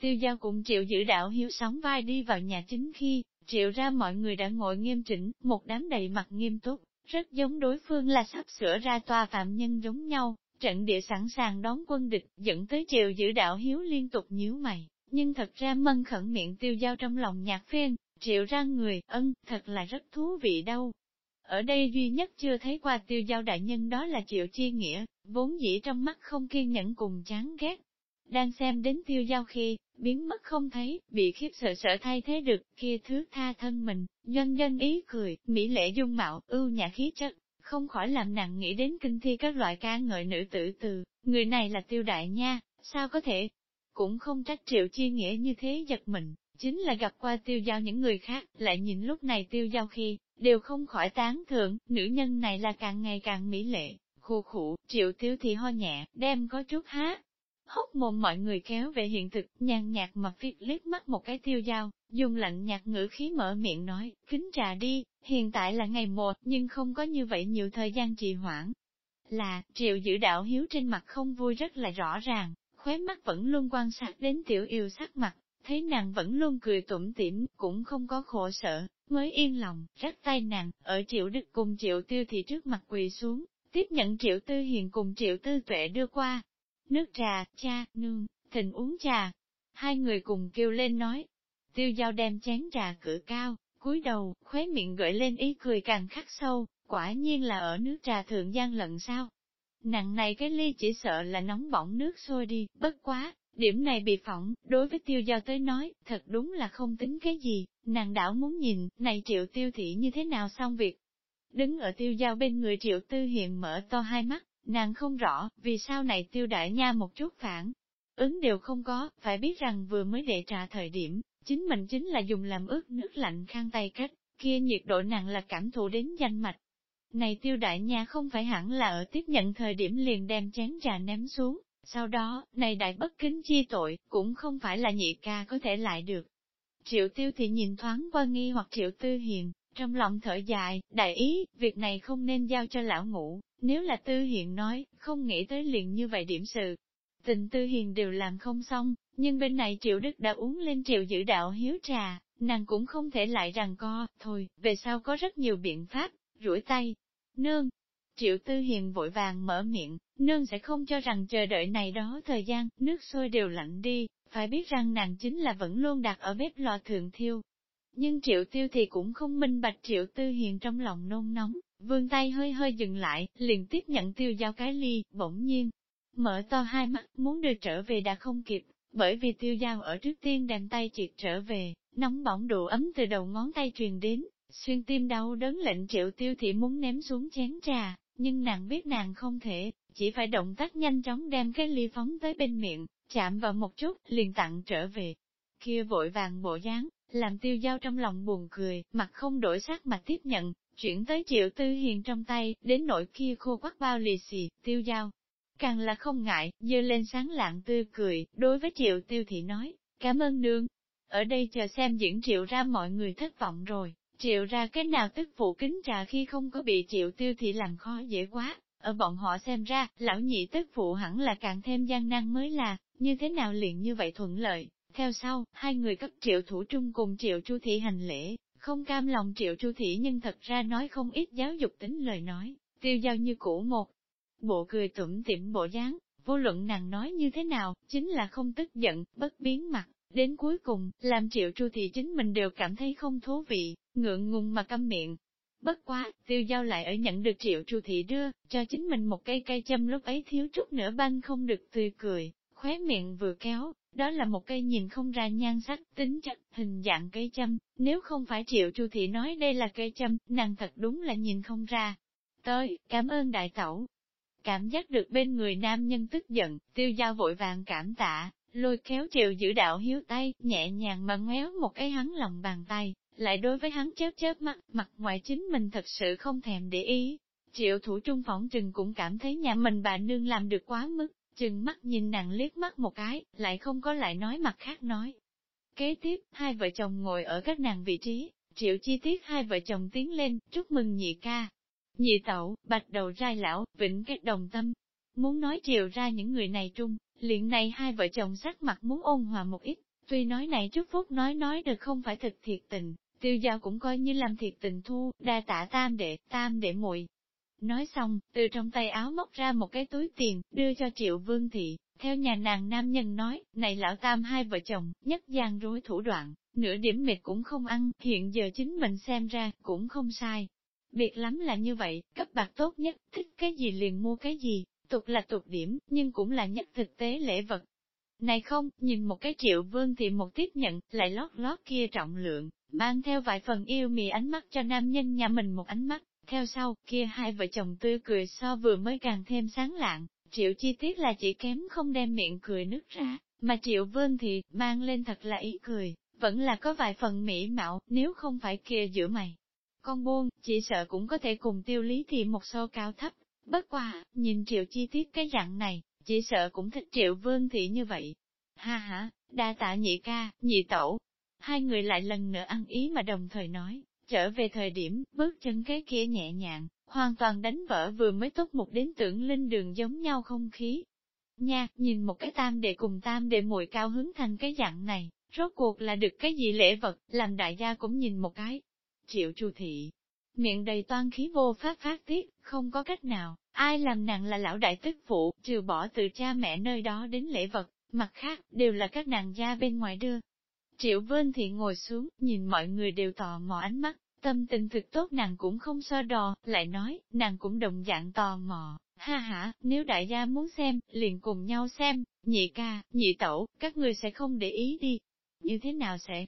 tiêu giao cùng triệu giữ đạo hiếu sóng vai đi vào nhà chính khi, triệu ra mọi người đã ngồi nghiêm chỉnh, một đám đầy mặt nghiêm túc, rất giống đối phương là sắp sửa ra tòa phạm nhân giống nhau, trận địa sẵn sàng đón quân địch, dẫn tới triệu giữ đạo hiếu liên tục nhíu mày, nhưng thật ra mân khẩn miệng tiêu giao trong lòng nhạc phiên, triệu ra người, ân, thật là rất thú vị đâu. Ở đây duy nhất chưa thấy qua tiêu giao đại nhân đó là triệu chi nghĩa, vốn dĩ trong mắt không kiên nhẫn cùng chán ghét. Đang xem đến tiêu giao khi, biến mất không thấy, bị khiếp sợ sợ thay thế được, kia thứ tha thân mình, doanh doanh ý cười, mỹ lệ dung mạo, ưu nhã khí chất, không khỏi làm nặng nghĩ đến kinh thi các loại ca ngợi nữ tử từ, người này là tiêu đại nha, sao có thể, cũng không trách triệu chi nghĩa như thế giật mình, chính là gặp qua tiêu giao những người khác, lại nhìn lúc này tiêu giao khi, đều không khỏi tán thưởng, nữ nhân này là càng ngày càng mỹ lệ, khô khủ, triệu tiêu thì ho nhẹ, đem có chút há. Hốc mồm mọi người kéo về hiện thực, nhàn nhạt mà phiết liếc mắt một cái tiêu dao, dùng lạnh nhạt ngữ khí mở miệng nói, kính trà đi, hiện tại là ngày một, nhưng không có như vậy nhiều thời gian trì hoãn. Là, triệu giữ đạo hiếu trên mặt không vui rất là rõ ràng, khóe mắt vẫn luôn quan sát đến tiểu yêu sắc mặt, thấy nàng vẫn luôn cười tủm tỉm, cũng không có khổ sở, mới yên lòng, rắc tay nàng, ở triệu đức cùng triệu tiêu thị trước mặt quỳ xuống, tiếp nhận triệu tư hiền cùng triệu tư tuệ đưa qua. Nước trà, cha, nương, thịnh uống trà. Hai người cùng kêu lên nói. Tiêu giao đem chén trà cử cao, cúi đầu, khóe miệng gợi lên ý cười càng khắc sâu, quả nhiên là ở nước trà thượng gian lận sao. Nặng này cái ly chỉ sợ là nóng bỏng nước sôi đi, bất quá, điểm này bị phỏng, đối với tiêu giao tới nói, thật đúng là không tính cái gì, nàng đảo muốn nhìn, này triệu tiêu thị như thế nào xong việc. Đứng ở tiêu giao bên người triệu tư hiện mở to hai mắt, nàng không rõ, vì sao này tiêu đại nha một chút phản. Ứng đều không có, phải biết rằng vừa mới đệ trà thời điểm, chính mình chính là dùng làm ướt nước lạnh khăn tay cách, kia nhiệt độ nặng là cảm thụ đến danh mạch, này tiêu đại nha không phải hẳn là ở tiếp nhận thời điểm liền đem chén trà ném xuống, sau đó, này đại bất kính chi tội, cũng không phải là nhị ca có thể lại được. Triệu tiêu thì nhìn thoáng qua nghi hoặc triệu tư hiền, trong lòng thở dài, đại ý, việc này không nên giao cho lão ngũ, nếu là tư hiền nói, không nghĩ tới liền như vậy điểm sự. Tình tư hiền đều làm không xong, nhưng bên này triệu đức đã uống lên triệu giữ đạo hiếu trà, nàng cũng không thể lại rằng co, thôi, về sau có rất nhiều biện pháp, rủi tay, Nương! Triệu Tư Hiền vội vàng mở miệng, nương sẽ không cho rằng chờ đợi này đó thời gian, nước sôi đều lạnh đi, phải biết rằng nàng chính là vẫn luôn đặt ở bếp lò thường thiêu. Nhưng Triệu Tiêu thì cũng không minh bạch Triệu Tư Hiền trong lòng nôn nóng, vương tay hơi hơi dừng lại, liền tiếp nhận tiêu giao cái ly, bỗng nhiên, mở to hai mắt, muốn đưa trở về đã không kịp, bởi vì tiêu giao ở trước tiên đem tay triệt trở về, nóng bỏng độ ấm từ đầu ngón tay truyền đến, Xuyên tim đau đớn lệnh triệu tiêu thị muốn ném xuống chén trà, nhưng nàng biết nàng không thể, chỉ phải động tác nhanh chóng đem cái ly phóng tới bên miệng, chạm vào một chút, liền tặng trở về. Kia vội vàng bộ dáng, làm tiêu giao trong lòng buồn cười, mặt không đổi sắc mà tiếp nhận, chuyển tới triệu tư hiền trong tay, đến nỗi kia khô quắc bao lì xì, tiêu dao Càng là không ngại, dơ lên sáng lạng tươi cười, đối với triệu tiêu thị nói, cảm ơn nương. Ở đây chờ xem diễn triệu ra mọi người thất vọng rồi, Triệu ra cái nào tức phụ kính trà khi không có bị triệu tiêu thị làm khó dễ quá, ở bọn họ xem ra, lão nhị tức phụ hẳn là càng thêm gian nan mới là, như thế nào liền như vậy thuận lợi. Theo sau, hai người cấp triệu thủ trung cùng triệu chu thị hành lễ, không cam lòng triệu chu thị nhưng thật ra nói không ít giáo dục tính lời nói, tiêu giao như cũ một. Bộ cười tủm tỉm bộ dáng, vô luận nàng nói như thế nào, chính là không tức giận, bất biến mặt, đến cuối cùng, làm triệu chu thị chính mình đều cảm thấy không thú vị, ngượng ngùng mà câm miệng. Bất quá, tiêu giao lại ở nhận được triệu chu thị đưa, cho chính mình một cây cây châm lúc ấy thiếu chút nữa banh không được tươi cười, khóe miệng vừa kéo, đó là một cây nhìn không ra nhan sắc, tính chất, hình dạng cây châm, nếu không phải triệu chu thị nói đây là cây châm, nàng thật đúng là nhìn không ra. Tới, cảm ơn đại tẩu. Cảm giác được bên người nam nhân tức giận, tiêu giao vội vàng cảm tạ, lôi kéo triệu giữ đạo hiếu tay, nhẹ nhàng mà ngoéo một cái hắn lòng bàn tay, lại đối với hắn chớp chớp mắt, mặt ngoài chính mình thật sự không thèm để ý. Triệu thủ trung phỏng trừng cũng cảm thấy nhà mình bà nương làm được quá mức, chừng mắt nhìn nàng liếc mắt một cái, lại không có lại nói mặt khác nói. Kế tiếp, hai vợ chồng ngồi ở các nàng vị trí, triệu chi tiết hai vợ chồng tiến lên, chúc mừng nhị ca. Nhị tẩu, bạch đầu rai lão, vĩnh kết đồng tâm. Muốn nói triệu ra những người này trung, liền này hai vợ chồng sắc mặt muốn ôn hòa một ít, tuy nói này chút phút nói nói được không phải thực thiệt tình, tiêu giao cũng coi như làm thiệt tình thu, đa tạ tam đệ, tam đệ muội Nói xong, từ trong tay áo móc ra một cái túi tiền, đưa cho triệu vương thị, theo nhà nàng nam nhân nói, này lão tam hai vợ chồng, nhất gian rối thủ đoạn, nửa điểm mệt cũng không ăn, hiện giờ chính mình xem ra, cũng không sai. Biệt lắm là như vậy, cấp bạc tốt nhất, thích cái gì liền mua cái gì, tục là tục điểm, nhưng cũng là nhất thực tế lễ vật. Này không, nhìn một cái triệu vương thì một tiếp nhận, lại lót lót kia trọng lượng, mang theo vài phần yêu mì ánh mắt cho nam nhân nhà mình một ánh mắt, theo sau, kia hai vợ chồng tươi cười so vừa mới càng thêm sáng lạng, triệu chi tiết là chỉ kém không đem miệng cười nứt ra, mà triệu vương thì, mang lên thật là ý cười, vẫn là có vài phần mỹ mạo, nếu không phải kia giữa mày. Con buôn, chỉ sợ cũng có thể cùng tiêu lý thì một số cao thấp, bất qua, nhìn triệu chi tiết cái dạng này, chỉ sợ cũng thích triệu vương thị như vậy. Ha ha, đa tạ nhị ca, nhị tẩu. Hai người lại lần nữa ăn ý mà đồng thời nói, trở về thời điểm, bước chân cái kia nhẹ nhàng, hoàn toàn đánh vỡ vừa mới tốt một đến tưởng linh đường giống nhau không khí. Nha, nhìn một cái tam đệ cùng tam đệ muội cao hứng thành cái dạng này, rốt cuộc là được cái gì lễ vật, làm đại gia cũng nhìn một cái. Triệu chu thị, miệng đầy toan khí vô phát phát tiết, không có cách nào, ai làm nàng là lão đại tức phụ, trừ bỏ từ cha mẹ nơi đó đến lễ vật, mặt khác, đều là các nàng gia bên ngoài đưa. Triệu Vân Thị ngồi xuống, nhìn mọi người đều tò mò ánh mắt, tâm tình thực tốt nàng cũng không so đo, lại nói, nàng cũng đồng dạng tò mò, ha ha, nếu đại gia muốn xem, liền cùng nhau xem, nhị ca, nhị tẩu, các người sẽ không để ý đi. Như thế nào sẽ?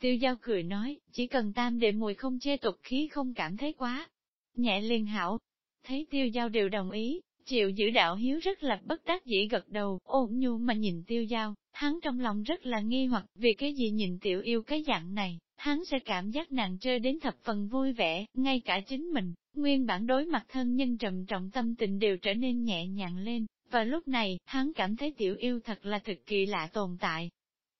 Tiêu giao cười nói, chỉ cần tam đệ mùi không chê tục khí không cảm thấy quá. Nhẹ liền hảo, thấy tiêu giao đều đồng ý, chịu giữ đạo hiếu rất là bất đắc dĩ gật đầu, ôn nhu mà nhìn tiêu giao, hắn trong lòng rất là nghi hoặc vì cái gì nhìn tiểu yêu cái dạng này, hắn sẽ cảm giác nàng chơi đến thập phần vui vẻ, ngay cả chính mình, nguyên bản đối mặt thân nhân trầm trọng tâm tình đều trở nên nhẹ nhàng lên, và lúc này, hắn cảm thấy tiểu yêu thật là thực kỳ lạ tồn tại.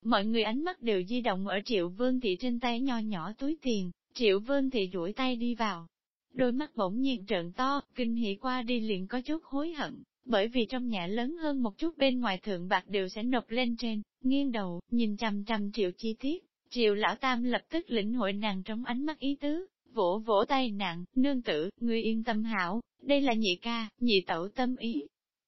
Mọi người ánh mắt đều di động ở triệu vương thị trên tay nho nhỏ túi tiền, triệu vương thị duỗi tay đi vào. Đôi mắt bỗng nhiên trợn to, kinh hỉ qua đi liền có chút hối hận, bởi vì trong nhà lớn hơn một chút bên ngoài thượng bạc đều sẽ nộp lên trên, nghiêng đầu, nhìn chằm chằm triệu chi tiết, Triệu lão tam lập tức lĩnh hội nàng trong ánh mắt ý tứ, vỗ vỗ tay nặng, nương tử, ngươi yên tâm hảo, đây là nhị ca, nhị tẩu tâm ý.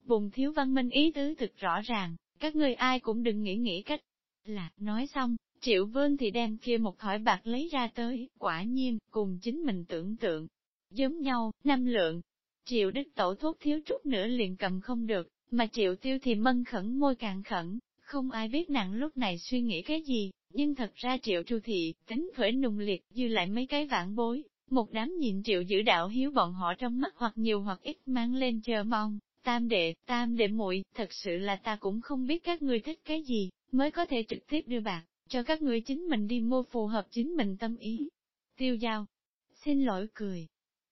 Vùng thiếu văn minh ý tứ thực rõ ràng, các ngươi ai cũng đừng nghĩ nghĩ cách. Là, nói xong, triệu vương thì đem kia một thỏi bạc lấy ra tới, quả nhiên, cùng chính mình tưởng tượng. Giống nhau, năm lượng. Triệu đức tẩu thuốc thiếu chút nữa liền cầm không được, mà triệu tiêu thì mân khẩn môi càng khẩn, không ai biết nặng lúc này suy nghĩ cái gì, nhưng thật ra triệu chu thị, tính khởi nung liệt, dư lại mấy cái vãn bối, một đám nhìn triệu giữ đạo hiếu bọn họ trong mắt hoặc nhiều hoặc ít mang lên chờ mong, tam đệ, tam đệ muội thật sự là ta cũng không biết các ngươi thích cái gì, mới có thể trực tiếp đưa bạc, cho các ngươi chính mình đi mua phù hợp chính mình tâm ý. Tiêu giao, xin lỗi cười.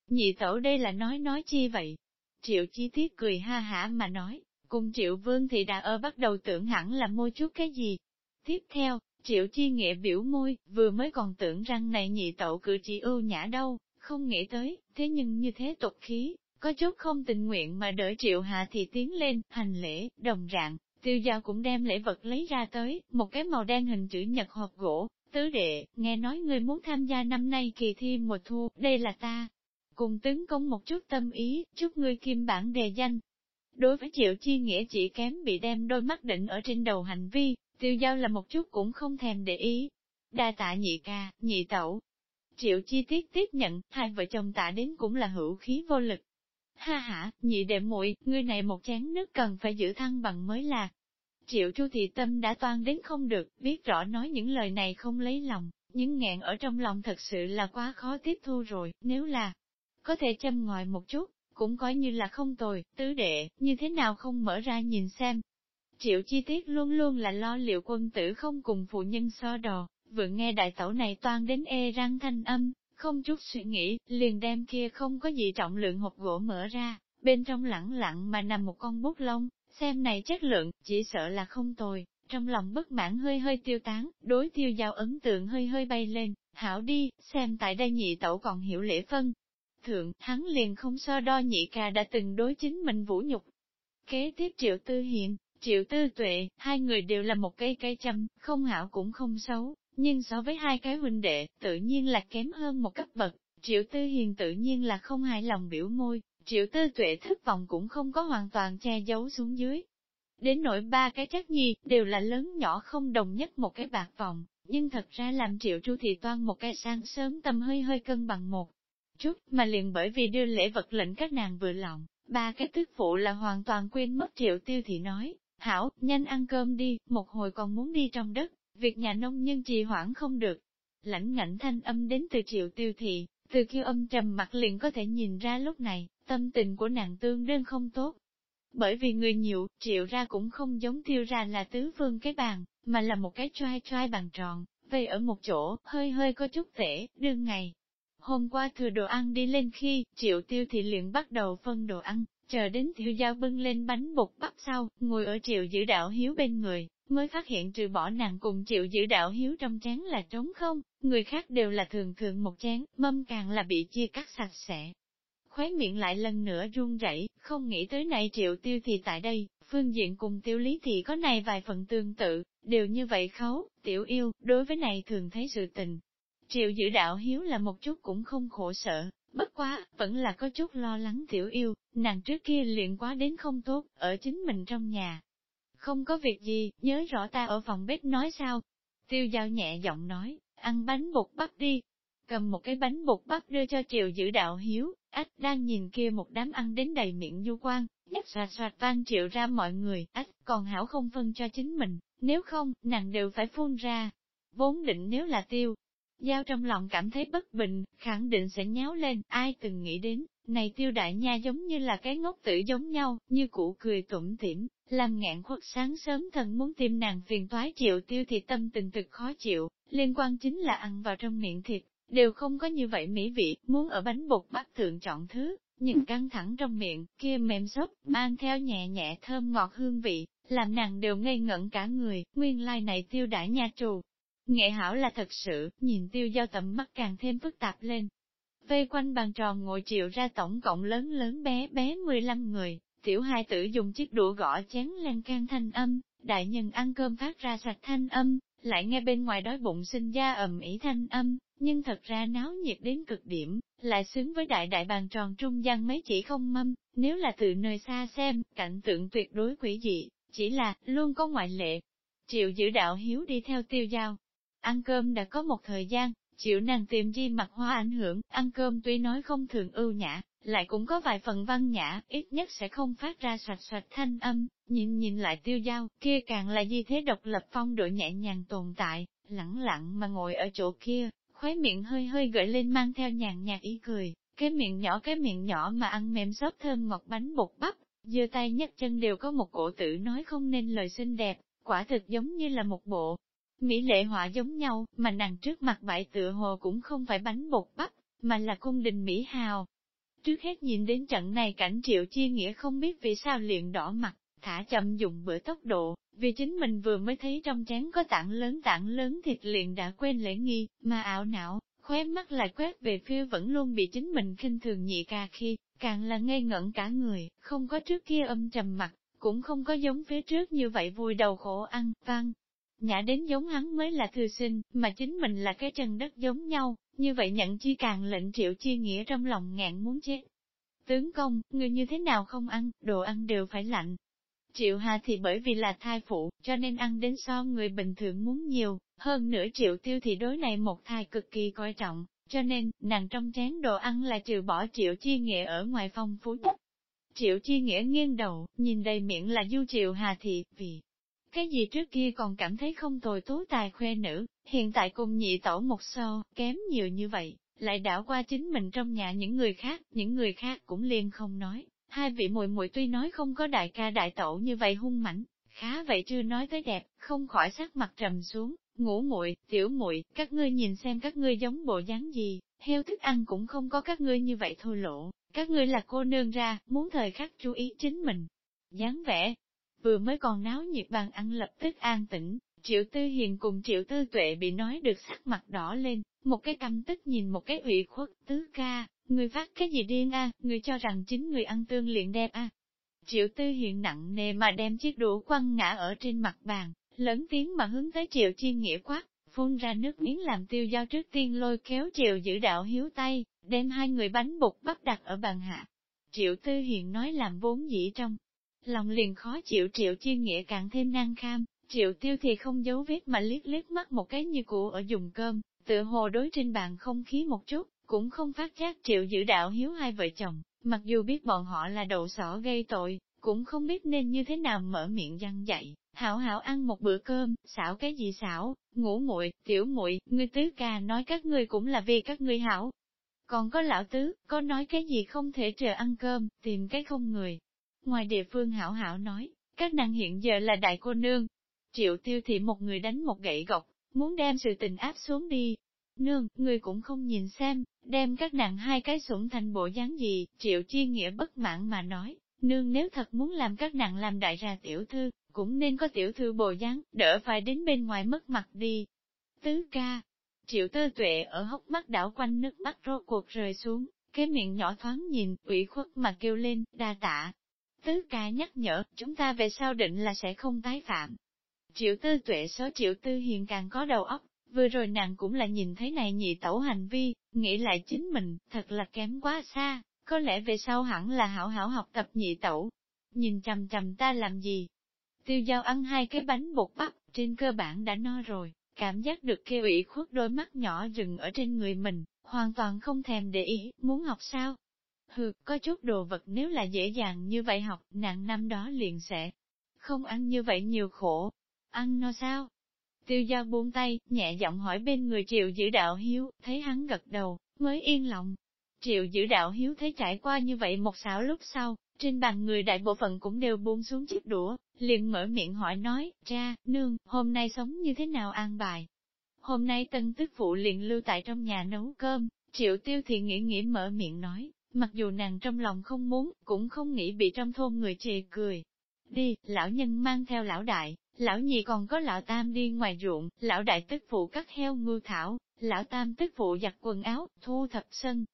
Nhị tẩu đây là nói nói chi vậy? Triệu chi tiết cười ha hả mà nói, cùng triệu vương thì đã ơ bắt đầu tưởng hẳn là mua chút cái gì. Tiếp theo, Triệu chi nghĩa biểu môi, vừa mới còn tưởng rằng này nhị tẩu cử chỉ ưu nhã đâu, không nghĩ tới, thế nhưng như thế tục khí, có chút không tình nguyện mà đợi triệu hạ thì tiến lên, hành lễ, đồng rạng, tiêu giao cũng đem lễ vật lấy ra tới, một cái màu đen hình chữ nhật hộp gỗ, tứ đệ, nghe nói ngươi muốn tham gia năm nay kỳ thi mùa thu, đây là ta. Cùng tấn công một chút tâm ý, chúc ngươi kim bản đề danh. Đối với triệu chi nghĩa chỉ kém bị đem đôi mắt định ở trên đầu hành vi, Tiêu giao là một chút cũng không thèm để ý. Đa tạ nhị ca, nhị tẩu. Triệu chi tiết tiếp nhận, hai vợ chồng tạ đến cũng là hữu khí vô lực. Ha ha, nhị đệ muội, ngươi này một chén nước cần phải giữ thăng bằng mới là. Triệu chu thị tâm đã toan đến không được, biết rõ nói những lời này không lấy lòng, nhưng nghẹn ở trong lòng thật sự là quá khó tiếp thu rồi, nếu là có thể châm ngòi một chút, cũng coi như là không tồi, tứ đệ, như thế nào không mở ra nhìn xem, Triệu chi tiết luôn luôn là lo liệu quân tử không cùng phụ nhân so đò, vừa nghe đại tẩu này toan đến e răng thanh âm, không chút suy nghĩ, liền đem kia không có gì trọng lượng hộp gỗ mở ra, bên trong lẳng lặng mà nằm một con bút lông, xem này chất lượng, chỉ sợ là không tồi, trong lòng bất mãn hơi hơi tiêu tán, đối tiêu giao ấn tượng hơi hơi bay lên, hảo đi, xem tại đây nhị tẩu còn hiểu lễ phân. Thượng, hắn liền không so đo nhị ca đã từng đối chính mình vũ nhục. Kế tiếp triệu tư hiện, Triệu tư tuệ, hai người đều là một cây cây châm, không hảo cũng không xấu, nhưng so với hai cái huynh đệ, tự nhiên là kém hơn một cấp bậc. Triệu tư hiền tự nhiên là không hài lòng biểu môi, triệu tư tuệ thất vọng cũng không có hoàn toàn che giấu xuống dưới. Đến nỗi ba cái trách nhi, đều là lớn nhỏ không đồng nhất một cái bạc vòng, nhưng thật ra làm triệu chu thị toan một cái sáng sớm tâm hơi hơi cân bằng một chút, mà liền bởi vì đưa lễ vật lệnh các nàng vừa lòng, ba cái tức phụ là hoàn toàn quên mất triệu tiêu thị nói, hảo, nhanh ăn cơm đi, một hồi còn muốn đi trong đất, việc nhà nông nhân trì hoãn không được. Lãnh ngạnh thanh âm đến từ triệu tiêu thị, từ kêu âm trầm mặt liền có thể nhìn ra lúc này, tâm tình của nàng tương đơn không tốt. Bởi vì người nhiều, triệu ra cũng không giống tiêu ra là tứ vương cái bàn, mà là một cái choai choai bàn tròn, vây ở một chỗ, hơi hơi có chút tể, đương ngày. Hôm qua thừa đồ ăn đi lên khi, triệu tiêu thị liền bắt đầu phân đồ ăn, chờ đến thiêu giao bưng lên bánh bột bắp sau, ngồi ở triệu giữ đạo hiếu bên người, mới phát hiện trừ bỏ nàng cùng triệu giữ đạo hiếu trong chén là trống không, người khác đều là thường thường một chén, mâm càng là bị chia cắt sạch sẽ. Khóe miệng lại lần nữa run rẩy, không nghĩ tới này triệu tiêu thì tại đây, phương diện cùng tiêu lý thì có này vài phần tương tự, đều như vậy khấu, tiểu yêu, đối với này thường thấy sự tình. Triệu giữ đạo hiếu là một chút cũng không khổ sở, bất quá, vẫn là có chút lo lắng tiểu yêu, nàng trước kia luyện quá đến không tốt, ở chính mình trong nhà, không có việc gì, nhớ rõ ta ở phòng bếp nói sao. Tiêu giao nhẹ giọng nói, ăn bánh bột bắp đi. Cầm một cái bánh bột bắp đưa cho Triệu giữ đạo hiếu, ách đang nhìn kia một đám ăn đến đầy miệng du quan, nhắc xoạt xoạt vang triệu ra mọi người, ách còn hảo không phân cho chính mình, nếu không, nàng đều phải phun ra. Vốn định nếu là tiêu, Giao trong lòng cảm thấy bất bình, khẳng định sẽ nháo lên, ai từng nghĩ đến, này tiêu đại nha giống như là cái ngốc tử giống nhau, như cũ cười tủm tỉm, làm ngạn khuất sáng sớm thần muốn tìm nàng phiền toái chịu tiêu thì tâm tình thực khó chịu, liên quan chính là ăn vào trong miệng thịt, đều không có như vậy mỹ vị, muốn ở bánh bột bát thượng chọn thứ, nhưng căng thẳng trong miệng, kia mềm xốp, mang theo nhẹ nhẹ thơm ngọt hương vị, làm nàng đều ngây ngẩn cả người, nguyên lai like này tiêu đại nha trù. Nghệ hảo là thật sự, nhìn tiêu giao tầm mắt càng thêm phức tạp lên, Vây quanh bàn tròn ngồi triệu ra tổng cộng lớn lớn bé bé 15 người, tiểu hai tử dùng chiếc đũa gõ chén lan can thanh âm, đại nhân ăn cơm phát ra sạch thanh âm, lại nghe bên ngoài đói bụng sinh ra ầm ĩ thanh âm, nhưng thật ra náo nhiệt đến cực điểm, lại xứng với đại đại bàn tròn trung gian mấy chỉ không mâm, nếu là từ nơi xa xem, cảnh tượng tuyệt đối quỷ dị, chỉ là, luôn có ngoại lệ. Triệu giữ đạo hiếu đi theo tiêu giao. Ăn cơm đã có một thời gian, Chịu nàng tìm di mặt hoa ảnh hưởng, ăn cơm tuy nói không thường ưu nhã, lại cũng có vài phần văn nhã, ít nhất sẽ không phát ra soạt soạt thanh âm, nhìn nhìn lại tiêu dao, kia càng là di thế độc lập phong độ nhẹ nhàng tồn tại, lẳng lặng mà ngồi ở chỗ kia, khóe miệng hơi hơi gợi lên mang theo nhàn nhạt ý cười, cái miệng nhỏ cái miệng nhỏ mà ăn mềm xốp thơm ngọt bánh bột bắp, giơ tay nhấc chân đều có một cổ tử nói không nên lời xinh đẹp, quả thực giống như là một bộ Mỹ lệ họa giống nhau, mà nàng trước mặt bại tựa hồ cũng không phải bánh bột bắp, mà là cung đình Mỹ hào. Trước hết nhìn đến trận này cảnh triệu chi nghĩa không biết vì sao liền đỏ mặt, thả chậm dùng bữa tốc độ, vì chính mình vừa mới thấy trong chén có tảng lớn tảng lớn thịt liền đã quên lễ nghi, mà ảo não, khóe mắt lại quét về phía vẫn luôn bị chính mình khinh thường nhị ca khi, càng là ngây ngẩn cả người, không có trước kia âm trầm mặt, cũng không có giống phía trước như vậy vui đầu khổ ăn, vang, nhã đến giống hắn mới là thư sinh, mà chính mình là cái chân đất giống nhau, như vậy nhận chi càng lệnh triệu chi nghĩa trong lòng ngạn muốn chết. Tướng công, người như thế nào không ăn, đồ ăn đều phải lạnh. Triệu Hà thì bởi vì là thai phụ, cho nên ăn đến so người bình thường muốn nhiều, hơn nữa triệu tiêu thì đối này một thai cực kỳ coi trọng, cho nên, nàng trong chén đồ ăn là trừ bỏ triệu chi nghĩa ở ngoài phong phú nhất. Triệu chi nghĩa nghiêng đầu, nhìn đầy miệng là du triệu hà thị, vì cái gì trước kia còn cảm thấy không tồi tố tài khoe nữ, hiện tại cùng nhị tẩu một so, kém nhiều như vậy, lại đảo qua chính mình trong nhà những người khác, những người khác cũng liền không nói. Hai vị muội muội tuy nói không có đại ca đại tẩu như vậy hung mãnh, khá vậy chưa nói tới đẹp, không khỏi sắc mặt trầm xuống, ngủ muội, tiểu muội, các ngươi nhìn xem các ngươi giống bộ dáng gì, heo thức ăn cũng không có các ngươi như vậy thô lỗ, các ngươi là cô nương ra, muốn thời khắc chú ý chính mình. dáng vẻ, vừa mới còn náo nhiệt bàn ăn lập tức an tĩnh, triệu tư hiền cùng triệu tư tuệ bị nói được sắc mặt đỏ lên, một cái căm tức nhìn một cái ủy khuất, tứ ca, người phát cái gì điên a, người cho rằng chính người ăn tương liền đẹp a. Triệu Tư Hiền nặng nề mà đem chiếc đũa quăng ngã ở trên mặt bàn, lớn tiếng mà hướng tới Triệu Chiên Nghĩa quát, phun ra nước miếng làm tiêu giao trước tiên lôi kéo Triệu giữ đạo hiếu tay, đem hai người bánh bột bắp đặt ở bàn hạ. Triệu Tư Hiền nói làm vốn dĩ trong. Lòng liền khó chịu Triệu Chi Nghĩa càng thêm năng kham, Triệu Tiêu thì không giấu vết mà liếc liếc mắt một cái như cũ ở dùng cơm, tựa hồ đối trên bàn không khí một chút, cũng không phát giác Triệu giữ đạo hiếu hai vợ chồng, mặc dù biết bọn họ là đậu sỏ gây tội, cũng không biết nên như thế nào mở miệng răng dạy, hảo hảo ăn một bữa cơm, xảo cái gì xảo, ngủ muội, tiểu muội, ngươi tứ ca nói các ngươi cũng là vì các ngươi hảo. Còn có lão tứ, có nói cái gì không thể chờ ăn cơm, tìm cái không người. Ngoài địa phương hảo hảo nói, các nàng hiện giờ là đại cô nương. Triệu tiêu thị một người đánh một gậy gọc, muốn đem sự tình áp xuống đi. Nương, người cũng không nhìn xem, đem các nàng hai cái sủng thành bộ dáng gì, triệu chi nghĩa bất mãn mà nói, Nương nếu thật muốn làm các nàng làm đại ra tiểu thư, cũng nên có tiểu thư bồ dáng, đỡ phải đến bên ngoài mất mặt đi. Tứ ca, triệu tơ tuệ ở hốc mắt đảo quanh nước mắt rốt cuộc rơi xuống, cái miệng nhỏ thoáng nhìn, ủy khuất mà kêu lên, đa tạ. Tứ ca nhắc nhở, chúng ta về sau định là sẽ không tái phạm. Triệu tư tuệ số triệu tư hiền càng có đầu óc, vừa rồi nàng cũng là nhìn thấy này nhị tẩu hành vi, nghĩ lại chính mình, thật là kém quá xa, có lẽ về sau hẳn là hảo hảo học tập nhị tẩu. Nhìn chầm chầm ta làm gì? Tiêu giao ăn hai cái bánh bột bắp, trên cơ bản đã no rồi, cảm giác được kêu ủy khuất đôi mắt nhỏ rừng ở trên người mình, hoàn toàn không thèm để ý, muốn học sao? Hừ, có chút đồ vật nếu là dễ dàng như vậy học, nặng năm đó liền sẽ không ăn như vậy nhiều khổ. Ăn no sao? Tiêu giao buông tay, nhẹ giọng hỏi bên người triệu giữ đạo hiếu, thấy hắn gật đầu, mới yên lòng, Triệu giữ đạo hiếu thấy trải qua như vậy một xảo lúc sau, trên bàn người đại bộ phận cũng đều buông xuống chiếc đũa, liền mở miệng hỏi nói, cha, nương, hôm nay sống như thế nào an bài? Hôm nay tân tức phụ liền lưu tại trong nhà nấu cơm, triệu tiêu thì nghĩ nghĩ mở miệng nói, mặc dù nàng trong lòng không muốn, cũng không nghĩ bị trong thôn người chê cười. Đi, lão nhân mang theo lão đại, lão nhị còn có lão tam đi ngoài ruộng, lão đại tức phụ cắt heo ngư thảo, lão tam tức phụ giặt quần áo, thu thập sân,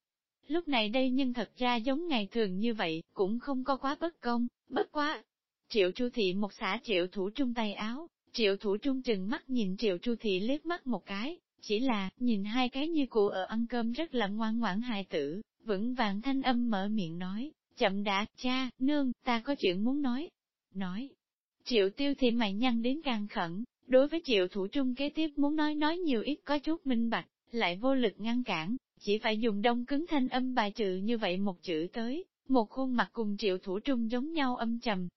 Lúc này đây nhưng thật ra giống ngày thường như vậy, cũng không có quá bất công, bất quá. Triệu Chu Thị một xã Triệu Thủ Trung tay áo, Triệu Thủ Trung chừng mắt nhìn Triệu Chu Thị liếc mắt một cái, chỉ là, nhìn hai cái như cụ ở ăn cơm rất là ngoan ngoãn hài tử, vững vàng thanh âm mở miệng nói, chậm đã, cha, nương, ta có chuyện muốn nói. Nói, Triệu Tiêu thì mày nhăn đến càng khẩn, đối với Triệu Thủ Trung kế tiếp muốn nói nói nhiều ít có chút minh bạch, lại vô lực ngăn cản, chỉ phải dùng đông cứng thanh âm bài trừ như vậy một chữ tới, một khuôn mặt cùng triệu thủ trung giống nhau âm trầm.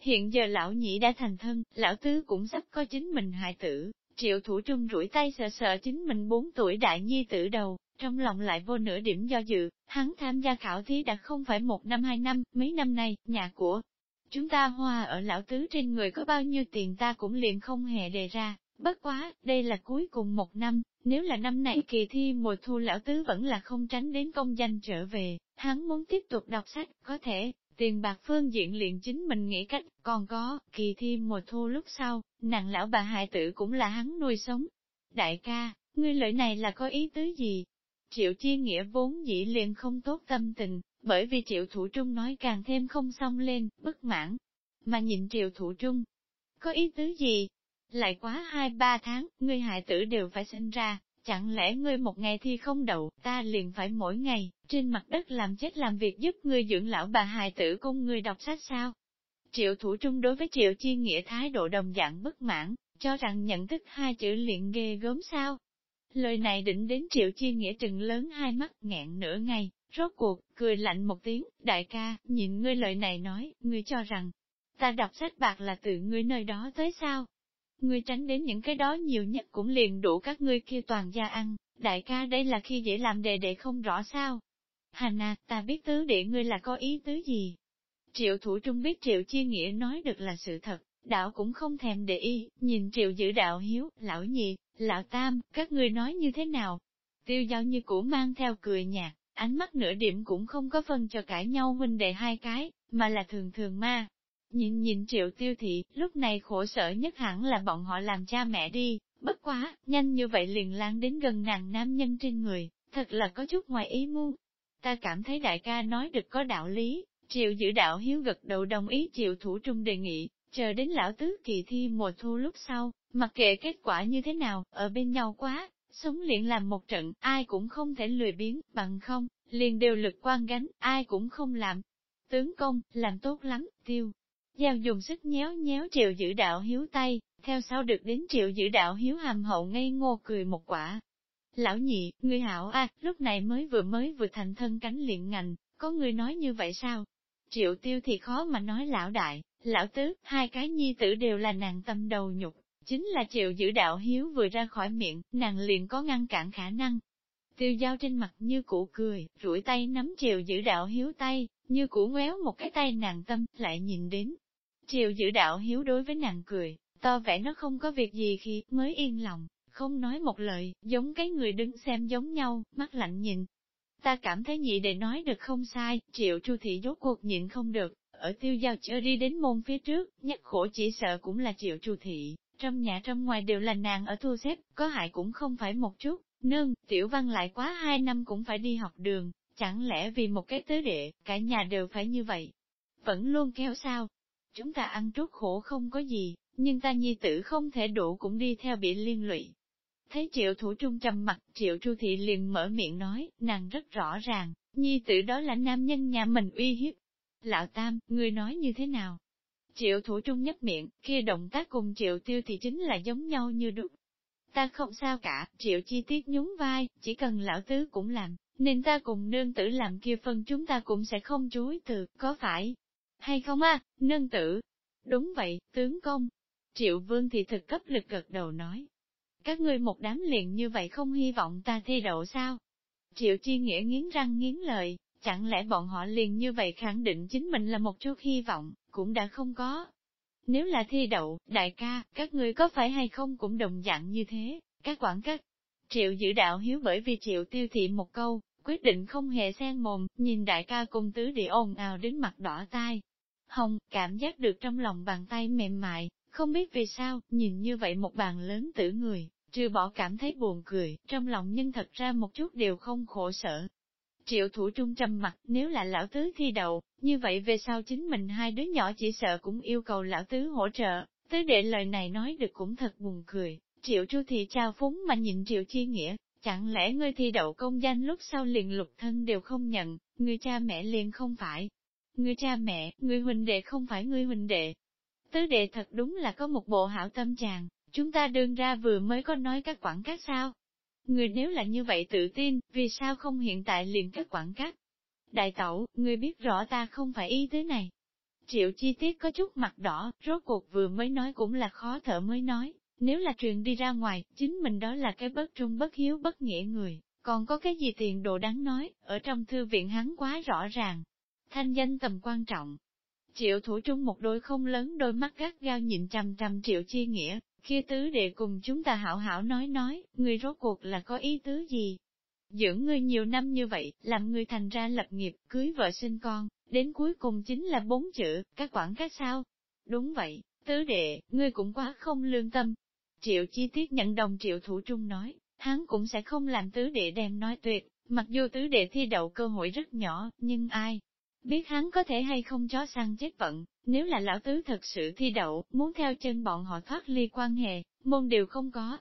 Hiện giờ lão nhị đã thành thân, lão tứ cũng sắp có chính mình hại tử, triệu thủ trung rủi tay sợ sợ chính mình bốn tuổi đại nhi tử đầu, trong lòng lại vô nửa điểm do dự, hắn tham gia khảo thí đã không phải một năm hai năm, mấy năm nay, nhà của chúng ta hoa ở lão tứ trên người có bao nhiêu tiền ta cũng liền không hề đề ra, bất quá, đây là cuối cùng một năm, nếu là năm này kỳ thi mùa thu lão tứ vẫn là không tránh đến công danh trở về, hắn muốn tiếp tục đọc sách, có thể, tiền bạc phương diện liền chính mình nghĩ cách, còn có, kỳ thi mùa thu lúc sau, nàng lão bà hại tử cũng là hắn nuôi sống. Đại ca, ngươi lợi này là có ý tứ gì? Triệu chi nghĩa vốn dĩ liền không tốt tâm tình, bởi vì triệu thủ trung nói càng thêm không xong lên, bất mãn. Mà nhìn triệu thủ trung, có ý tứ gì? Lại quá hai ba tháng, ngươi hại tử đều phải sinh ra, chẳng lẽ ngươi một ngày thi không đậu, ta liền phải mỗi ngày, trên mặt đất làm chết làm việc giúp ngươi dưỡng lão bà hài tử cung ngươi đọc sách sao? Triệu thủ trung đối với triệu chi nghĩa thái độ đồng dạng bất mãn, cho rằng nhận thức hai chữ liền ghê gớm sao? Lời này định đến triệu chi nghĩa trừng lớn hai mắt nghẹn nửa ngày, rốt cuộc, cười lạnh một tiếng, đại ca, nhìn ngươi lời này nói, ngươi cho rằng, ta đọc sách bạc là từ ngươi nơi đó tới sao? Ngươi tránh đến những cái đó nhiều nhất cũng liền đủ các ngươi kia toàn gia ăn, đại ca đây là khi dễ làm đề đệ không rõ sao. hà ta biết tứ đệ ngươi là có ý tứ gì. Triệu thủ trung biết triệu chi nghĩa nói được là sự thật, đạo cũng không thèm để ý, nhìn triệu giữ đạo hiếu, lão nhị, lão tam, các ngươi nói như thế nào. Tiêu giao như cũ mang theo cười nhạt, ánh mắt nửa điểm cũng không có phân cho cãi nhau huynh đệ hai cái, mà là thường thường ma, Nhìn nhìn triệu tiêu thị, lúc này khổ sở nhất hẳn là bọn họ làm cha mẹ đi, bất quá, nhanh như vậy liền lan đến gần nàng nam nhân trên người, thật là có chút ngoài ý muốn. Ta cảm thấy đại ca nói được có đạo lý, Triệu giữ đạo hiếu gật đầu đồng ý triệu thủ trung đề nghị, chờ đến lão tứ kỳ thi mùa thu lúc sau, mặc kệ kết quả như thế nào, ở bên nhau quá, sống liền làm một trận, ai cũng không thể lười biến, bằng không, liền đều lực quan gánh, ai cũng không làm. Tướng công, làm tốt lắm, tiêu. Giao dùng sức nhéo nhéo triệu giữ đạo hiếu tay, theo sau được đến triệu giữ đạo hiếu hàm hậu ngây ngô cười một quả. Lão nhị, người hảo a, lúc này mới vừa mới vừa thành thân cánh liện ngành, có người nói như vậy sao? Triệu tiêu thì khó mà nói lão đại, lão tứ, hai cái nhi tử đều là nàng tâm đầu nhục, chính là chịu giữ đạo hiếu vừa ra khỏi miệng, nàng liền có ngăn cản khả năng. Tiêu giao trên mặt như cũ cười, rủi tay nắm chiều giữ đạo hiếu tay, như cũ ngoéo một cái tay nàng tâm, lại nhìn đến. Chiều giữ đạo hiếu đối với nàng cười, to vẻ nó không có việc gì khi mới yên lòng, không nói một lời, giống cái người đứng xem giống nhau, mắt lạnh nhìn. Ta cảm thấy nhị để nói được không sai, triệu chu thị rốt cuộc nhịn không được, ở tiêu giao chưa đi đến môn phía trước, nhất khổ chỉ sợ cũng là triệu trù thị, trong nhà trong ngoài đều là nàng ở thu xếp, có hại cũng không phải một chút, nương, tiểu văn lại quá hai năm cũng phải đi học đường, chẳng lẽ vì một cái tứ đệ, cả nhà đều phải như vậy? Vẫn luôn kéo sao? Chúng ta ăn trút khổ không có gì, nhưng ta nhi tử không thể đủ cũng đi theo bị liên lụy. Thấy triệu thủ trung trầm mặt, triệu chu thị liền mở miệng nói, nàng rất rõ ràng, nhi tử đó là nam nhân nhà mình uy hiếp. Lão Tam, ngươi nói như thế nào? Triệu thủ trung nhấp miệng, kia động tác cùng triệu tiêu thì chính là giống nhau như đúc. Ta không sao cả, triệu chi tiết nhún vai, chỉ cần lão tứ cũng làm, nên ta cùng nương tử làm kia phân chúng ta cũng sẽ không chối từ, có phải? Hay không a nương tử? Đúng vậy, tướng công. Triệu vương thì thực cấp lực gật đầu nói. Các ngươi một đám liền như vậy không hy vọng ta thi đậu sao? Triệu chi nghĩa nghiến răng nghiến lợi, chẳng lẽ bọn họ liền như vậy khẳng định chính mình là một chút hy vọng, cũng đã không có. Nếu là thi đậu, đại ca, các ngươi có phải hay không cũng đồng dạng như thế, các quản các. Triệu giữ đạo hiếu bởi vì triệu tiêu thị một câu, quyết định không hề xen mồm, nhìn đại ca cùng tứ địa ồn ào đến mặt đỏ tai. Hồng, cảm giác được trong lòng bàn tay mềm mại, không biết vì sao, nhìn như vậy một bàn lớn tử người, trừ bỏ cảm thấy buồn cười, trong lòng nhưng thật ra một chút đều không khổ sở. Triệu thủ trung trầm mặt, nếu là lão tứ thi đậu, như vậy về sau chính mình hai đứa nhỏ chỉ sợ cũng yêu cầu lão tứ hỗ trợ, tứ đệ lời này nói được cũng thật buồn cười. Triệu chu thì trao phúng mà nhìn triệu chi nghĩa, chẳng lẽ ngươi thi đậu công danh lúc sau liền lục thân đều không nhận, ngươi cha mẹ liền không phải. Ngươi cha mẹ, ngươi huynh đệ không phải ngươi huynh đệ. Tứ đệ thật đúng là có một bộ hảo tâm chàng, chúng ta đương ra vừa mới có nói các quảng các sao, Người nếu là như vậy tự tin, vì sao không hiện tại liền kết quảng cắt? Đại tẩu, người biết rõ ta không phải ý thế này. Triệu chi tiết có chút mặt đỏ, rốt cuộc vừa mới nói cũng là khó thở mới nói, nếu là truyền đi ra ngoài, chính mình đó là cái bất trung bất hiếu bất nghĩa người, còn có cái gì tiền đồ đáng nói, ở trong thư viện hắn quá rõ ràng. Thanh danh tầm quan trọng. Triệu thủ trung một đôi không lớn đôi mắt gắt gao nhịn chằm chằm triệu chi nghĩa, kia tứ đệ cùng chúng ta hảo hảo nói nói, ngươi rốt cuộc là có ý tứ gì? Dưỡng ngươi nhiều năm như vậy, làm ngươi thành ra lập nghiệp, cưới vợ sinh con, đến cuối cùng chính là bốn chữ, các quản các sao? Đúng vậy, tứ đệ, ngươi cũng quá không lương tâm. Triệu chi tiết nhận đồng triệu thủ trung nói, hắn cũng sẽ không làm tứ đệ đem nói tuyệt, mặc dù tứ đệ thi đậu cơ hội rất nhỏ, nhưng ai biết hắn có thể hay không chó săn chết vận, nếu là lão tứ thật sự thi đậu, muốn theo chân bọn họ thoát ly quan hệ, môn đều không có.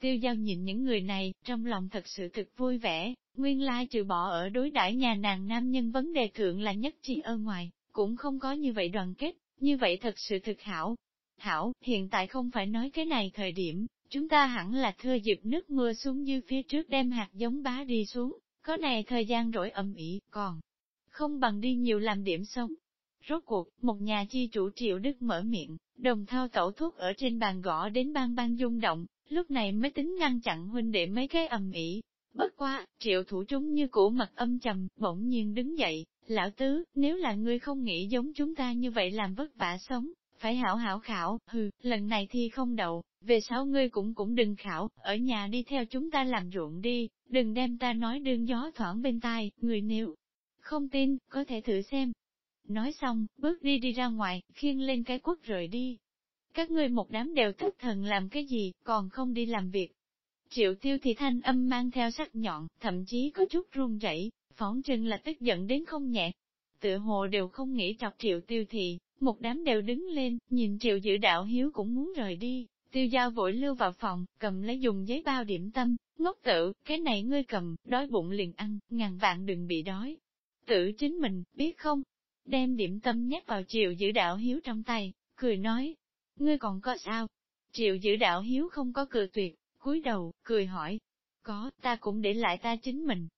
Tiêu giao nhìn những người này, trong lòng thật sự thực vui vẻ, nguyên lai trừ bỏ ở đối đãi nhà nàng nam nhân vấn đề thượng là nhất chi ở ngoài, cũng không có như vậy đoàn kết, như vậy thật sự thực hảo. Hảo, hiện tại không phải nói cái này thời điểm, chúng ta hẳn là thưa dịp nước mưa xuống như phía trước đem hạt giống bá đi xuống, có này thời gian rỗi ẩm ỉ, còn không bằng đi nhiều làm điểm sống. Rốt cuộc, một nhà chi chủ triệu đức mở miệng, đồng thao tẩu thuốc ở trên bàn gõ đến bang bang rung động, lúc này mới tính ngăn chặn huynh đệ mấy cái ầm ĩ. Bất qua, triệu thủ chúng như cũ mặt âm trầm, bỗng nhiên đứng dậy, lão tứ, nếu là ngươi không nghĩ giống chúng ta như vậy làm vất vả sống, phải hảo hảo khảo, hừ, lần này thi không đậu, về sau ngươi cũng cũng đừng khảo, ở nhà đi theo chúng ta làm ruộng đi, đừng đem ta nói đương gió thoảng bên tai, người nếu không tin, có thể thử xem. Nói xong, bước đi đi ra ngoài, khiêng lên cái quốc rời đi. Các ngươi một đám đều thất thần làm cái gì, còn không đi làm việc. Triệu tiêu thì thanh âm mang theo sắc nhọn, thậm chí có chút run rẩy, phóng chừng là tức giận đến không nhẹ. tựa hồ đều không nghĩ chọc triệu tiêu thị, một đám đều đứng lên, nhìn triệu giữ đạo hiếu cũng muốn rời đi, tiêu giao vội lưu vào phòng, cầm lấy dùng giấy bao điểm tâm, ngốc tự cái này ngươi cầm, đói bụng liền ăn, ngàn vạn đừng bị đói. Tự chính mình, biết không? Đem điểm tâm nhét vào triệu giữ đạo hiếu trong tay, cười nói, ngươi còn có sao? Triệu giữ đạo hiếu không có cười tuyệt, cúi đầu, cười hỏi, có, ta cũng để lại ta chính mình.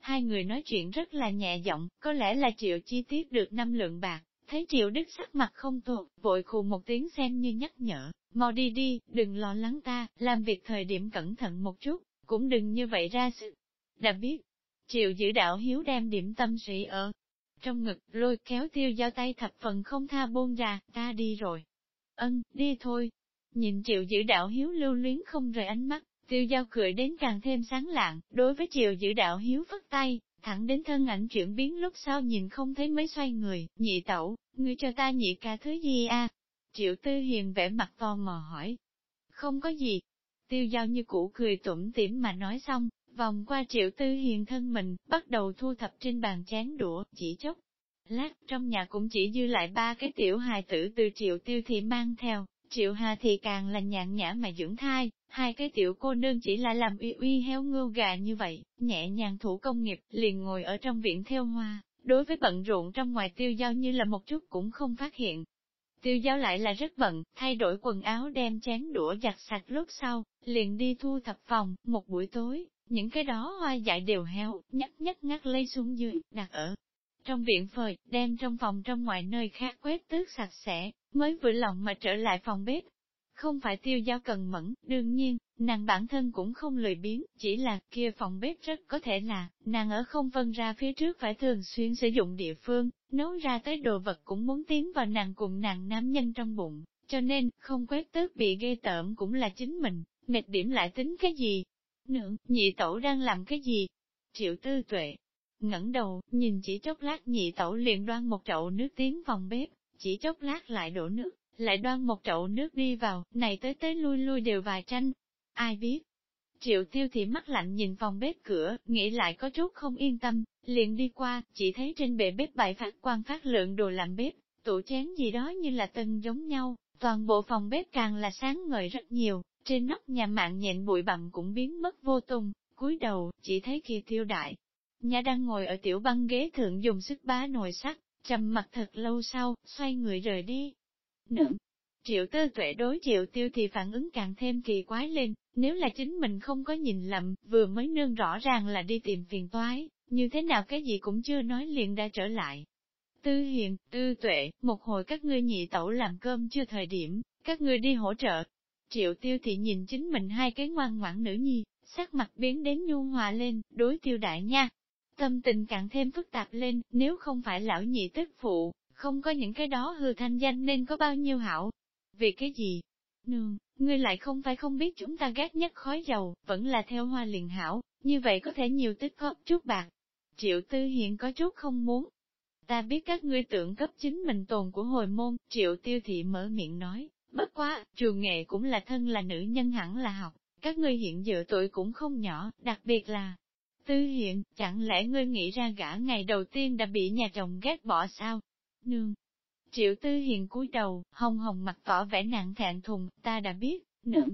Hai người nói chuyện rất là nhẹ giọng, có lẽ là triệu chi tiết được năm lượng bạc, thấy triệu đức sắc mặt không thuộc, vội khù một tiếng xem như nhắc nhở, mau đi đi, đừng lo lắng ta, làm việc thời điểm cẩn thận một chút, cũng đừng như vậy ra sự. Đã biết, triệu giữ đạo hiếu đem điểm tâm sĩ ở trong ngực, lôi kéo tiêu giao tay thập phần không tha buông ra, ta đi rồi. Ân, đi thôi. Nhìn triệu giữ đạo hiếu lưu luyến không rời ánh mắt, tiêu giao cười đến càng thêm sáng lạng, đối với triệu giữ đạo hiếu phất tay, thẳng đến thân ảnh chuyển biến lúc sau nhìn không thấy mấy xoay người, nhị tẩu, ngươi cho ta nhị ca thứ gì a? Triệu tư hiền vẻ mặt to mò hỏi. Không có gì. Tiêu giao như cũ cười tủm tỉm mà nói xong, vòng qua triệu tư hiền thân mình, bắt đầu thu thập trên bàn chén đũa, chỉ chốc. Lát, trong nhà cũng chỉ dư lại ba cái tiểu hài tử từ triệu tiêu thì mang theo, triệu hà thì càng là nhàn nhã mà dưỡng thai, hai cái tiểu cô nương chỉ là làm uy uy heo ngưu gà như vậy, nhẹ nhàng thủ công nghiệp, liền ngồi ở trong viện theo hoa, đối với bận rộn trong ngoài tiêu giao như là một chút cũng không phát hiện. Tiêu giao lại là rất bận, thay đổi quần áo đem chén đũa giặt sạch lúc sau, liền đi thu thập phòng, một buổi tối, những cái đó hoa dại đều heo, nhắc nhắc ngắt lấy xuống dưới, đặt ở trong viện phơi, đem trong phòng trong ngoài nơi khác quét tước sạch sẽ, mới vừa lòng mà trở lại phòng bếp. Không phải tiêu giao cần mẫn, đương nhiên, nàng bản thân cũng không lười biếng, chỉ là kia phòng bếp rất có thể là, nàng ở không vân ra phía trước phải thường xuyên sử dụng địa phương, nấu ra tới đồ vật cũng muốn tiến vào nàng cùng nàng nam nhân trong bụng, cho nên, không quét tước bị ghê tởm cũng là chính mình, mệt điểm lại tính cái gì, Nương, nhị tẩu đang làm cái gì? Triệu tư tuệ, ngẩng đầu, nhìn chỉ chốc lát nhị tẩu liền đoan một chậu nước tiến phòng bếp, chỉ chốc lát lại đổ nước, lại đoan một chậu nước đi vào, này tới tới lui lui đều vài tranh. Ai biết? Triệu tiêu thì mắt lạnh nhìn phòng bếp cửa, nghĩ lại có chút không yên tâm, liền đi qua, chỉ thấy trên bệ bếp bày phát quan phát lượng đồ làm bếp, tủ chén gì đó như là tân giống nhau, toàn bộ phòng bếp càng là sáng ngời rất nhiều, trên nóc nhà mạng nhện bụi bặm cũng biến mất vô tung, cúi đầu, chỉ thấy kia tiêu đại. Nhà đang ngồi ở tiểu băng ghế thượng dùng sức bá nồi sắt, trầm mặt thật lâu sau, xoay người rời đi. nữ triệu tư tuệ đối triệu tiêu thì phản ứng càng thêm kỳ quái lên, nếu là chính mình không có nhìn lầm, vừa mới nương rõ ràng là đi tìm phiền toái, như thế nào cái gì cũng chưa nói liền đã trở lại. Tư hiền, tư tuệ, một hồi các ngươi nhị tẩu làm cơm chưa thời điểm, các ngươi đi hỗ trợ, Triệu tiêu thị nhìn chính mình hai cái ngoan ngoãn nữ nhi, sắc mặt biến đến nhu hòa lên, đối tiêu đại nha. Tâm tình càng thêm phức tạp lên, nếu không phải lão nhị tức phụ, không có những cái đó hư thanh danh nên có bao nhiêu hảo. Vì cái gì? Nương, ngươi lại không phải không biết chúng ta ghét nhất khói dầu, vẫn là theo hoa liền hảo, như vậy có thể nhiều tích góp chút bạc. Triệu tư hiện có chút không muốn. Ta biết các ngươi tưởng cấp chính mình tồn của hồi môn, triệu tiêu thị mở miệng nói, Bất quá, trường nghệ cũng là thân là nữ nhân hẳn là học, các ngươi hiện giờ tuổi cũng không nhỏ, đặc biệt là tư hiện, chẳng lẽ ngươi nghĩ ra gã ngày đầu tiên đã bị nhà chồng ghét bỏ sao? Nương! Triệu tư hiện cúi đầu, hồng hồng mặt tỏ vẻ nặng thẹn thùng, ta đã biết, nương.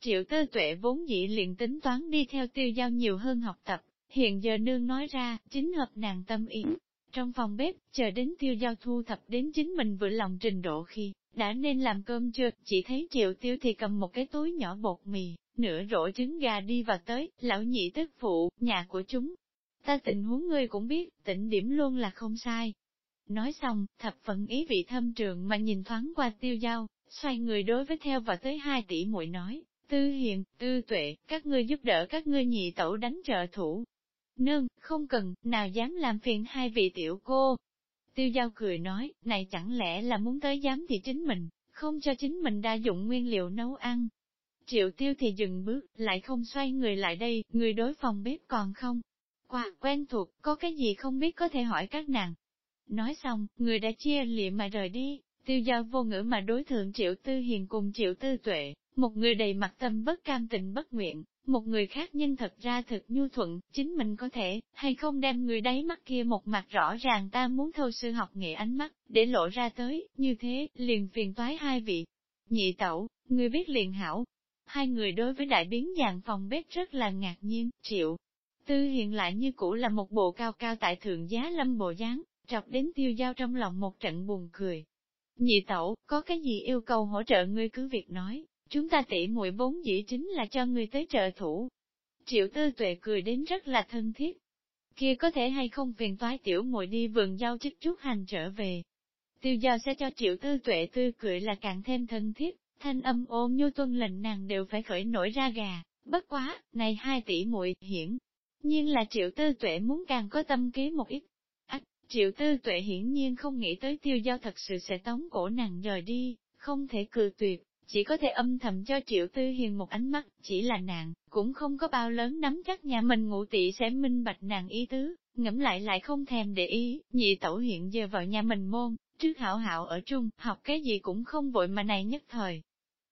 Triệu tư tuệ vốn dĩ liền tính toán đi theo tiêu giao nhiều hơn học tập, hiện giờ nương nói ra, chính hợp nàng tâm ý. Trong phòng bếp, chờ đến tiêu giao thu thập đến chính mình vừa lòng trình độ khi, đã nên làm cơm chưa, chỉ thấy triệu tiêu thì cầm một cái túi nhỏ bột mì, nửa rổ trứng gà đi vào tới, lão nhị tức phụ, nhà của chúng. Ta tình huống ngươi cũng biết, tỉnh điểm luôn là không sai. Nói xong, thập phận ý vị thâm trường mà nhìn thoáng qua tiêu giao, xoay người đối với theo và tới hai tỷ muội nói, tư hiền, tư tuệ, các ngươi giúp đỡ các ngươi nhị tẩu đánh trợ thủ. Nương, không cần, nào dám làm phiền hai vị tiểu cô, Tiêu giao cười nói, này chẳng lẽ là muốn tới dám thì chính mình, không cho chính mình đa dụng nguyên liệu nấu ăn. Triệu tiêu thì dừng bước, lại không xoay người lại đây, người đối phòng bếp còn không. Quà, quen thuộc, có cái gì không biết có thể hỏi các nàng. Nói xong, người đã chia liệm mà rời đi, tiêu giao vô ngữ mà đối thượng triệu tư hiền cùng triệu tư tuệ, một người đầy mặt tâm bất cam tình bất nguyện, một người khác nhân thật ra thật nhu thuận, chính mình có thể, hay không đem người đáy mắt kia một mặt rõ ràng ta muốn thâu sư học nghệ ánh mắt, để lộ ra tới, như thế, liền phiền toái hai vị. Nhị tẩu, người biết liền hảo. Hai người đối với đại biến dạng phòng bếp rất là ngạc nhiên, triệu. Tư hiện lại như cũ là một bộ cao cao tại thượng giá lâm bộ dáng, trọc đến tiêu giao trong lòng một trận buồn cười. Nhị tẩu, có cái gì yêu cầu hỗ trợ ngươi cứ việc nói, chúng ta tỉ muội bốn dĩ chính là cho người tới trợ thủ. Triệu tư tuệ cười đến rất là thân thiết. Kia có thể hay không phiền toái tiểu muội đi vườn giao chức chút hành trở về. Tiêu giao sẽ cho triệu tư tuệ tươi cười là càng thêm thân thiết, thanh âm ôn nhu tuân lệnh nàng đều phải khởi nổi ra gà, bất quá, này hai tỷ muội hiển. nhiên là triệu tư tuệ muốn càng có tâm kế một ít, Triệu tư tuệ hiển nhiên không nghĩ tới tiêu giao thật sự sẽ tống cổ nàng rời đi, không thể cự tuyệt, chỉ có thể âm thầm cho triệu tư hiền một ánh mắt, chỉ là nàng, cũng không có bao lớn nắm chắc nhà mình ngụ tị sẽ minh bạch nàng ý tứ, ngẫm lại lại không thèm để ý, nhị tẩu hiện giờ vào nhà mình môn, trước hảo hảo ở chung học cái gì cũng không vội mà này nhất thời.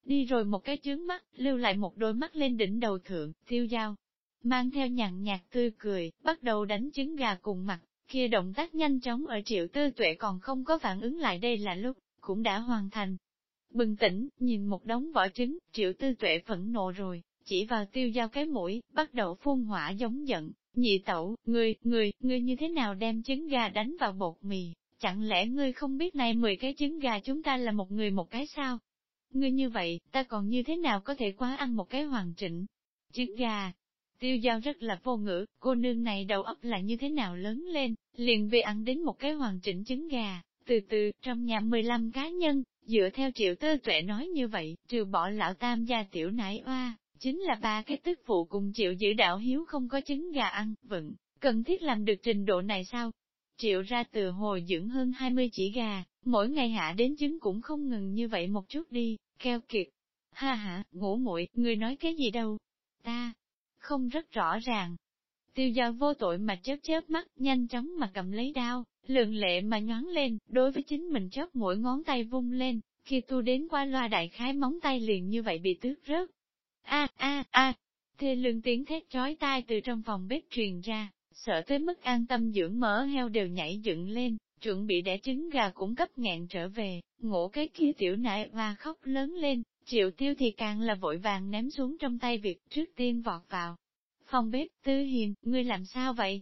Đi rồi một cái chướng mắt, lưu lại một đôi mắt lên đỉnh đầu thượng, tiêu dao Mang theo nhàn nhạt tươi cười, bắt đầu đánh trứng gà cùng mặt, kia động tác nhanh chóng ở triệu tư tuệ còn không có phản ứng lại đây là lúc, cũng đã hoàn thành. Bừng tỉnh, nhìn một đống vỏ trứng, triệu tư tuệ phẫn nộ rồi, chỉ vào tiêu giao cái mũi, bắt đầu phun hỏa giống giận, nhị tẩu, ngươi, ngươi, ngươi như thế nào đem trứng gà đánh vào bột mì, chẳng lẽ ngươi không biết này 10 cái trứng gà chúng ta là một người một cái sao? Ngươi như vậy, ta còn như thế nào có thể quá ăn một cái hoàn chỉnh? Trứng gà, Tiêu giao rất là vô ngữ, cô nương này đầu óc là như thế nào lớn lên, liền về ăn đến một cái hoàn chỉnh trứng gà, từ từ, trong nhà 15 cá nhân, dựa theo triệu tơ tuệ nói như vậy, trừ bỏ lão tam gia tiểu nải oa, chính là ba cái tức phụ cùng triệu giữ đạo hiếu không có trứng gà ăn, vẫn, cần thiết làm được trình độ này sao? Triệu ra từ hồi dưỡng hơn 20 chỉ gà, mỗi ngày hạ đến trứng cũng không ngừng như vậy một chút đi, keo kiệt. Ha ha, ngủ muội người nói cái gì đâu? Ta, không rất rõ ràng. Tiêu giao vô tội mà chớp chớp mắt, nhanh chóng mà cầm lấy đao, lượng lệ mà nhoáng lên, đối với chính mình chớp mỗi ngón tay vung lên, khi tu đến qua loa đại khái móng tay liền như vậy bị tước rớt. A a a, thê lương tiếng thét chói tai từ trong phòng bếp truyền ra, sợ tới mức an tâm dưỡng mỡ heo đều nhảy dựng lên, chuẩn bị đẻ trứng gà cũng cấp nghẹn trở về, ngộ cái kia tiểu nại và khóc lớn lên, Triệu tiêu thì càng là vội vàng ném xuống trong tay việc trước tiên vọt vào. Phòng bếp, tư hiền, ngươi làm sao vậy?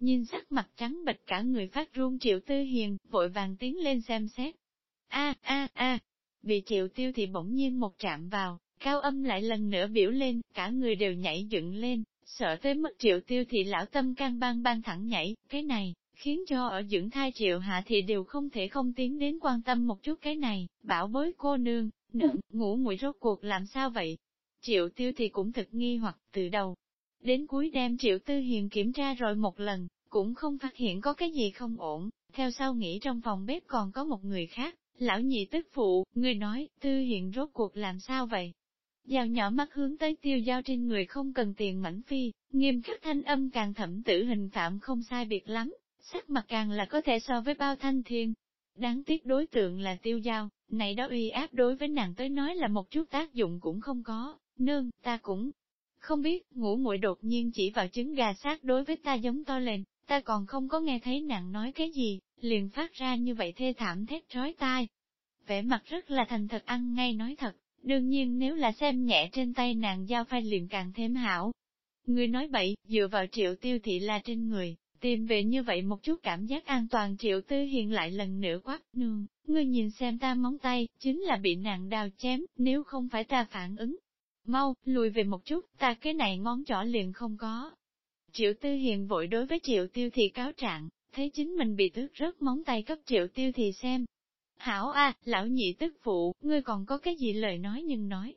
Nhìn sắc mặt trắng bệch cả người phát run triệu tư hiền, vội vàng tiến lên xem xét. a a a bị triệu tiêu thì bỗng nhiên một chạm vào, cao âm lại lần nữa biểu lên, cả người đều nhảy dựng lên, sợ tới mức triệu tiêu thì lão tâm can ban ban thẳng nhảy, cái này, khiến cho ở dưỡng thai triệu hạ thì đều không thể không tiến đến quan tâm một chút cái này, bảo bối cô nương, Nương, ngủ muội rốt cuộc làm sao vậy? Triệu tiêu thì cũng thật nghi hoặc từ đầu. Đến cuối đêm triệu tư hiền kiểm tra rồi một lần, cũng không phát hiện có cái gì không ổn, theo sau nghĩ trong phòng bếp còn có một người khác, lão nhị tức phụ, người nói, tư hiền rốt cuộc làm sao vậy? Giao nhỏ mắt hướng tới tiêu giao trên người không cần tiền mảnh phi, nghiêm khắc thanh âm càng thẩm tử hình phạm không sai biệt lắm, sắc mặt càng là có thể so với bao thanh thiên. Đáng tiếc đối tượng là tiêu giao, này đó uy áp đối với nàng tới nói là một chút tác dụng cũng không có, nương, ta cũng không biết, ngủ muội đột nhiên chỉ vào trứng gà sát đối với ta giống to lên, ta còn không có nghe thấy nàng nói cái gì, liền phát ra như vậy thê thảm thét trói tai. Vẻ mặt rất là thành thật ăn ngay nói thật, đương nhiên nếu là xem nhẹ trên tay nàng giao phai liền càng thêm hảo. Người nói bậy, dựa vào triệu tiêu thị là trên người, Tìm về như vậy một chút cảm giác an toàn triệu tư hiện lại lần nữa quát nương, ngươi nhìn xem ta móng tay, chính là bị nàng đào chém, nếu không phải ta phản ứng. Mau, lùi về một chút, ta cái này ngón trỏ liền không có. Triệu tư Hiền vội đối với triệu tiêu Thị cáo trạng, thấy chính mình bị tước rớt móng tay cấp triệu tiêu Thị xem. Hảo a, lão nhị tức phụ, ngươi còn có cái gì lời nói nhưng nói.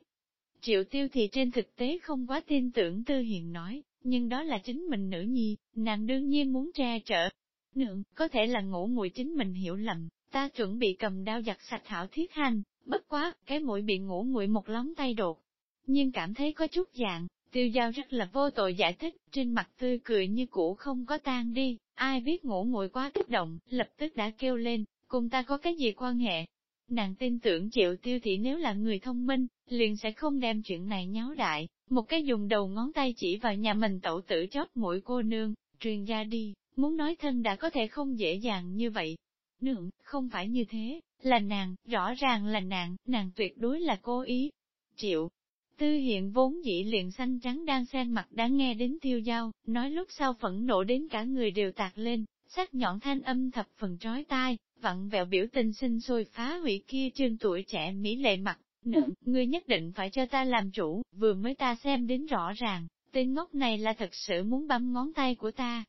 Triệu tiêu Thị trên thực tế không quá tin tưởng tư Hiền nói, nhưng đó là chính mình nữ nhi, nàng đương nhiên muốn che chở. Nượng, có thể là ngủ mùi chính mình hiểu lầm, ta chuẩn bị cầm đao giặt sạch hảo thiết hành, bất quá, cái mũi bị ngủ muội một lóng tay đột. Nhưng cảm thấy có chút dạng, tiêu giao rất là vô tội giải thích, trên mặt tươi cười như cũ không có tan đi, ai biết ngủ ngồi quá kích động, lập tức đã kêu lên, cùng ta có cái gì quan hệ. nàng tin tưởng triệu tiêu thị nếu là người thông minh, liền sẽ không đem chuyện này nháo đại, một cái dùng đầu ngón tay chỉ vào nhà mình tẩu tử chót mũi cô nương, truyền ra đi, muốn nói thân đã có thể không dễ dàng như vậy. Nương, không phải như thế, là nàng, rõ ràng là nàng, nàng tuyệt đối là cố ý. Triệu, Tư hiện vốn dĩ liền xanh trắng đang xen mặt đã nghe đến tiêu dao, nói lúc sau phẫn nộ đến cả người đều tạc lên, sắc nhọn thanh âm thập phần trói tai, vặn vẹo biểu tình sinh sôi phá hủy kia trương tuổi trẻ mỹ lệ mặt. Nữ, ngươi nhất định phải cho ta làm chủ, vừa mới ta xem đến rõ ràng, tên ngốc này là thật sự muốn băm ngón tay của ta.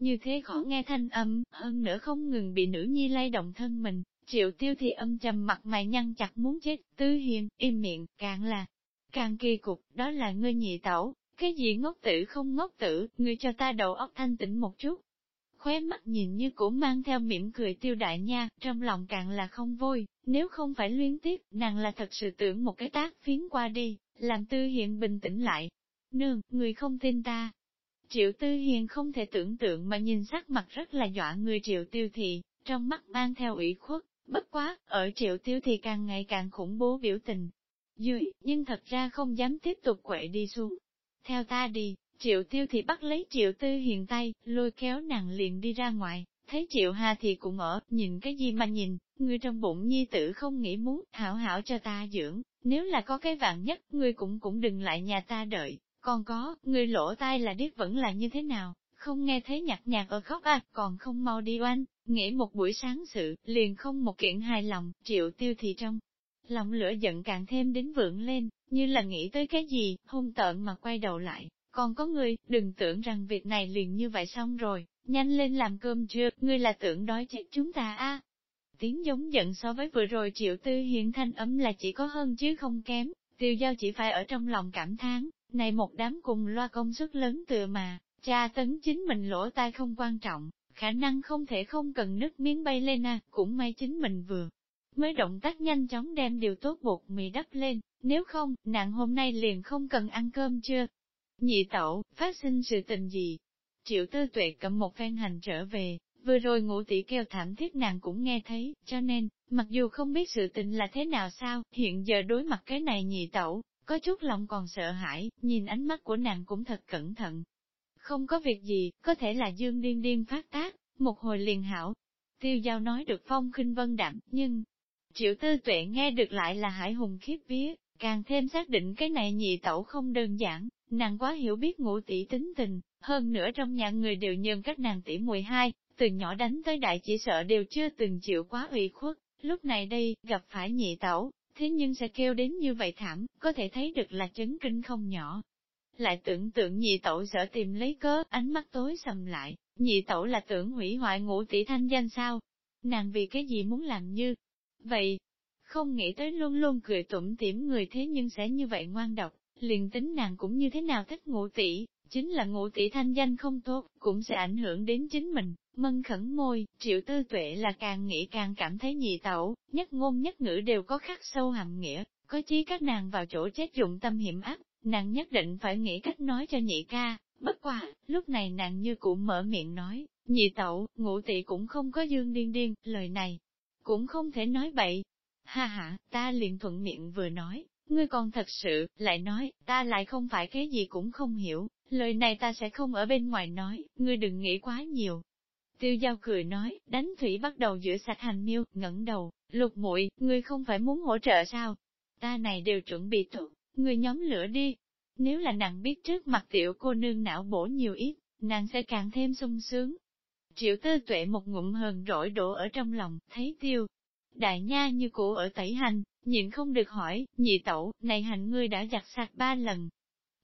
Như thế khó nghe thanh âm, hơn nữa không ngừng bị nữ nhi lay động thân mình, triệu tiêu thì âm trầm mặt mày nhăn chặt muốn chết, tư hiền, im miệng, càng là, càng kỳ cục, đó là ngươi nhị tẩu, cái gì ngốc tử không ngốc tử, ngươi cho ta đầu óc thanh tĩnh một chút, khóe mắt nhìn như cũng mang theo mỉm cười tiêu đại nha, trong lòng càng là không vui, nếu không phải luyến tiếc, nàng là thật sự tưởng một cái tác phiến qua đi, làm tư hiện bình tĩnh lại. Nương, người không tin ta. Triệu tư hiền không thể tưởng tượng mà nhìn sắc mặt rất là dọa người triệu tiêu thị, trong mắt mang theo ủy khuất, bất quá, ở triệu tiêu thì càng ngày càng khủng bố biểu tình. Dưới, nhưng thật ra không dám tiếp tục quậy đi xuống. Theo ta đi, Triệu tiêu thì bắt lấy triệu tư hiền tay, lôi kéo nàng liền đi ra ngoài, thấy triệu hà thì cũng ở, nhìn cái gì mà nhìn, người trong bụng nhi tử không nghĩ muốn, hảo hảo cho ta dưỡng, nếu là có cái vạn nhất, người cũng cũng đừng lại nhà ta đợi, còn có, người lỗ tai là điếc vẫn là như thế nào, không nghe thấy nhạc nhạc ở khóc à, còn không mau đi oanh, nghĩ một buổi sáng sự, liền không một kiện hài lòng, triệu tiêu thì trong. Lòng lửa giận càng thêm đến vượng lên, như là nghĩ tới cái gì, hung tợn mà quay đầu lại, còn có người, đừng tưởng rằng việc này liền như vậy xong rồi, nhanh lên làm cơm chưa, ngươi là tưởng đói chết chúng ta a. Tiếng giống giận so với vừa rồi triệu tư hiện thanh ấm là chỉ có hơn chứ không kém, tiêu giao chỉ phải ở trong lòng cảm thán, này một đám cùng loa công suất lớn tựa mà, cha tấn chính mình lỗ tai không quan trọng, khả năng không thể không cần nước miếng bay lên à, cũng may chính mình vừa. Mới động tác nhanh chóng đem điều tốt bột mì đắp lên, nếu không, nàng hôm nay liền không cần ăn cơm chưa, Nhị tẩu, phát sinh sự tình gì? Triệu tư tuệ cầm một phen hành trở về, vừa rồi ngủ tỷ kêu thảm thiết nàng cũng nghe thấy, cho nên, mặc dù không biết sự tình là thế nào sao, hiện giờ đối mặt cái này nhị tẩu, có chút lòng còn sợ hãi, nhìn ánh mắt của nàng cũng thật cẩn thận. Không có việc gì, có thể là dương điên điên phát tác, một hồi liền hảo. Tiêu giao nói được phong khinh vân đạm, nhưng, triệu tư tuệ nghe được lại là hải hùng khiếp vía, càng thêm xác định cái này nhị tẩu không đơn giản, Nàng quá hiểu biết ngũ tỷ tính tình, hơn nữa trong nhà người đều nhường các nàng tỷ mùi hai, từ nhỏ đánh tới đại chỉ sợ đều chưa từng chịu quá ủy khuất, lúc này đây, gặp phải nhị tẩu, thế nhưng sẽ kêu đến như vậy thảm, có thể thấy được là chấn kinh không nhỏ. Lại tưởng tượng nhị tẩu sợ tìm lấy cớ, ánh mắt tối sầm lại, nhị tẩu là tưởng hủy hoại ngũ tỷ thanh danh sao? Nàng vì cái gì muốn làm như vậy? Không nghĩ tới luôn luôn cười tủm tỉm người thế nhưng sẽ như vậy ngoan độc, liền tính nàng cũng như thế nào thích ngũ tỷ, chính là ngũ tỷ thanh danh không tốt, cũng sẽ ảnh hưởng đến chính mình, mân khẩn môi, triệu tư tuệ là càng nghĩ càng cảm thấy nhị tẩu, nhất ngôn nhất ngữ đều có khắc sâu hàm nghĩa, có chí các nàng vào chỗ chết dụng tâm hiểm ác, nàng nhất định phải nghĩ cách nói cho nhị ca, bất quá, lúc này nàng như cũng mở miệng nói, nhị tẩu, ngũ tỷ cũng không có dương điên điên, lời này, cũng không thể nói bậy. Ha ha, ta liền thuận miệng vừa nói, Ngươi còn thật sự, lại nói, ta lại không phải cái gì cũng không hiểu, lời này ta sẽ không ở bên ngoài nói, ngươi đừng nghĩ quá nhiều. Tiêu giao cười nói, đánh thủy bắt đầu rửa sạch hành miêu, ngẩng đầu, lục muội ngươi không phải muốn hỗ trợ sao? Ta này đều chuẩn bị tốt, ngươi nhóm lửa đi. Nếu là nàng biết trước mặt tiểu cô nương não bổ nhiều ít, nàng sẽ càng thêm sung sướng. Triệu tư tuệ một ngụm hờn rỗi đổ ở trong lòng, thấy tiêu. Đại nha như cũ ở tẩy hành, nhịn không được hỏi, nhị tẩu, này hành ngươi đã giặt sạch ba lần.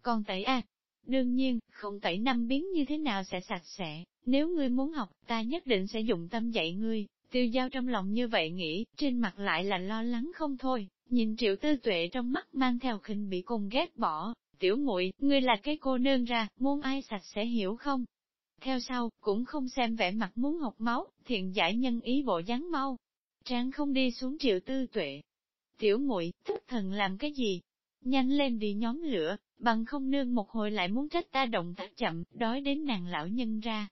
Còn tẩy à? Đương nhiên, không tẩy năm biến như thế nào sẽ sạch sẽ, nếu ngươi muốn học, ta nhất định sẽ dùng tâm dạy ngươi. Tiêu giao trong lòng như vậy nghĩ, trên mặt lại là lo lắng không thôi, nhìn triệu tư tuệ trong mắt mang theo khinh bị cùng ghét bỏ, tiểu muội ngươi là cái cô nương ra, muốn ai sạch sẽ hiểu không? Theo sau, cũng không xem vẻ mặt muốn học máu, thiện giải nhân ý bộ dáng mau. Trang không đi xuống triệu tư tuệ, Tiểu muội thức thần làm cái gì? Nhanh lên đi nhóm lửa, bằng không nương một hồi lại muốn trách ta động tác chậm, đói đến nàng lão nhân ra.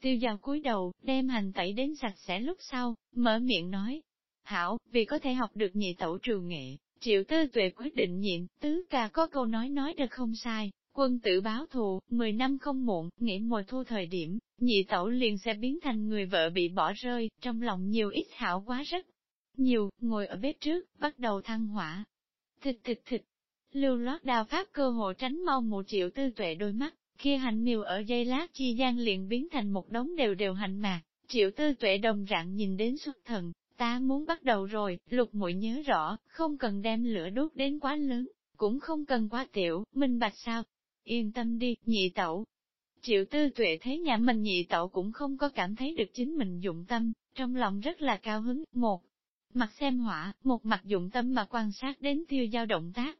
Tiêu giao cúi đầu, đem hành tẩy đến sạch sẽ lúc sau, mở miệng nói. Hảo, vì có thể học được nhị tẩu trường nghệ, triệu tư tuệ quyết định nhịn, tứ ca có câu nói nói được không sai, quân tử báo thù, 10 năm không muộn, nghĩ mùa thu thời điểm, nhị tẩu liền sẽ biến thành người vợ bị bỏ rơi, trong lòng nhiều ít hảo quá rất nhiều, ngồi ở bếp trước, bắt đầu thăng hỏa. Thịt thịt thịt, lưu lót đào pháp cơ hội tránh mau một triệu tư tuệ đôi mắt, kia hành miều ở dây lát chi gian liền biến thành một đống đều đều hành mạc, triệu tư tuệ đồng rạng nhìn đến xuất thần, ta muốn bắt đầu rồi, lục muội nhớ rõ, không cần đem lửa đốt đến quá lớn, cũng không cần quá tiểu, minh bạch sao, yên tâm đi, nhị tẩu. Triệu tư tuệ thấy nhà mình nhị tẩu cũng không có cảm thấy được chính mình dụng tâm, trong lòng rất là cao hứng, một mặt xem họa, một mặt dụng tâm mà quan sát đến tiêu giao động tác.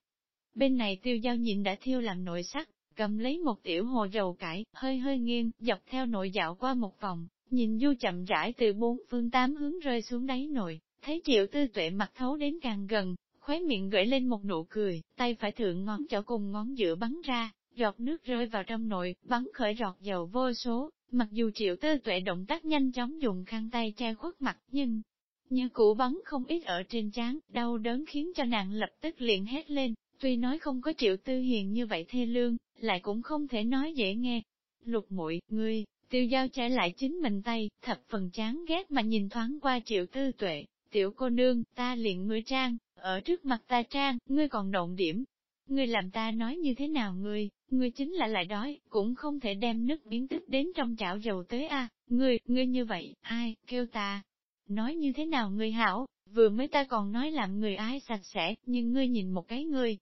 Bên này tiêu giao nhìn đã thiêu làm nội sắc, cầm lấy một tiểu hồ dầu cải, hơi hơi nghiêng, dọc theo nội dạo qua một vòng, nhìn du chậm rãi từ bốn phương tám hướng rơi xuống đáy nồi, thấy triệu tư tuệ mặt thấu đến càng gần, khóe miệng gửi lên một nụ cười, tay phải thượng ngón chỏ cùng ngón giữa bắn ra, giọt nước rơi vào trong nồi, bắn khởi giọt dầu vô số, mặc dù triệu tư tuệ động tác nhanh chóng dùng khăn tay che khuất mặt, nhưng, như cũ bắn không ít ở trên trán, đau đớn khiến cho nàng lập tức liền hét lên, tuy nói không có triệu tư hiền như vậy thê lương, lại cũng không thể nói dễ nghe. Lục muội ngươi, tiêu giao trẻ lại chính mình tay, thập phần chán ghét mà nhìn thoáng qua triệu tư tuệ, tiểu cô nương, ta liền ngươi trang, ở trước mặt ta trang, ngươi còn động điểm. Ngươi làm ta nói như thế nào ngươi, ngươi chính là lại đói, cũng không thể đem nước biến tích đến trong chảo dầu tới a ngươi, ngươi như vậy, ai, kêu ta. Nói như thế nào ngươi hảo, vừa mới ta còn nói làm người ai sạch sẽ, nhưng ngươi nhìn một cái ngươi.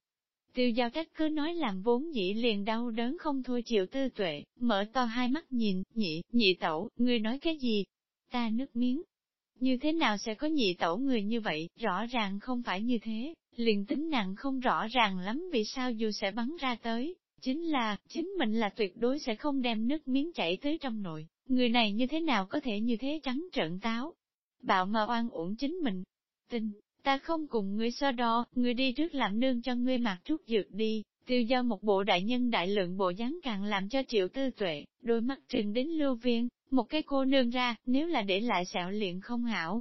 Tiêu giao trách cứ nói làm vốn dĩ liền đau đớn không thua chịu tư tuệ, mở to hai mắt nhìn, nhị, nhị tẩu, ngươi nói cái gì? Ta nước miếng. Như thế nào sẽ có nhị tẩu người như vậy, rõ ràng không phải như thế, liền tính nặng không rõ ràng lắm vì sao dù sẽ bắn ra tới, chính là, chính mình là tuyệt đối sẽ không đem nước miếng chảy tới trong nội, người này như thế nào có thể như thế trắng trợn táo. Bạo mà oan uổng chính mình. Tình, ta không cùng ngươi so đo, ngươi đi trước làm nương cho ngươi mặc chút dược đi, tiêu giao một bộ đại nhân đại lượng bộ dáng càng làm cho triệu tư tuệ, đôi mắt trừng đến lưu viên, một cái cô nương ra, nếu là để lại sẹo luyện không hảo.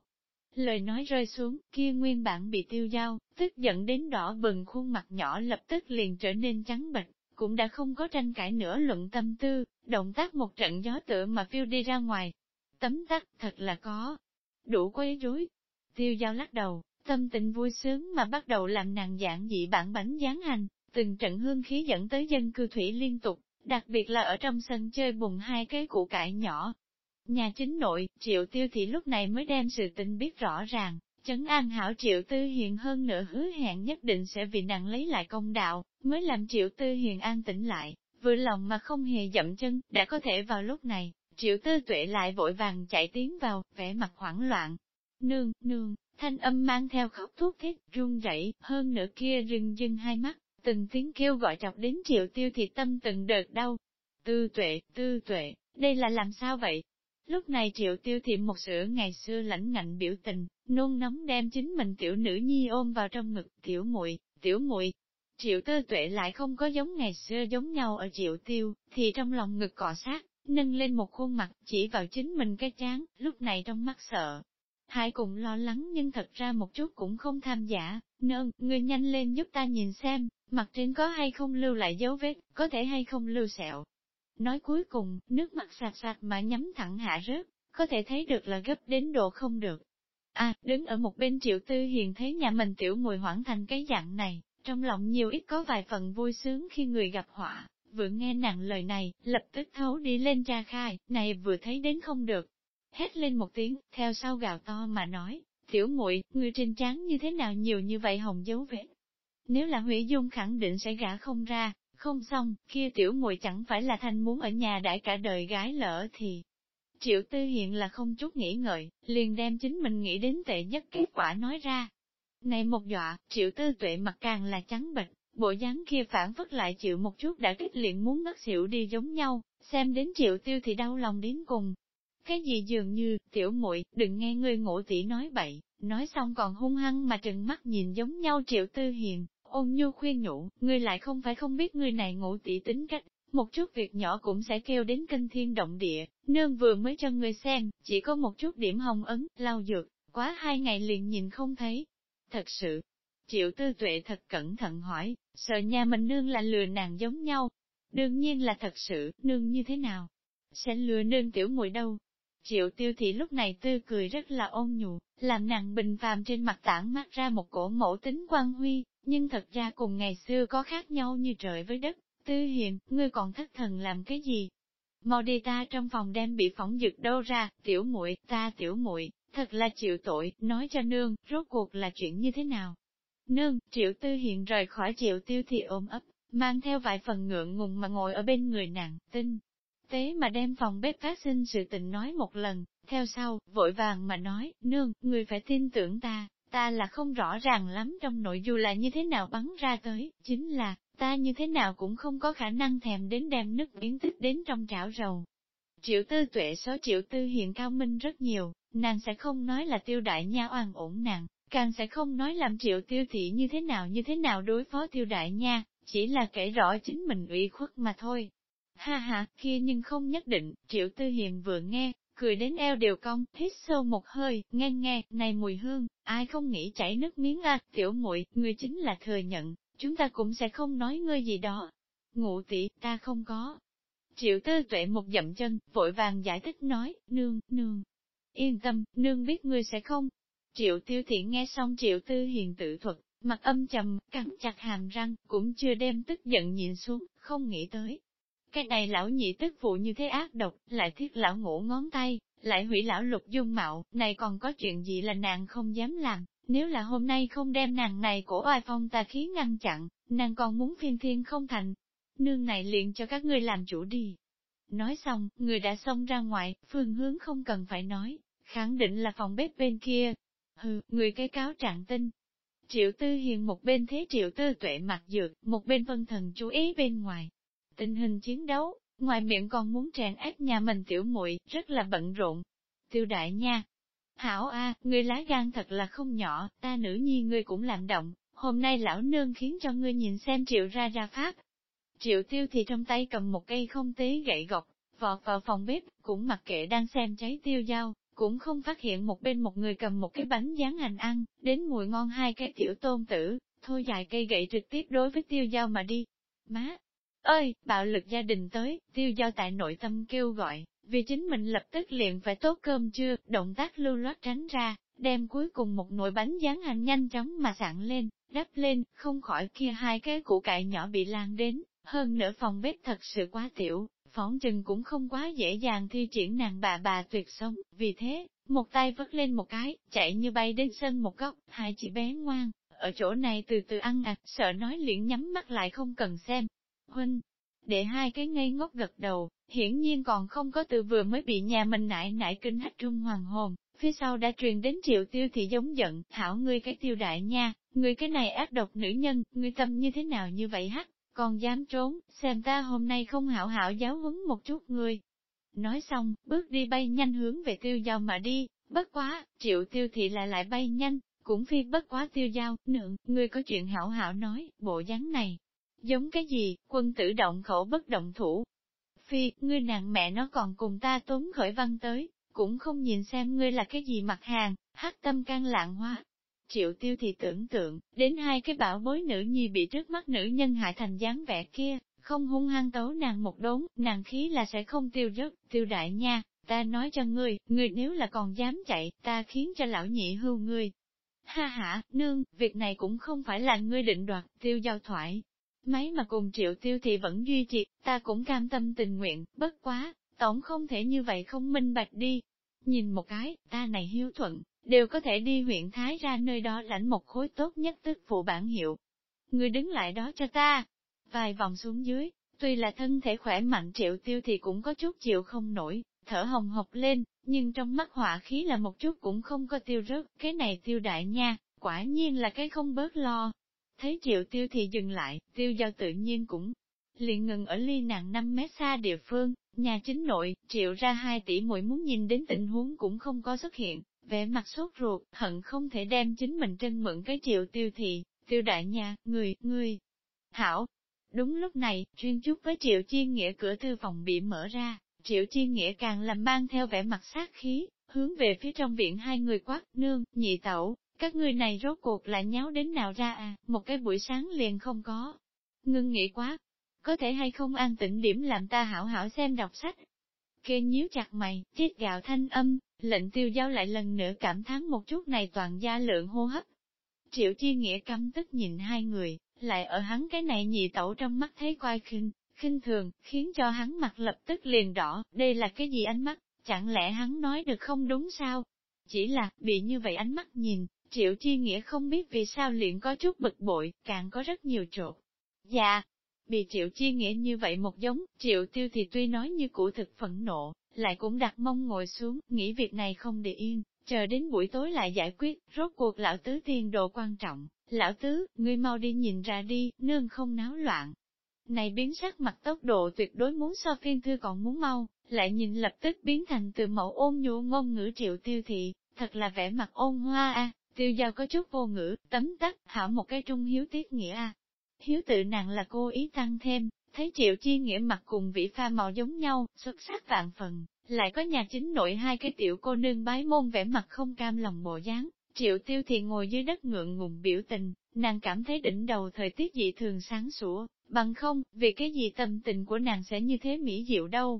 Lời nói rơi xuống, kia nguyên bản bị tiêu dao tức giận đến đỏ bừng khuôn mặt nhỏ lập tức liền trở nên trắng bệch, cũng đã không có tranh cãi nữa luận tâm tư, động tác một trận gió tựa mà phiêu đi ra ngoài. Tấm tắc thật là có, đủ quấy rối. Tiêu dao lắc đầu, tâm tình vui sướng mà bắt đầu làm nàng giảng dị bản bánh dán hành, từng trận hương khí dẫn tới dân cư thủy liên tục, đặc biệt là ở trong sân chơi bùng hai cái củ cải nhỏ. Nhà chính nội, triệu tiêu thị lúc này mới đem sự tình biết rõ ràng, chấn an hảo triệu tư hiền hơn nữa hứa hẹn nhất định sẽ vì nàng lấy lại công đạo, mới làm triệu tư hiền an tĩnh lại, vừa lòng mà không hề dậm chân, đã có thể vào lúc này, triệu tư tuệ lại vội vàng chạy tiến vào, vẻ mặt hoảng loạn. Nương, nương, thanh âm mang theo khóc thuốc thiết, run rẩy, hơn nữa kia rừng dưng hai mắt, từng tiếng kêu gọi chọc đến triệu tiêu thì tâm từng đợt đau. Tư tuệ, tư tuệ, đây là làm sao vậy? Lúc này triệu tiêu thiệm một sữa ngày xưa lãnh ngạnh biểu tình, nôn nóng đem chính mình tiểu nữ nhi ôm vào trong ngực, tiểu muội tiểu muội Triệu tư tuệ lại không có giống ngày xưa giống nhau ở triệu tiêu, thì trong lòng ngực cọ sát, nâng lên một khuôn mặt chỉ vào chính mình cái chán, lúc này trong mắt sợ. Hai cùng lo lắng nhưng thật ra một chút cũng không tham giả, nương, người nhanh lên giúp ta nhìn xem, mặt trên có hay không lưu lại dấu vết, có thể hay không lưu sẹo. Nói cuối cùng, nước mặt sạc sạc mà nhắm thẳng hạ rớt, có thể thấy được là gấp đến độ không được. À, đứng ở một bên triệu tư hiền thấy nhà mình tiểu mùi hoảng thành cái dạng này, trong lòng nhiều ít có vài phần vui sướng khi người gặp họa, vừa nghe nặng lời này, lập tức thấu đi lên tra khai, này vừa thấy đến không được. Hét lên một tiếng, theo sau gào to mà nói, tiểu muội người trên trán như thế nào nhiều như vậy hồng dấu vết. Nếu là hủy dung khẳng định sẽ gã không ra, không xong, kia tiểu muội chẳng phải là thanh muốn ở nhà đãi cả đời gái lỡ thì. Triệu tư hiện là không chút nghĩ ngợi, liền đem chính mình nghĩ đến tệ nhất kết quả nói ra. Này một dọa, triệu tư tuệ mặt càng là trắng bệch, bộ dáng kia phản phất lại chịu một chút đã kích liền muốn ngất xỉu đi giống nhau, xem đến triệu tiêu thì đau lòng đến cùng. Cái gì dường như, tiểu muội đừng nghe người ngộ tỷ nói bậy, nói xong còn hung hăng mà trừng mắt nhìn giống nhau triệu tư hiền, ôn nhu khuyên nhủ, ngươi lại không phải không biết người này ngủ tỷ tính cách, một chút việc nhỏ cũng sẽ kêu đến kinh thiên động địa, nương vừa mới cho ngươi xem, chỉ có một chút điểm hồng ấn, lau dược, quá hai ngày liền nhìn không thấy. Thật sự, triệu tư tuệ thật cẩn thận hỏi, sợ nhà mình nương là lừa nàng giống nhau. Đương nhiên là thật sự, nương như thế nào? Sẽ lừa nương tiểu muội đâu? Triệu tiêu thị lúc này tươi cười rất là ôn nhu, làm nàng bình phàm trên mặt tảng mắt ra một cổ mẫu tính quan huy, nhưng thật ra cùng ngày xưa có khác nhau như trời với đất. Tư hiền, ngươi còn thất thần làm cái gì? Mau đi ta trong phòng đem bị phỏng dực đâu ra, tiểu muội, ta tiểu muội, thật là chịu tội, nói cho nương, rốt cuộc là chuyện như thế nào? Nương, triệu tư hiện rời khỏi triệu tiêu thị ôm ấp, mang theo vài phần ngượng ngùng mà ngồi ở bên người nàng, tin Tế mà đem phòng bếp phát sinh sự tình nói một lần, theo sau, vội vàng mà nói, nương, người phải tin tưởng ta, ta là không rõ ràng lắm trong nội dù là như thế nào bắn ra tới, chính là, ta như thế nào cũng không có khả năng thèm đến đem nước biến tích đến trong chảo rầu. Triệu tư tuệ số triệu tư hiện cao minh rất nhiều, nàng sẽ không nói là tiêu đại nha oan ổn nàng, càng sẽ không nói làm triệu tiêu thị như thế nào như thế nào đối phó tiêu đại nha, chỉ là kể rõ chính mình ủy khuất mà thôi. Ha ha, kia nhưng không nhất định, triệu tư hiền vừa nghe, cười đến eo đều cong, hít sâu một hơi, nghe nghe, này mùi hương, ai không nghĩ chảy nước miếng à, tiểu muội, người chính là thừa nhận, chúng ta cũng sẽ không nói ngươi gì đó. Ngụ tỷ, ta không có. Triệu tư tuệ một dậm chân, vội vàng giải thích nói, nương, nương. Yên tâm, nương biết ngươi sẽ không. Triệu tiêu thiện nghe xong triệu tư hiền tự thuật, mặt âm trầm, cắn chặt hàm răng, cũng chưa đem tức giận nhìn xuống, không nghĩ tới. Cái này lão nhị tức phụ như thế ác độc, lại thiết lão ngủ ngón tay, lại hủy lão lục dung mạo, này còn có chuyện gì là nàng không dám làm, nếu là hôm nay không đem nàng này của oai phong ta khí ngăn chặn, nàng còn muốn phiên thiên không thành. Nương này liền cho các ngươi làm chủ đi. Nói xong, người đã xông ra ngoài, phương hướng không cần phải nói, khẳng định là phòng bếp bên kia. Hừ, người cái cáo trạng tin Triệu Tư Hiền một bên thế Triệu Tư Tuệ mặt dược, một bên vân thần chú ý bên ngoài. Tình hình chiến đấu, ngoài miệng còn muốn tràn ép nhà mình tiểu muội rất là bận rộn. Tiêu đại nha, Hảo A, ngươi lá gan thật là không nhỏ, ta nữ nhi ngươi cũng làm động, hôm nay lão nương khiến cho ngươi nhìn xem triệu ra ra pháp. Triệu tiêu thì trong tay cầm một cây không tế gậy gọc, vọt vào phòng bếp, cũng mặc kệ đang xem cháy tiêu dao, cũng không phát hiện một bên một người cầm một cái bánh dán hành ăn, đến mùi ngon hai cái tiểu tôn tử, thôi dài cây gậy trực tiếp đối với tiêu dao mà đi. Má! Ơi, bạo lực gia đình tới, tiêu dao tại nội tâm kêu gọi, vì chính mình lập tức liền phải tốt cơm chưa, động tác lưu loát tránh ra, đem cuối cùng một nồi bánh dán hành nhanh chóng mà sẵn lên, đắp lên, không khỏi kia hai cái củ cải nhỏ bị lan đến, hơn nữa phòng bếp thật sự quá tiểu, phóng chừng cũng không quá dễ dàng thi triển nàng bà bà tuyệt sống, vì thế, một tay vất lên một cái, chạy như bay đến sân một góc, hai chị bé ngoan, ở chỗ này từ từ ăn à, sợ nói liền nhắm mắt lại không cần xem. Huynh, để hai cái ngây ngốc gật đầu, hiển nhiên còn không có từ vừa mới bị nhà mình nại nại kinh hách trung hoàng hồn, phía sau đã truyền đến triệu tiêu thì giống giận, hảo ngươi cái tiêu đại nha, ngươi cái này ác độc nữ nhân, ngươi tâm như thế nào như vậy hắc, còn dám trốn, xem ta hôm nay không hảo hảo giáo huấn một chút ngươi. Nói xong, bước đi bay nhanh hướng về tiêu giao mà đi, bất quá, triệu tiêu thị lại lại bay nhanh, cũng phi bất quá tiêu giao, nượng, ngươi có chuyện hảo hảo nói, bộ dáng này. Giống cái gì, quân tử động khẩu bất động thủ, Phi, ngươi nàng mẹ nó còn cùng ta tốn khởi văn tới, cũng không nhìn xem ngươi là cái gì mặt hàng, hát tâm can lạng hoa. Triệu tiêu thì tưởng tượng, đến hai cái bảo bối nữ nhi bị trước mắt nữ nhân hại thành dáng vẻ kia, không hung hăng tấu nàng một đốn, nàng khí là sẽ không tiêu rớt, tiêu đại nha, ta nói cho ngươi, ngươi nếu là còn dám chạy, ta khiến cho lão nhị hưu ngươi. Ha ha, nương, việc này cũng không phải là ngươi định đoạt, tiêu giao thoại, Mấy mà cùng triệu tiêu thì vẫn duy trì, ta cũng cam tâm tình nguyện, bất quá, tổng không thể như vậy không minh bạch đi. Nhìn một cái, ta này hiếu thuận, đều có thể đi huyện Thái ra nơi đó lãnh một khối tốt nhất tức phụ bản hiệu. Người đứng lại đó cho ta. Vài vòng xuống dưới, tuy là thân thể khỏe mạnh triệu tiêu thì cũng có chút chịu không nổi, thở hồng hộc lên, nhưng trong mắt họa khí là một chút cũng không có tiêu rớt, cái này tiêu đại nha, quả nhiên là cái không bớt lo. Thấy triệu tiêu thì dừng lại, tiêu giao tự nhiên cũng liền ngừng ở ly nàng 5 mét xa địa phương, nhà chính nội, triệu ra hai tỷ muội muốn nhìn đến tình huống cũng không có xuất hiện, vẻ mặt sốt ruột, hận không thể đem chính mình trân mượn cái triệu tiêu thị, tiêu đại nhà, người, người. Hảo, đúng lúc này, chuyên chúc với triệu chiên nghĩa cửa thư phòng bị mở ra, triệu chiên nghĩa càng làm mang theo vẻ mặt sát khí, hướng về phía trong viện hai người quát, nương, nhị tẩu, các ngươi này rốt cuộc là nháo đến nào ra à, một cái buổi sáng liền không có. Ngưng nghĩ quá, có thể hay không an tĩnh điểm làm ta hảo hảo xem đọc sách. Kê nhíu chặt mày, chiết gạo thanh âm, lệnh tiêu giao lại lần nữa cảm thán một chút này toàn gia lượng hô hấp. Triệu chi nghĩa căm tức nhìn hai người, lại ở hắn cái này nhị tẩu trong mắt thấy quai khinh, khinh thường, khiến cho hắn mặt lập tức liền đỏ, đây là cái gì ánh mắt, chẳng lẽ hắn nói được không đúng sao? Chỉ là, bị như vậy ánh mắt nhìn, triệu chi nghĩa không biết vì sao liền có chút bực bội, càng có rất nhiều trột. Dạ, bị triệu chi nghĩa như vậy một giống, triệu tiêu thì tuy nói như cụ thực phẫn nộ, lại cũng đặt mông ngồi xuống, nghĩ việc này không để yên, chờ đến buổi tối lại giải quyết, rốt cuộc lão tứ tiền đồ quan trọng, lão tứ, ngươi mau đi nhìn ra đi, nương không náo loạn. Này biến sắc mặt tốc độ tuyệt đối muốn so phiên thư còn muốn mau, lại nhìn lập tức biến thành từ mẫu ôn nhu ngôn ngữ triệu tiêu thị, thật là vẻ mặt ôn hoa a tiêu giao có chút vô ngữ, tấm tắc, hảo một cái trung hiếu tiết nghĩa a Hiếu tự nàng là cô ý tăng thêm, thấy triệu chi nghĩa mặt cùng vị pha màu giống nhau, xuất sắc vạn phần, lại có nhà chính nội hai cái tiểu cô nương bái môn vẻ mặt không cam lòng bộ dáng. Triệu tiêu thì ngồi dưới đất ngượng ngùng biểu tình, nàng cảm thấy đỉnh đầu thời tiết dị thường sáng sủa, bằng không, vì cái gì tâm tình của nàng sẽ như thế mỹ diệu đâu.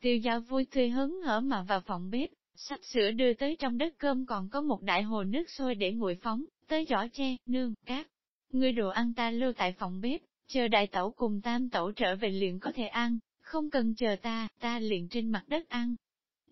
Tiêu giao vui tươi hứng hở mà vào phòng bếp, sắp sửa đưa tới trong đất cơm còn có một đại hồ nước sôi để nguội phóng, tới giỏ tre, nương, cát. Ngươi đồ ăn ta lưu tại phòng bếp, chờ đại tẩu cùng tam tẩu trở về liền có thể ăn, không cần chờ ta, ta liền trên mặt đất ăn.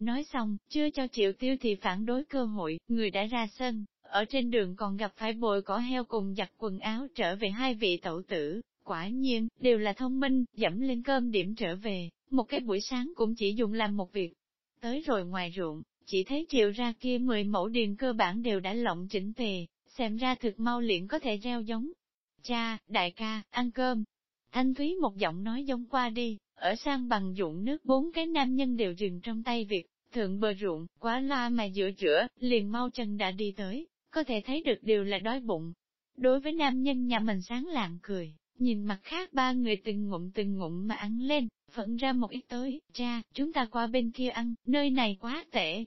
Nói xong, chưa cho triệu tiêu thì phản đối cơ hội, người đã ra sân, ở trên đường còn gặp phải bồi cỏ heo cùng giặt quần áo trở về hai vị tẩu tử, quả nhiên, đều là thông minh, dẫm lên cơm điểm trở về, một cái buổi sáng cũng chỉ dùng làm một việc. Tới rồi ngoài ruộng, chỉ thấy triệu ra kia mười mẫu điền cơ bản đều đã lộng chỉnh tề, xem ra thực mau liền có thể gieo giống. Cha, đại ca, ăn cơm. Thanh Thúy một giọng nói giống qua đi, ở sang bằng ruộng nước bốn cái nam nhân đều dừng trong tay việc, thượng bờ ruộng, quá loa mà giữa giữa, liền mau chân đã đi tới, có thể thấy được đều là đói bụng. Đối với nam nhân nhà mình sáng lạng cười, nhìn mặt khác ba người từng ngụm từng ngụm mà ăn lên, phận ra một ít tới, cha, chúng ta qua bên kia ăn, nơi này quá tệ.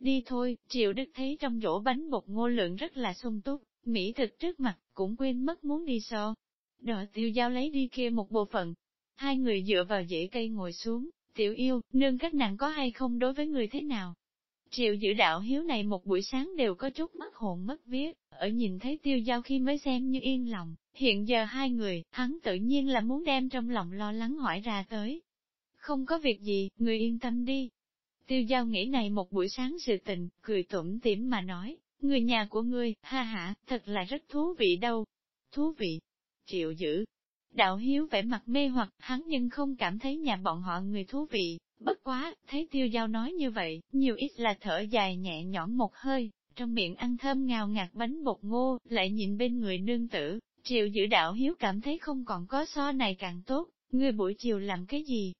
Đi thôi, Triệu Đức thấy trong rổ bánh bột ngô lượng rất là sung túc, Mỹ thực trước mặt, cũng quên mất muốn đi so. Đỏ tiêu giao lấy đi kia một bộ phận. Hai người dựa vào dãy cây ngồi xuống, tiểu yêu, nương các nàng có hay không đối với người thế nào? Triệu giữ đạo hiếu này một buổi sáng đều có chút mất hồn mất vía, ở nhìn thấy tiêu giao khi mới xem như yên lòng, hiện giờ hai người, hắn tự nhiên là muốn đem trong lòng lo lắng hỏi ra tới. Không có việc gì, người yên tâm đi. Tiêu giao nghĩ này một buổi sáng sự tình, cười tủm tỉm mà nói, người nhà của ngươi, ha ha, thật là rất thú vị đâu. Thú vị. Triệu giữ. Đạo hiếu vẻ mặt mê hoặc, hắn nhưng không cảm thấy nhà bọn họ người thú vị, bất quá, thấy tiêu giao nói như vậy, nhiều ít là thở dài nhẹ nhõm một hơi, trong miệng ăn thơm ngào ngạt bánh bột ngô, lại nhìn bên người nương tử, triệu giữ đạo hiếu cảm thấy không còn có so này càng tốt, ngươi buổi chiều làm cái gì?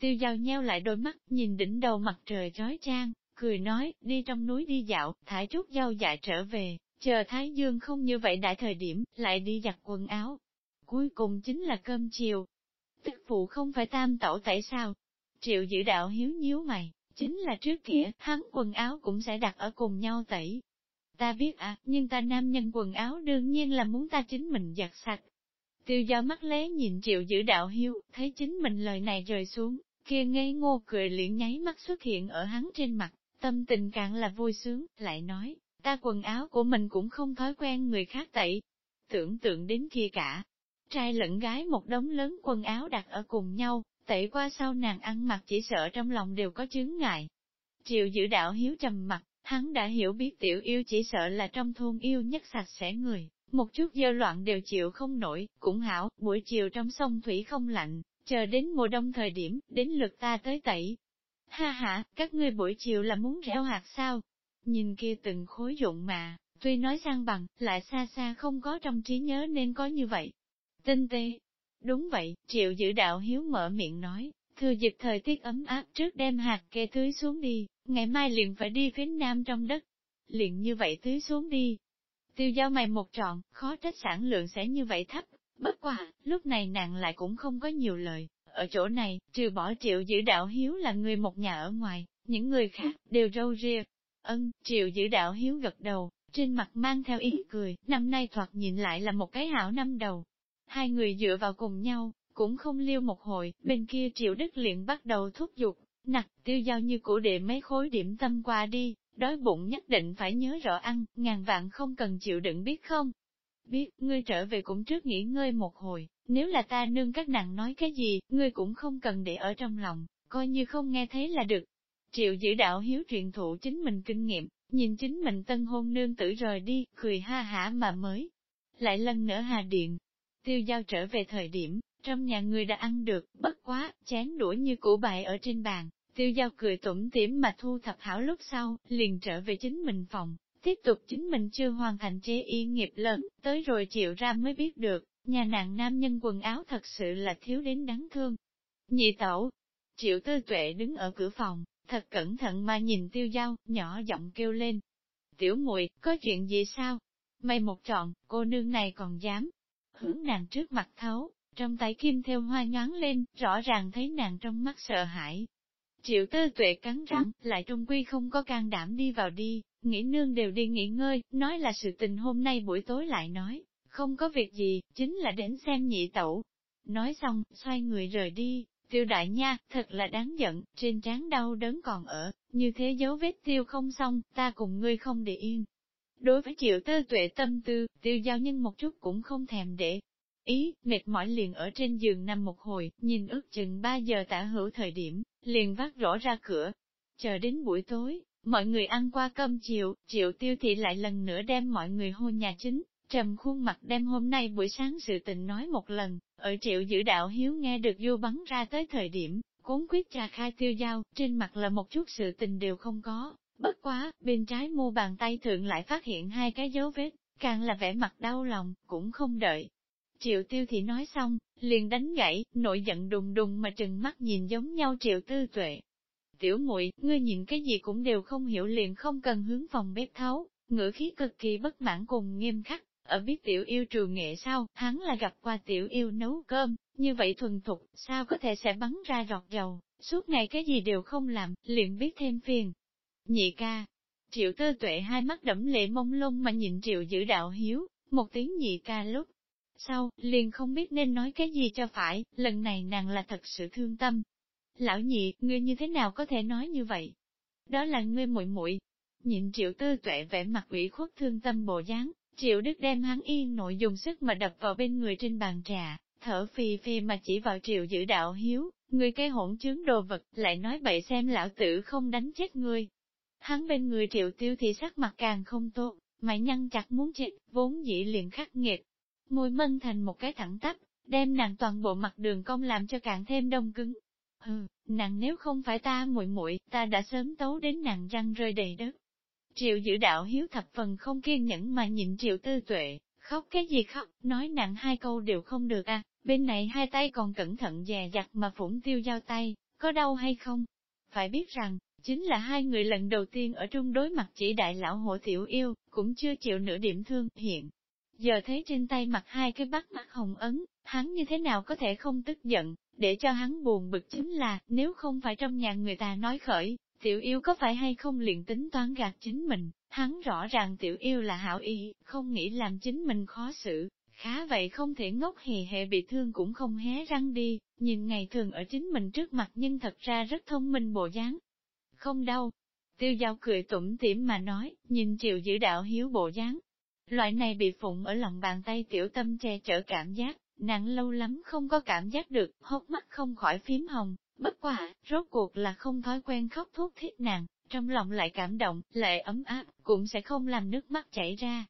Tiêu giao nheo lại đôi mắt, nhìn đỉnh đầu mặt trời chói trang, cười nói, đi trong núi đi dạo, thải chút rau dại trở về, chờ Thái Dương không như vậy đại thời điểm, lại đi giặt quần áo. Cuối cùng chính là cơm chiều. Tức phụ không phải tam tẩu tại sao? Triệu giữ đạo hiếu nhíu mày, chính là trước kia, hắn quần áo cũng sẽ đặt ở cùng nhau tẩy. Ta biết à, nhưng ta nam nhân quần áo đương nhiên là muốn ta chính mình giặt sạch. Tiêu do mắt lé nhìn triệu giữ đạo hiếu, thấy chính mình lời này rơi xuống, kia ngây ngô cười liễn nháy mắt xuất hiện ở hắn trên mặt, Tâm tình càng là vui sướng, lại nói, ta quần áo của mình cũng không thói quen người khác tẩy. Tưởng tượng đến kia cả, trai lẫn gái một đống lớn quần áo đặt ở cùng nhau, tẩy qua sau nàng ăn mặc chỉ sợ trong lòng đều có chướng ngại. Triệu giữ đạo hiếu trầm mặt, hắn đã hiểu biết tiểu yêu chỉ sợ là trong thôn yêu nhất sạch sẽ người, một chút dơ loạn đều chịu không nổi, cũng hảo, buổi chiều trong sông thủy không lạnh, chờ đến mùa đông thời điểm, đến lượt ta tới tẩy, Ha ha, các ngươi buổi chiều là muốn rẽo hạt sao? Nhìn kia từng khối dụng mà, tuy nói sang bằng, lại xa xa không có trong trí nhớ nên có như vậy. Tinh tê. Đúng vậy, triệu giữ đạo hiếu mở miệng nói, thừa dịp thời tiết ấm áp trước đem hạt kê tưới xuống đi, ngày mai liền phải đi phía nam trong đất. Liền như vậy tưới xuống đi. Tiêu giao mày một trọn, khó trách sản lượng sẽ như vậy thấp. Bất quả, lúc này nàng lại cũng không có nhiều lời, ở chỗ này, trừ bỏ triệu giữ đạo hiếu là người một nhà ở ngoài, những người khác đều râu ria, Ân, triệu giữ đạo hiếu gật đầu, trên mặt mang theo ý cười, năm nay thoạt nhìn lại là một cái hảo năm đầu. Hai người dựa vào cùng nhau, cũng không liêu một hồi, bên kia triệu đức liền bắt đầu thúc giục, nặc, tiêu giao như củ đệ mấy khối điểm tâm qua đi, đói bụng nhất định phải nhớ rõ ăn, ngàn vạn không cần chịu đựng biết không? Biết, ngươi trở về cũng trước nghỉ ngơi một hồi, nếu là ta nương các nàng nói cái gì, ngươi cũng không cần để ở trong lòng, coi như không nghe thấy là được. Triệu giữ đạo hiếu truyền thụ chính mình kinh nghiệm, nhìn chính mình tân hôn nương tử rời đi, cười ha hả mà mới. Lại lần nữa hà điện, tiêu giao trở về thời điểm, trong nhà người đã ăn được, bất quá, chén đũa như củ bại ở trên bàn, tiêu giao cười tủm tỉm mà thu thập hảo lúc sau, liền trở về chính mình phòng, tiếp tục chính mình chưa hoàn thành chế y nghiệp lớn, tới rồi chịu ra mới biết được, nhà nàng nam nhân quần áo thật sự là thiếu đến đáng thương. Nhị tẩu, triệu tư tuệ đứng ở cửa phòng, thật cẩn thận mà nhìn tiêu giao, nhỏ giọng kêu lên. Tiểu muội có chuyện gì sao? Mày một trọn, cô nương này còn dám. Hướng nàng trước mặt thấu, trong tay kim theo hoa nhoáng lên, rõ ràng thấy nàng trong mắt sợ hãi. Triệu tư tuệ cắn răng, lại trung quy không có can đảm đi vào đi, nghĩ nương đều đi nghỉ ngơi, nói là sự tình hôm nay buổi tối lại nói, không có việc gì, chính là đến xem nhị tẩu. Nói xong, xoay người rời đi, tiêu đại nha, thật là đáng giận, trên trán đau đớn còn ở, như thế dấu vết tiêu không xong, ta cùng ngươi không để yên. Đối với triệu tư tuệ tâm tư, tiêu giao nhân một chút cũng không thèm để. Ý, mệt mỏi liền ở trên giường nằm một hồi, nhìn ước chừng 3 giờ tả hữu thời điểm, liền vác rõ ra cửa. Chờ đến buổi tối, mọi người ăn qua cơm chiều, triệu tiêu thị lại lần nữa đem mọi người hôn nhà chính, trầm khuôn mặt đem hôm nay buổi sáng sự tình nói một lần, ở triệu giữ đạo hiếu nghe được du bắn ra tới thời điểm, cuốn quyết trà khai tiêu dao, trên mặt là một chút sự tình đều không có, bất quá, bên trái mu bàn tay thượng lại phát hiện hai cái dấu vết, càng là vẻ mặt đau lòng, cũng không đợi. Triệu tiêu thị nói xong, liền đánh gãy, nội giận đùng đùng mà trừng mắt nhìn giống nhau triệu tư tuệ. Tiểu muội ngươi nhìn cái gì cũng đều không hiểu liền không cần hướng phòng bếp thấu, ngữ khí cực kỳ bất mãn cùng nghiêm khắc, ở biết tiểu yêu trừ nghệ sao, hắn là gặp qua tiểu yêu nấu cơm, như vậy thuần thục, sao có thể sẽ bắn ra rọt dầu, suốt ngày cái gì đều không làm, liền biết thêm phiền. Nhị ca, triệu tư tuệ hai mắt đẫm lệ mông lung mà nhìn triệu giữ đạo hiếu, một tiếng nhị ca lúc. Sau, liền không biết nên nói cái gì cho phải, lần này nàng là thật sự thương tâm. Lão nhị, ngươi như thế nào có thể nói như vậy? Đó là ngươi muội muội. Nhịn triệu tư tuệ vẻ mặt ủy khuất thương tâm bộ dáng, Triệu Đức đem hắn yên nội dùng sức mà đập vào bên người trên bàn trà, thở phì phì mà chỉ vào Triệu giữ đạo hiếu, người cái hỗn chướng đồ vật, lại nói bậy xem lão tử không đánh chết ngươi. Hắn bên người Triệu Tiêu thì sắc mặt càng không tốt, mày nhăn chặt muốn chết, vốn dĩ liền khắc nghiệt. Môi mân thành một cái thẳng tắp, đem nàng toàn bộ mặt đường cong làm cho càng thêm đông cứng. Hừ, nàng nếu không phải ta muội muội, ta đã sớm tấu đến nàng răng rơi đầy đất. Triệu giữ đạo hiếu thập phần không kiên nhẫn mà nhịn triệu tư tuệ, khóc cái gì khóc, nói nặng hai câu đều không được à, bên này hai tay còn cẩn thận dè dặt mà phủng tiêu giao tay, có đau hay không? Phải biết rằng, chính là hai người lần đầu tiên ở trung đối mặt chỉ đại lão hộ tiểu yêu, cũng chưa chịu nửa điểm thương, hiện. Giờ thấy trên tay mặt hai cái bắt mắt hồng ấn, hắn như thế nào có thể không tức giận, để cho hắn buồn bực chính là, nếu không phải trong nhà người ta nói khởi, Tiểu yêu có phải hay không liền tính toán gạt chính mình, hắn rõ ràng tiểu yêu là hảo ý, không nghĩ làm chính mình khó xử, khá vậy không thể ngốc hề hệ bị thương cũng không hé răng đi, nhìn ngày thường ở chính mình trước mặt nhưng thật ra rất thông minh bộ dáng. Không đâu Tiêu giao cười tủm tỉm mà nói, nhìn triệu giữ đạo hiếu bộ dáng. Loại này bị phụng ở lòng bàn tay tiểu tâm che chở cảm giác, nặng lâu lắm không có cảm giác được, hốc mắt không khỏi phím hồng, Bất quả, rốt cuộc là không thói quen khóc thuốc thiết nàng, trong lòng lại cảm động, lệ ấm áp, cũng sẽ không làm nước mắt chảy ra.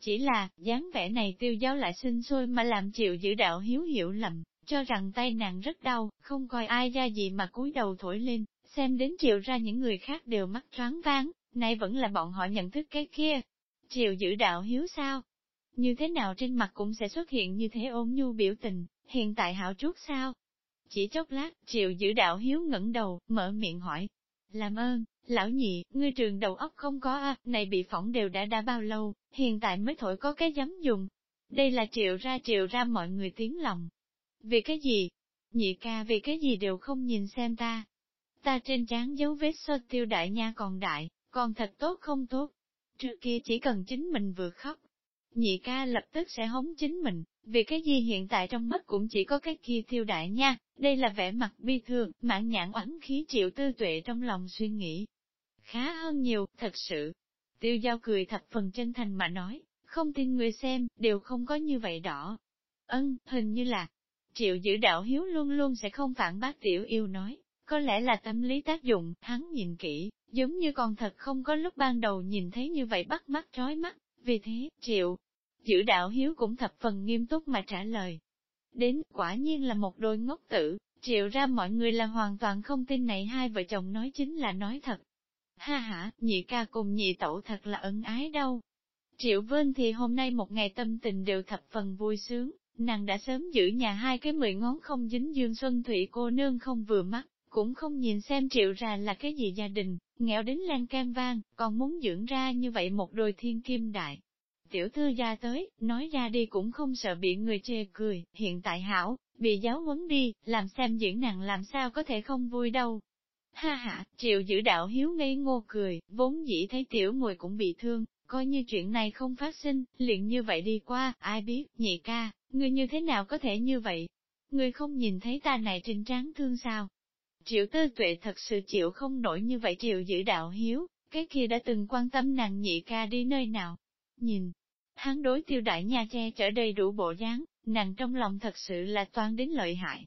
Chỉ là, dáng vẻ này tiêu giáo lại sinh sôi mà làm chịu giữ đạo hiếu hiểu lầm, cho rằng tay nàng rất đau, không coi ai ra gì mà cúi đầu thổi lên, xem đến triệu ra những người khác đều mắt choáng váng, nay vẫn là bọn họ nhận thức cái kia. Triệu giữ đạo hiếu sao? Như thế nào trên mặt cũng sẽ xuất hiện như thế ôn nhu biểu tình, hiện tại hảo chút sao? Chỉ chốc lát, triệu giữ đạo hiếu ngẩng đầu, mở miệng hỏi. Làm ơn, lão nhị, ngươi trường đầu óc không có a này bị phỏng đều đã đã bao lâu, hiện tại mới thổi có cái dám dùng. Đây là triệu ra triệu ra mọi người tiếng lòng. Vì cái gì? Nhị ca vì cái gì đều không nhìn xem ta. Ta trên trán dấu vết sơ tiêu đại nha còn đại, còn thật tốt không tốt. Trước kia chỉ cần chính mình vừa khóc, nhị ca lập tức sẽ hống chính mình, vì cái gì hiện tại trong mắt cũng chỉ có cái kia thiêu đại nha, đây là vẻ mặt bi thương, mãn nhãn oán khí triệu tư tuệ trong lòng suy nghĩ. Khá hơn nhiều, thật sự. Tiêu giao cười thập phần chân thành mà nói, không tin người xem, đều không có như vậy đỏ. Ân, hình như là, triệu giữ đạo hiếu luôn luôn sẽ không phản bác tiểu yêu nói, có lẽ là tâm lý tác dụng, hắn nhìn kỹ, giống như còn thật không có lúc ban đầu nhìn thấy như vậy bắt mắt trói mắt, vì thế, triệu, giữ đạo hiếu cũng thập phần nghiêm túc mà trả lời. Đến, quả nhiên là một đôi ngốc tử, triệu ra mọi người là hoàn toàn không tin này hai vợ chồng nói chính là nói thật. Ha ha, nhị ca cùng nhị tẩu thật là ân ái đâu. Triệu Vân thì hôm nay một ngày tâm tình đều thập phần vui sướng, nàng đã sớm giữ nhà hai cái mười ngón không dính dương xuân thủy cô nương không vừa mắt, cũng không nhìn xem triệu ra là cái gì gia đình, nghèo đến lan cam vang, còn muốn dưỡng ra như vậy một đôi thiên kim đại. Tiểu thư gia tới, nói ra đi cũng không sợ bị người chê cười, hiện tại hảo, bị giáo huấn đi, làm xem diễn nàng làm sao có thể không vui đâu. Ha ha, triệu giữ đạo hiếu ngây ngô cười, vốn dĩ thấy tiểu mùi cũng bị thương, coi như chuyện này không phát sinh, liền như vậy đi qua, ai biết, nhị ca, ngươi như thế nào có thể như vậy? Ngươi không nhìn thấy ta này trên trán thương sao? Triệu tư tuệ thật sự chịu không nổi như vậy triệu giữ đạo hiếu, cái kia đã từng quan tâm nàng nhị ca đi nơi nào. Nhìn, hắn đối tiêu đại nha che chở đầy đủ bộ dáng, nàng trong lòng thật sự là toan đến lợi hại.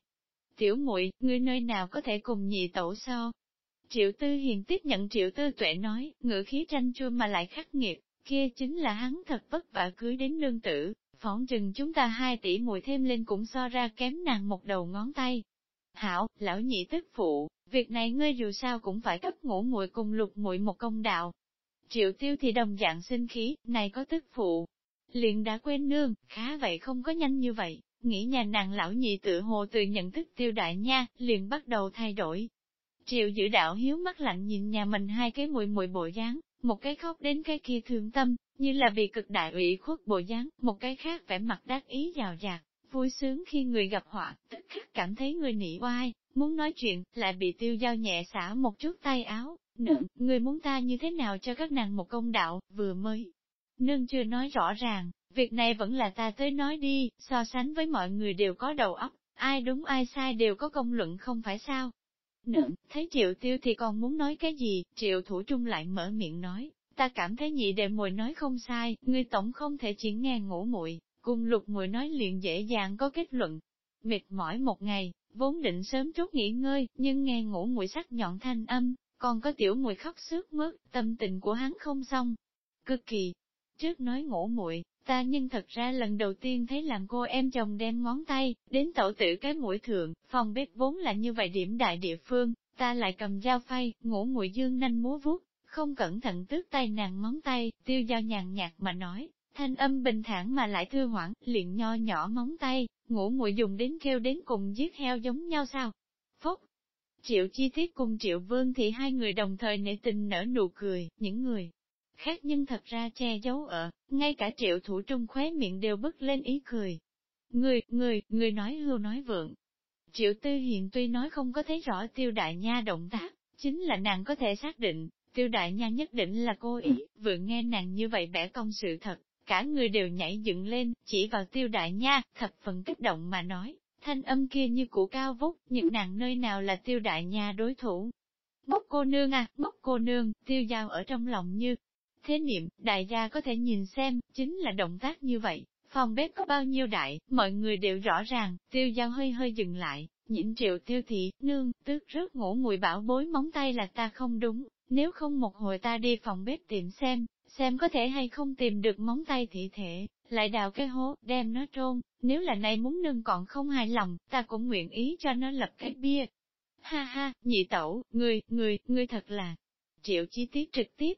Tiểu muội ngươi nơi nào có thể cùng nhị tẩu so? Triệu Tư Hiền tiếp nhận Triệu Tư Tuệ nói, ngữ khí tranh chua mà lại khắc nghiệt, kia chính là hắn thật vất vả cưới đến nương tử, phỏng chừng chúng ta hai tỷ muội thêm lên cũng so ra kém nàng một đầu ngón tay. Hảo, lão nhị tức phụ, việc này ngươi dù sao cũng phải cấp ngủ muội cùng lục muội một công đạo. Triệu tiêu thì đồng dạng sinh khí, này có tức phụ. Liền đã quên nương, khá vậy không có nhanh như vậy, nghĩ nhà nàng lão nhị tự hồ từ nhận thức tiêu đại nha, liền bắt đầu thay đổi. Triệu giữ đạo hiếu mắt lạnh nhìn nhà mình hai cái mùi mùi bộ dáng, một cái khóc đến cái kia thương tâm, như là vì cực đại ủy khuất bộ dáng, một cái khác vẻ mặt đắc ý giàu dạt, vui sướng khi người gặp họa, tức khắc cảm thấy người nị oai, muốn nói chuyện, lại bị tiêu giao nhẹ xả một chút tay áo, nương, người muốn ta như thế nào cho các nàng một công đạo, vừa mới. Nương chưa nói rõ ràng, việc này vẫn là ta tới nói đi, so sánh với mọi người đều có đầu óc, ai đúng ai sai đều có công luận không phải sao. Nương, thấy triệu tiêu thì còn muốn nói cái gì, triệu thủ trung lại mở miệng nói, ta cảm thấy nhị đệ muội nói không sai, ngươi tổng không thể chỉ nghe ngủ muội, cùng lục muội nói liền dễ dàng có kết luận. Mệt mỏi một ngày, vốn định sớm chút nghỉ ngơi, nhưng nghe ngủ muội sắc nhọn thanh âm, còn có tiểu muội khóc sướt mướt, tâm tình của hắn không xong. Cực kỳ. Trước nói ngủ muội, ta nhưng thật ra lần đầu tiên thấy làm cô em chồng đem ngón tay, đến tẩu tử cái mũi thượng, phòng bếp vốn là như vậy điểm đại địa phương, ta lại cầm dao phay, ngủ muội dương nanh múa vuốt, không cẩn thận tước tay nàng ngón tay, tiêu dao nhàn nhạt mà nói, thanh âm bình thản mà lại thư hoảng, liền nho nhỏ móng tay, ngủ muội dùng đến kêu đến cùng giết heo giống nhau sao? Phúc! Triệu chi tiết cùng triệu vương thì hai người đồng thời nể tình nở nụ cười, những người khác nhưng thật ra che giấu ở, ngay cả triệu thủ trung khóe miệng đều bứt lên ý cười. Người, người, người nói hưu nói vượng. Triệu tư hiện tuy nói không có thấy rõ tiêu đại nha động tác, chính là nàng có thể xác định, tiêu đại nha nhất định là cô ý, vừa nghe nàng như vậy bẻ công sự thật, cả người đều nhảy dựng lên, chỉ vào tiêu đại nha, thập phần kích động mà nói, thanh âm kia như củ cao vút, những nàng nơi nào là tiêu đại nha đối thủ. Ngốc cô nương à, ngốc cô nương, tiêu giao ở trong lòng như. Thế niệm, đại gia có thể nhìn xem, chính là động tác như vậy, phòng bếp có bao nhiêu đại, mọi người đều rõ ràng, tiêu giao hơi hơi dừng lại, nhịn triệu tiêu thị, nương, tước rớt ngủ mùi bảo bối móng tay là ta không đúng, nếu không một hồi ta đi phòng bếp tìm xem, xem có thể hay không tìm được móng tay thị thể, lại đào cái hố, đem nó trôn, nếu là nay muốn nương còn không hài lòng, ta cũng nguyện ý cho nó lập cái bia. Ha ha, nhị tẩu, người, người, người thật là. Triệu chi tiết trực tiếp,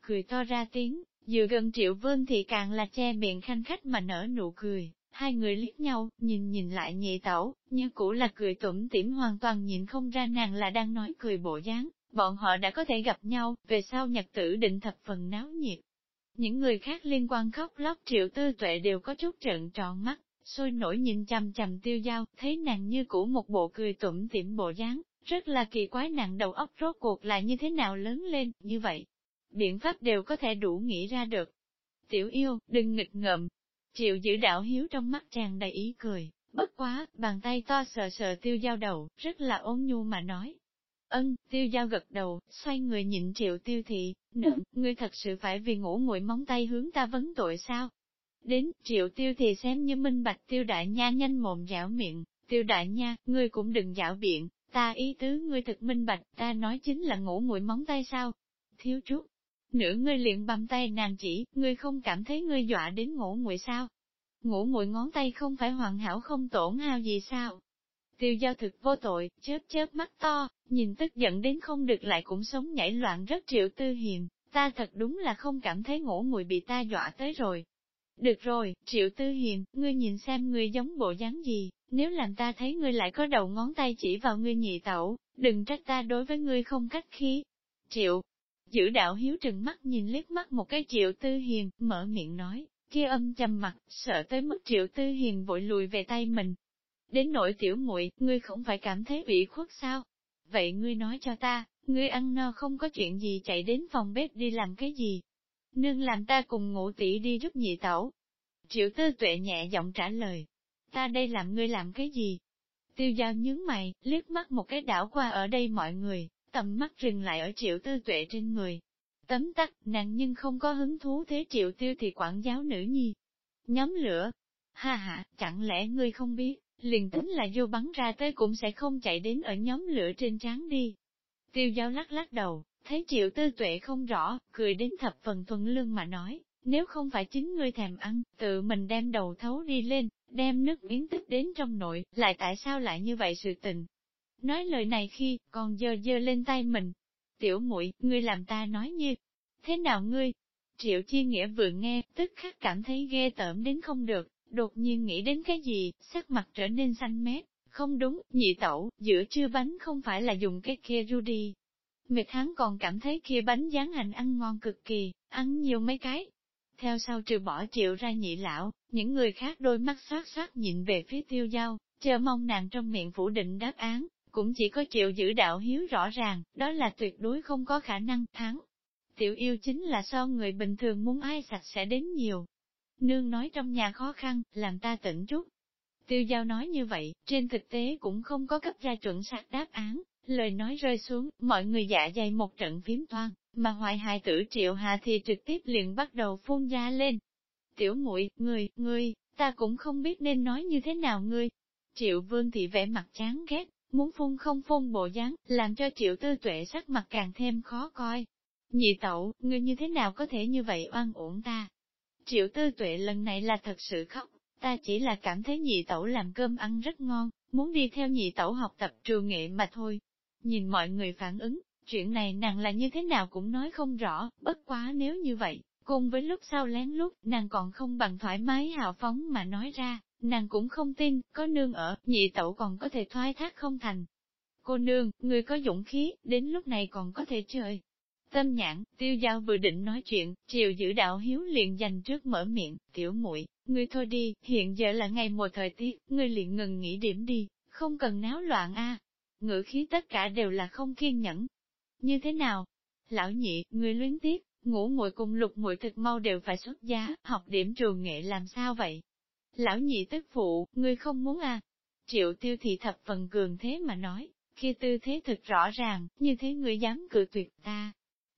cười to ra tiếng, dựa gần triệu vân thì càng là che miệng khanh khách mà nở nụ cười. Hai người liếc nhau, nhìn nhìn lại nhị tẩu, như cũ là cười tủm tỉm hoàn toàn nhìn không ra nàng là đang nói cười bộ dáng, bọn họ đã có thể gặp nhau, về sau nhật tử định thập phần náo nhiệt. Những người khác liên quan khóc lóc triệu tư tuệ đều có chút trợn tròn mắt, sôi nổi nhìn chằm chằm tiêu dao, thấy nàng như cũ một bộ cười tủm tỉm bộ dáng, rất là kỳ quái nàng đầu óc rốt cuộc là như thế nào lớn lên, như vậy. biện pháp đều có thể đủ nghĩ ra được. Tiểu yêu, đừng nghịch ngợm. Triệu giữ đạo hiếu trong mắt tràn đầy ý cười, bất quá, bàn tay to sờ sờ tiêu giao đầu, rất là ôn nhu mà nói. Ân, tiêu giao gật đầu, xoay người nhịn triệu tiêu thị, nượng, ngươi thật sự phải vì ngủ muội móng tay hướng ta vấn tội sao? Đến, triệu tiêu thì xem như minh bạch tiêu đại nha nhanh mồm dẻo miệng, tiêu đại nha, ngươi cũng đừng dạo biện, ta ý tứ ngươi thật minh bạch, ta nói chính là ngủ muội móng tay sao? Thiếu chút, nửa ngươi liền băm tay nàng chỉ, ngươi không cảm thấy ngươi dọa đến ngủ muội sao? Ngủ muội ngón tay không phải hoàn hảo không tổn hao gì sao? Tiêu giao thực vô tội, chớp chớp mắt to, nhìn tức giận đến không được lại cũng sống nhảy loạn rất triệu tư hiền, ta thật đúng là không cảm thấy ngủ muội bị ta dọa tới rồi. Được rồi, triệu tư hiền, ngươi nhìn xem ngươi giống bộ dáng gì, nếu làm ta thấy ngươi lại có đầu ngón tay chỉ vào ngươi nhị tẩu, đừng trách ta đối với ngươi không cách khí. Triệu, giữ đạo hiếu trừng mắt nhìn liếc mắt một cái triệu tư hiền, mở miệng nói, kia âm trầm mặt, sợ tới mức triệu tư hiền vội lùi về tay mình. Đến nỗi tiểu muội ngươi không phải cảm thấy bị khuất sao? Vậy ngươi nói cho ta, ngươi ăn no không có chuyện gì chạy đến phòng bếp đi làm cái gì? Nương làm ta cùng ngủ tỷ đi giúp nhị tẩu. Triệu tư tuệ nhẹ giọng trả lời. Ta đây làm ngươi làm cái gì? Tiêu giao nhướng mày, liếc mắt một cái đảo qua ở đây mọi người, tầm mắt dừng lại ở triệu tư tuệ trên người. Tấm tắc, nàng nhưng không có hứng thú thế triệu tiêu thì quản giáo nữ nhi. Nhóm lửa. Ha ha, chẳng lẽ ngươi không biết, liền tính là vô bắn ra tới cũng sẽ không chạy đến ở nhóm lửa trên trán đi. Tiêu giao lắc lắc đầu, thấy triệu tư tuệ không rõ, cười đến thập phần thuần lương mà nói, nếu không phải chính ngươi thèm ăn, tự mình đem đầu thấu đi lên, đem nước miếng tích đến trong nội, lại tại sao lại như vậy sự tình. Nói lời này khi, còn dơ dơ lên tay mình. Tiểu muội ngươi làm ta nói như, thế nào ngươi? Triệu chi nghĩa vừa nghe, tức khắc cảm thấy ghê tởm đến không được, đột nhiên nghĩ đến cái gì, sắc mặt trở nên xanh mét. Không đúng, nhị tẩu, giữa trưa bánh không phải là dùng cái kia Rudy. Miệt hắn còn cảm thấy kia bánh dán hành ăn ngon cực kỳ, ăn nhiều mấy cái. Theo sau trừ bỏ triệu ra nhị lão, những người khác đôi mắt xoát xoát nhìn về phía tiêu giao, chờ mong nàng trong miệng phủ định đáp án, cũng chỉ có triệu giữ đạo hiếu rõ ràng, đó là tuyệt đối không có khả năng thắng. Tiểu yêu chính là so người bình thường muốn ai sạch sẽ đến nhiều. Nương nói trong nhà khó khăn, làm ta tỉnh chút. Tiêu giao nói như vậy, trên thực tế cũng không có cấp ra chuẩn xác đáp án, lời nói rơi xuống, mọi người dạ dày một trận phím toan, mà hoài hài tử triệu hà thì trực tiếp liền bắt đầu phun ra lên. Tiểu muội người, người, ta cũng không biết nên nói như thế nào ngươi. Triệu vương thị vẻ mặt chán ghét, muốn phun không phun bộ dáng, làm cho triệu tư tuệ sắc mặt càng thêm khó coi. Nhị tẩu, ngươi như thế nào có thể như vậy oan uổng ta? Triệu tư tuệ lần này là thật sự khóc, ta chỉ là cảm thấy nhị tẩu làm cơm ăn rất ngon, muốn đi theo nhị tẩu học tập trường nghệ mà thôi. Nhìn mọi người phản ứng, chuyện này nàng là như thế nào cũng nói không rõ, bất quá nếu như vậy, cùng với lúc sau lén lút, nàng còn không bằng thoải mái hào phóng mà nói ra, nàng cũng không tin, có nương ở, nhị tẩu còn có thể thoái thác không thành. Cô nương, người có dũng khí, đến lúc này còn có thể chơi. Tâm nhãn, tiêu giao vừa định nói chuyện, chiều giữ đạo hiếu liền dành trước mở miệng, tiểu muội ngươi thôi đi, hiện giờ là ngày mùa thời tiết, ngươi liền ngừng nghỉ điểm đi, không cần náo loạn a. Ngữ khí tất cả đều là không kiên nhẫn. Như thế nào? Lão nhị, ngươi luyến tiếc, ngủ muội cùng lục muội thực mau đều phải xuất giá, học điểm trường nghệ làm sao vậy? Lão nhị tức phụ, ngươi không muốn à? Triệu tiêu thị thập phần cường thế mà nói, khi tư thế thực rõ ràng, như thế ngươi dám cự tuyệt ta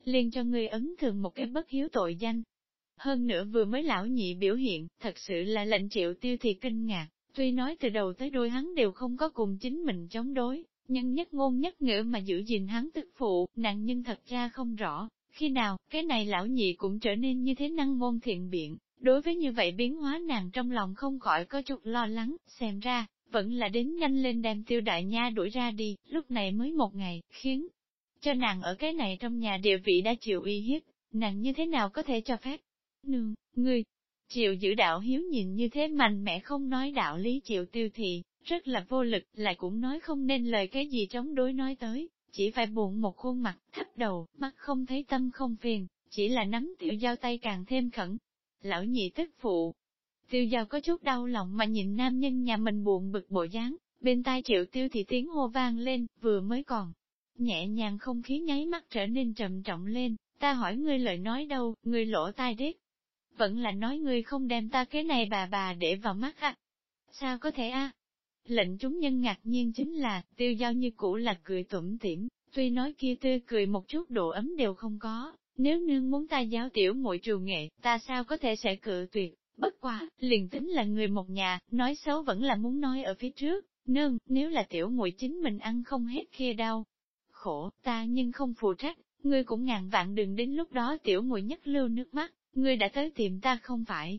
liền cho ngươi ấn thường một cái bất hiếu tội danh. Hơn nữa vừa mới lão nhị biểu hiện, thật sự là lệnh triệu tiêu thì kinh ngạc, tuy nói từ đầu tới đuôi hắn đều không có cùng chính mình chống đối, nhưng nhất ngôn nhất ngữ mà giữ gìn hắn tức phụ, nặng nhưng thật ra không rõ, khi nào, cái này lão nhị cũng trở nên như thế năng ngôn thiện biện, đối với như vậy biến hóa nàng trong lòng không khỏi có chút lo lắng, xem ra, vẫn là đến nhanh lên đem tiêu đại nha đuổi ra đi, lúc này mới một ngày, khiến cho nàng ở cái này trong nhà địa vị đã chịu uy hiếp, nàng như thế nào có thể cho phép? Nương, ngươi, chịu giữ đạo hiếu nhìn như thế mạnh mẽ không nói đạo lý chịu tiêu thị, rất là vô lực, lại cũng nói không nên lời cái gì chống đối nói tới, chỉ phải buồn một khuôn mặt, thấp đầu, mắt không thấy tâm không phiền, chỉ là nắm tiểu giao tay càng thêm khẩn. Lão nhị tức phụ, tiêu giao có chút đau lòng mà nhìn nam nhân nhà mình buồn bực bộ dáng, bên tai triệu tiêu thì tiếng hô vang lên, vừa mới còn. Nhẹ nhàng không khí nháy mắt trở nên trầm trọng lên, ta hỏi ngươi lời nói đâu, ngươi lỗ tai điếc. Vẫn là nói ngươi không đem ta cái này bà bà để vào mắt à? Sao có thể a? Lệnh chúng nhân ngạc nhiên chính là, tiêu giao như cũ là cười tủm tỉm, tuy nói kia tươi cười một chút độ ấm đều không có, nếu nương muốn ta giáo tiểu muội trù nghệ, ta sao có thể sẽ cự tuyệt, bất quá, liền tính là người một nhà, nói xấu vẫn là muốn nói ở phía trước, nương, nếu là tiểu muội chính mình ăn không hết kia đau. Khổ, ta nhưng không phụ trách, ngươi cũng ngàn vạn đừng đến lúc đó tiểu muội nhất lưu nước mắt, ngươi đã tới tìm ta không phải.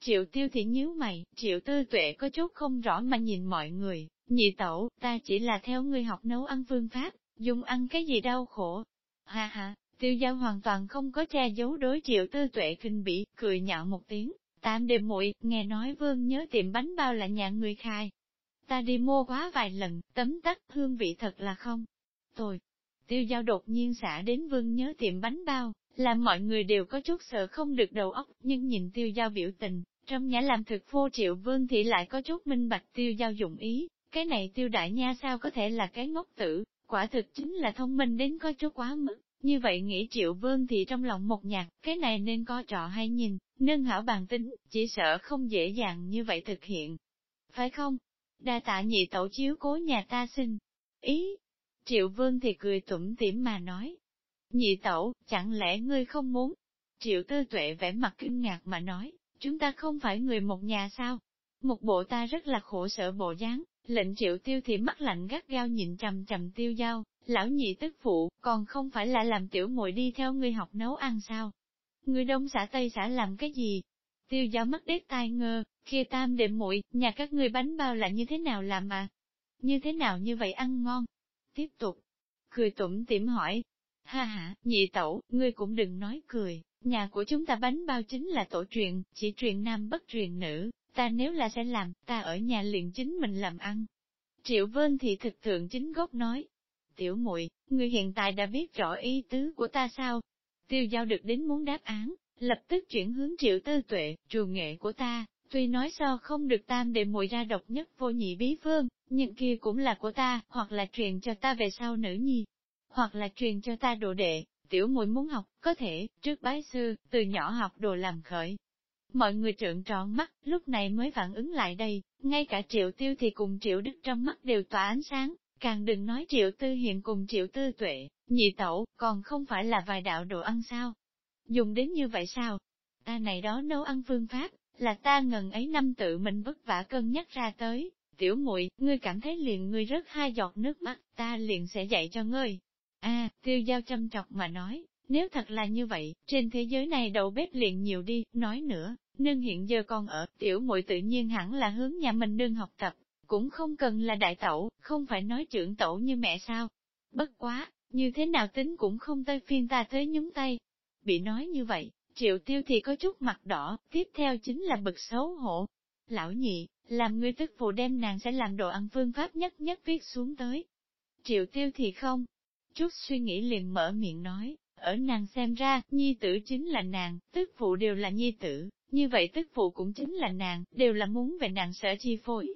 Triệu tiêu thì nhíu mày, triệu tư tuệ có chút không rõ mà nhìn mọi người, nhị tẩu, ta chỉ là theo ngươi học nấu ăn phương pháp, dùng ăn cái gì đau khổ. Ha ha, tiêu giao hoàn toàn không có che giấu đối triệu tư tuệ kinh bỉ, cười nhạo một tiếng, tạm đêm muội nghe nói vương nhớ tiệm bánh bao là nhà người khai. Ta đi mua quá vài lần, tấm tắc hương vị thật là không. Tôi, tiêu giao đột nhiên xả đến vương nhớ tiệm bánh bao, làm mọi người đều có chút sợ không được đầu óc, nhưng nhìn tiêu giao biểu tình, trong nhã làm thực vô triệu vương thì lại có chút minh bạch tiêu giao dụng ý, cái này tiêu đại nha sao có thể là cái ngốc tử, quả thực chính là thông minh đến có chút quá mức. Như vậy nghĩ triệu vương thì trong lòng một nhạc, cái này nên có trọ hay nhìn, nâng hảo bàn tính, chỉ sợ không dễ dàng như vậy thực hiện. Phải không? Đa tạ nhị tẩu chiếu cố nhà ta xin. Ý, triệu vương thì cười tủm tỉm mà nói. Nhị tẩu, chẳng lẽ ngươi không muốn? Triệu tư tuệ vẻ mặt kinh ngạc mà nói, chúng ta không phải người một nhà sao? Một bộ ta rất là khổ sở bộ dáng, lệnh triệu tiêu thì mắt lạnh gắt gao nhìn trầm trầm tiêu dao, lão nhị tức phụ, còn không phải là làm tiểu muội đi theo ngươi học nấu ăn sao? Người đông xã Tây xã làm cái gì? Tiêu giao mất đét tai ngơ, kia tam đệm muội nhà các ngươi bánh bao là như thế nào làm à? Như thế nào như vậy ăn ngon? Tiếp tục, cười tủm tỉm hỏi, ha ha, nhị tẩu, ngươi cũng đừng nói cười, nhà của chúng ta bánh bao chính là tổ truyền, chỉ truyền nam bất truyền nữ, ta nếu là sẽ làm, ta ở nhà liền chính mình làm ăn. Triệu Vân thì thực thượng chính gốc nói, tiểu muội, ngươi hiện tại đã biết rõ ý tứ của ta sao? Tiêu giao được đến muốn đáp án, lập tức chuyển hướng triệu tư tuệ, trù nghệ của ta, tuy nói so không được tam để muội ra độc nhất vô nhị bí phương, những kia cũng là của ta, hoặc là truyền cho ta về sau nữ nhi, hoặc là truyền cho ta đồ đệ, tiểu muội muốn học, có thể, trước bái sư, từ nhỏ học đồ làm khởi. Mọi người trợn tròn mắt, lúc này mới phản ứng lại đây, ngay cả triệu tiêu thì cùng triệu đức trong mắt đều tỏa ánh sáng, càng đừng nói triệu tư hiện cùng triệu tư tuệ, nhị tẩu, còn không phải là vài đạo đồ ăn sao? Dùng đến như vậy sao? Ta này đó nấu ăn phương pháp, là ta ngần ấy năm tự mình vất vả cân nhắc ra tới, tiểu muội ngươi cảm thấy liền ngươi rớt hai giọt nước mắt, ta liền sẽ dạy cho ngươi. A, tiêu giao châm trọc mà nói, nếu thật là như vậy, trên thế giới này đầu bếp liền nhiều đi, nói nữa, nương hiện giờ còn ở, tiểu muội tự nhiên hẳn là hướng nhà mình nương học tập, cũng không cần là đại tẩu, không phải nói trưởng tẩu như mẹ sao. Bất quá, như thế nào tính cũng không tới phiên ta tới nhúng tay. Bị nói như vậy, triệu tiêu thì có chút mặt đỏ, tiếp theo chính là bực xấu hổ. Lão nhị, làm ngươi tức phụ đem nàng sẽ làm đồ ăn phương pháp nhất nhất viết xuống tới. Triệu tiêu thì không, chút suy nghĩ liền mở miệng nói, ở nàng xem ra, nhi tử chính là nàng, tức phụ đều là nhi tử, như vậy tức phụ cũng chính là nàng, đều là muốn về nàng sở chi phối.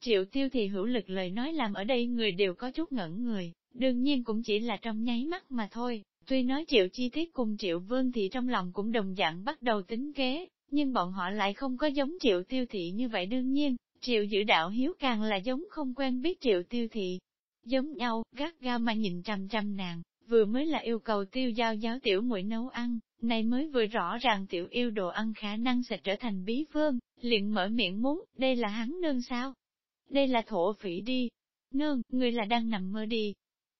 Triệu tiêu thì hữu lực lời nói làm ở đây người đều có chút ngẩn người, đương nhiên cũng chỉ là trong nháy mắt mà thôi, tuy nói triệu chi tiết cùng triệu vương thì trong lòng cũng đồng dạng bắt đầu tính kế, nhưng bọn họ lại không có giống triệu tiêu thị như vậy đương nhiên, triệu giữ đạo hiếu càng là giống không quen biết triệu tiêu thị. Giống nhau, gắt ga mà nhìn trăm trăm nàng, vừa mới là yêu cầu tiêu giao giáo tiểu muội nấu ăn, này mới vừa rõ ràng tiểu yêu đồ ăn khả năng sẽ trở thành bí phương, liền mở miệng muốn, đây là hắn nương sao? Đây là thổ phỉ đi. Nương, người là đang nằm mơ đi.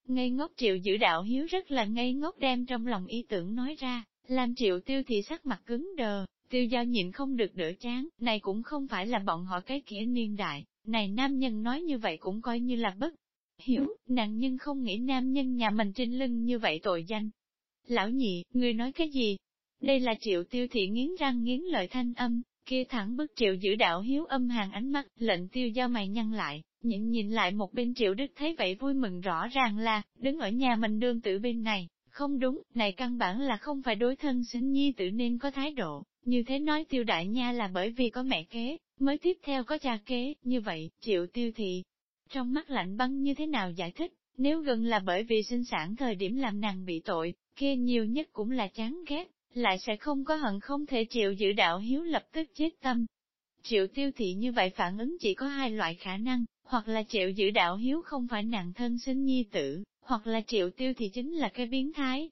Ngây ngốc triệu giữ đạo hiếu rất là ngây ngốc đem trong lòng ý tưởng nói ra, làm triệu tiêu thị sắc mặt cứng đờ, tiêu giao nhịn không được đỡ chán, này cũng không phải là bọn họ cái kỹ niên đại, này nam nhân nói như vậy cũng coi như là bất. Hiểu, Nàng nhưng không nghĩ nam nhân nhà mình trên lưng như vậy tội danh. Lão nhị, người nói cái gì? Đây là triệu tiêu thị nghiến răng nghiến lợi thanh âm, kia thẳng bức triệu giữ đạo hiếu âm hàng ánh mắt, lệnh tiêu giao mày nhăn lại, nhìn nhìn lại một bên triệu đức thấy vậy vui mừng rõ ràng là, đứng ở nhà mình đương tử bên này, không đúng, này căn bản là không phải đối thân sinh nhi tử nên có thái độ, như thế nói tiêu đại nha là bởi vì có mẹ kế, mới tiếp theo có cha kế, như vậy, triệu tiêu thị. Trong mắt lạnh băng như thế nào giải thích, Nếu gần là bởi vì sinh sản thời điểm làm nàng bị tội, kia nhiều nhất cũng là chán ghét, lại sẽ không có hận không thể chịu giữ đạo hiếu lập tức chết tâm. Triệu tiêu thị như vậy phản ứng chỉ có hai loại khả năng, hoặc là triệu giữ đạo hiếu không phải nàng thân sinh nhi tử, hoặc là triệu tiêu thị chính là cái biến thái.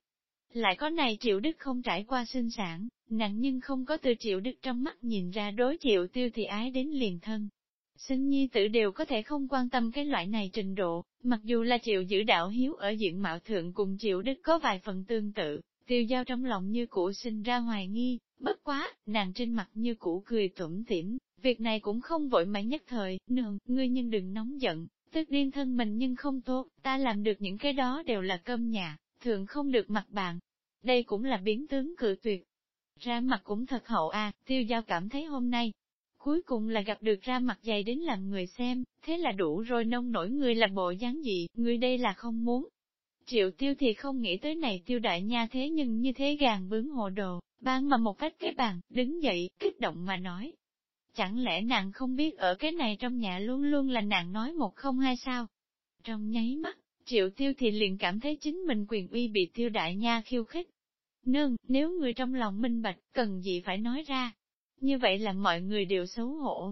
Lại có này triệu đức không trải qua sinh sản, nàng nhưng không có từ triệu đức trong mắt nhìn ra đối triệu tiêu thì ái đến liền thân. Sinh nhi tử đều có thể không quan tâm cái loại này trình độ, mặc dù là triệu giữ đạo hiếu ở diện mạo thượng cùng triệu đức có vài phần tương tự, tiêu giao trong lòng như cũ sinh ra hoài nghi, bất quá, nàng trên mặt như cũ cười tủm tỉm, việc này cũng không vội mà nhất thời, nương, ngươi nhưng đừng nóng giận, tức điên thân mình nhưng không tốt, ta làm được những cái đó đều là cơm nhà, thường không được mặt bạn. Đây cũng là biến tướng cự tuyệt. Ra mặt cũng thật hậu à, tiêu giao cảm thấy hôm nay, cuối cùng là gặp được ra mặt dày đến làm người xem, thế là đủ rồi nông nổi người là bộ dáng gì, người đây là không muốn. Triệu tiêu thì không nghĩ tới này tiêu đại nha thế nhưng như thế gàn bướng hồ đồ, ban mà một cách cái bàn, đứng dậy, kích động mà nói. Chẳng lẽ nàng không biết ở cái này trong nhà luôn luôn là nàng nói một không hai sao? Trong nháy mắt, triệu tiêu thì liền cảm thấy chính mình quyền uy bị tiêu đại nha khiêu khích. Nương, nếu người trong lòng minh bạch, cần gì phải nói ra, như vậy là mọi người đều xấu hổ.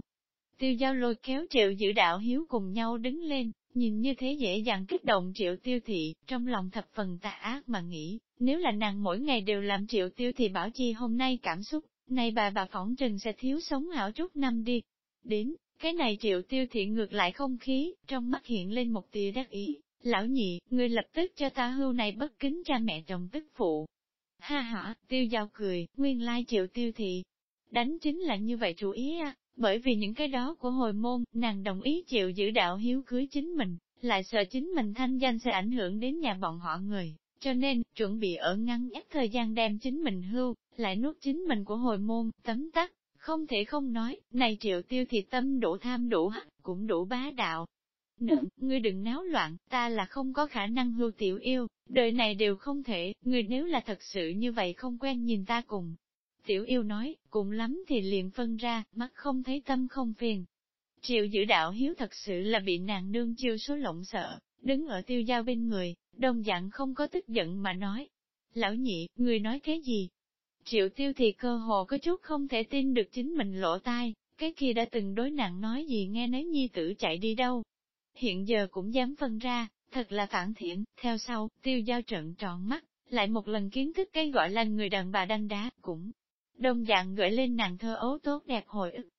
Tiêu giao lôi kéo triệu giữ đạo hiếu cùng nhau đứng lên, nhìn như thế dễ dàng kích động triệu tiêu thị, trong lòng thập phần tà ác mà nghĩ, nếu là nàng mỗi ngày đều làm triệu tiêu thị bảo chi hôm nay cảm xúc, nay bà bà phỏng trừng sẽ thiếu sống hảo chút năm đi. Đến, cái này triệu tiêu thị ngược lại không khí, trong mắt hiện lên một tia đắc ý, lão nhị, người lập tức cho ta hưu này bất kính cha mẹ chồng tức phụ. Ha ha, tiêu giao cười, nguyên lai triệu tiêu thị, đánh chính là như vậy chủ ý à, bởi vì những cái đó của hồi môn, nàng đồng ý chịu giữ đạo hiếu cưới chính mình, lại sợ chính mình thanh danh sẽ ảnh hưởng đến nhà bọn họ người, cho nên, chuẩn bị ở ngăn ép thời gian đem chính mình hưu, lại nuốt chính mình của hồi môn, tấm tắc, không thể không nói, này triệu tiêu thì tâm đủ tham đủ hắc, cũng đủ bá đạo. Nương, ngươi đừng náo loạn, ta là không có khả năng hưu tiểu yêu, đời này đều không thể, ngươi nếu là thật sự như vậy không quen nhìn ta cùng, Tiểu yêu nói, cùng lắm thì liền phân ra, mắt không thấy tâm không phiền. Triệu giữ đạo hiếu thật sự là bị nàng nương chiêu số lộng sợ, đứng ở tiêu giao bên người, đồng dạng không có tức giận mà nói. Lão nhị, người nói cái gì? Triệu tiêu thì cơ hồ có chút không thể tin được chính mình lỗ tai, cái kia đã từng đối nàng nói gì nghe nói nhi tử chạy đi đâu. Hiện giờ cũng dám phân ra, thật là phản thiện, theo sau, tiêu giao trận tròn mắt, lại một lần kiến thức cái gọi là người đàn bà đanh đá, cũng Đông dạng gửi lên nàng thơ ấu tốt đẹp hồi ức.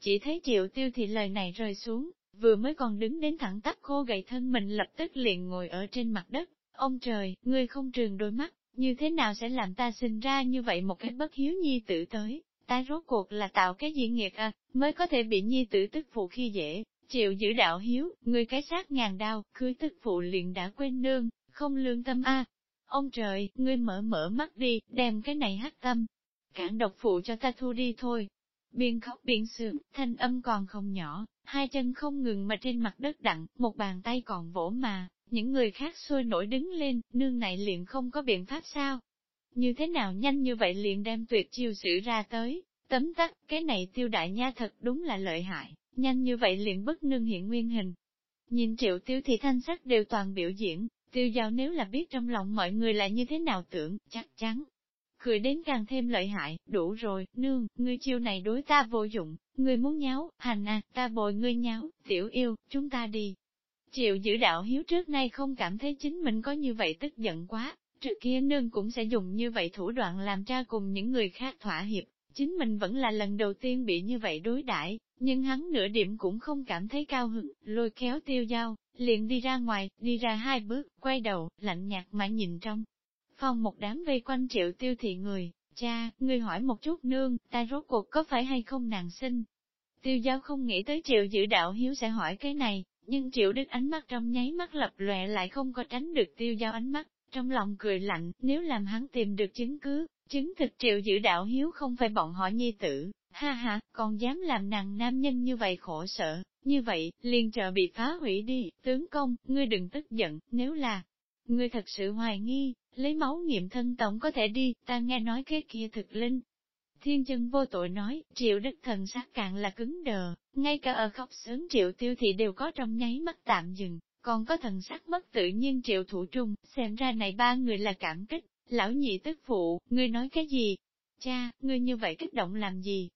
Chỉ thấy triệu tiêu thì lời này rơi xuống, vừa mới còn đứng đến thẳng tắp khô gầy thân mình lập tức liền ngồi ở trên mặt đất. Ông trời, ngươi không trường đôi mắt, như thế nào sẽ làm ta sinh ra như vậy một cái bất hiếu nhi tử tới, ta rốt cuộc là tạo cái gì nghiệt à, mới có thể bị nhi tử tức phụ khi dễ, chịu giữ đạo hiếu, người cái xác ngàn đau, cưới tức phụ liền đã quên nương, không lương tâm a. Ông trời, ngươi mở mở mắt đi, đem cái này hát tâm, cản độc phụ cho ta thu đi thôi. Biên khóc biên sườn, thanh âm còn không nhỏ, hai chân không ngừng mà trên mặt đất đặng, một bàn tay còn vỗ mà, những người khác sôi nổi đứng lên, nương này liền không có biện pháp sao? Như thế nào nhanh như vậy liền đem tuyệt chiêu sử ra tới, tấm tắc, cái này tiêu đại nha thật đúng là lợi hại, nhanh như vậy liền bức nương hiện nguyên hình. Nhìn triệu tiêu thì thanh sắc đều toàn biểu diễn, tiêu giao nếu là biết trong lòng mọi người là như thế nào tưởng, chắc chắn, cười đến càng thêm lợi hại, đủ rồi, nương, ngươi chiêu này đối ta vô dụng, ngươi muốn nháo, hành à, ta bồi ngươi nháo, tiểu yêu, chúng ta đi. Triệu giữ đạo hiếu trước nay không cảm thấy chính mình có như vậy tức giận quá, trước kia nương cũng sẽ dùng như vậy thủ đoạn làm cha cùng những người khác thỏa hiệp, chính mình vẫn là lần đầu tiên bị như vậy đối đãi nhưng hắn nửa điểm cũng không cảm thấy cao hứng, lôi kéo tiêu dao, liền đi ra ngoài, đi ra hai bước, quay đầu, lạnh nhạt mà nhìn trong phòng một đám vây quanh triệu tiêu thị người, cha, ngươi hỏi một chút nương, ta rốt cuộc có phải hay không nàng sinh. Tiêu giao không nghĩ tới triệu giữ đạo hiếu sẽ hỏi cái này, nhưng triệu đức ánh mắt trong nháy mắt lập lòe lại không có tránh được tiêu giao ánh mắt, trong lòng cười lạnh, nếu làm hắn tìm được chứng cứ, chứng thực triệu giữ đạo hiếu không phải bọn họ nhi tử, ha ha, còn dám làm nàng nam nhân như vậy khổ sở, như vậy, liền trợ bị phá hủy đi, tướng công, ngươi đừng tức giận, nếu là, ngươi thật sự hoài nghi, lấy máu nghiệm thân tổng có thể đi, ta nghe nói cái kia thực linh. Thiên chân vô tội nói, triệu đức thần sát càng là cứng đờ, ngay cả ở khóc sớm triệu tiêu thị đều có trong nháy mắt tạm dừng, còn có thần sắc mất tự nhiên triệu thủ trung, xem ra này ba người là cảm kích, lão nhị tức phụ, ngươi nói cái gì? Cha, ngươi như vậy kích động làm gì?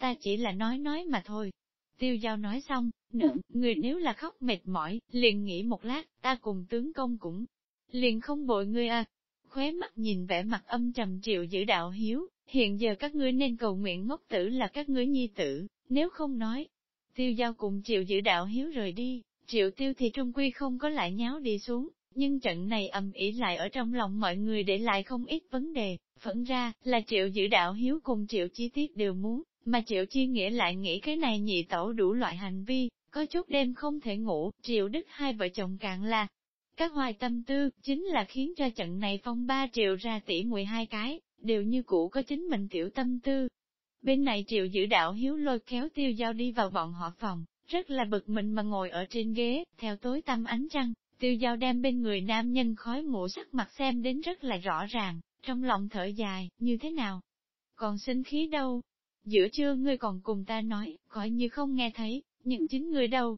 Ta chỉ là nói nói mà thôi. Tiêu giao nói xong, nượng, người nếu là khóc mệt mỏi, liền nghỉ một lát, ta cùng tướng công cũng, liền không bội ngươi à. Khóe mắt nhìn vẻ mặt âm trầm triệu giữ đạo hiếu, hiện giờ các ngươi nên cầu nguyện ngốc tử là các ngươi nhi tử, nếu không nói. Tiêu giao cùng triệu giữ đạo hiếu rời đi, triệu tiêu thì trung quy không có lại nháo đi xuống, nhưng trận này ầm ĩ lại ở trong lòng mọi người để lại không ít vấn đề, phẫn ra là triệu giữ đạo hiếu cùng triệu chi tiết đều muốn, mà triệu chi nghĩa lại nghĩ cái này nhị tẩu đủ loại hành vi, có chút đêm không thể ngủ, triệu đức hai vợ chồng cạn là. Các hoài tâm tư, chính là khiến cho trận này phong ba triệu ra tỷ 12 cái, đều như cũ có chính mình tiểu tâm tư. Bên này triệu giữ đạo hiếu lôi kéo tiêu giao đi vào bọn họ phòng, rất là bực mình mà ngồi ở trên ghế, theo tối tăm ánh trăng, tiêu giao đem bên người nam nhân khói ngủ sắc mặt xem đến rất là rõ ràng, trong lòng thở dài, như thế nào? Còn sinh khí đâu? Giữa trưa ngươi còn cùng ta nói, coi như không nghe thấy, những chính người đâu?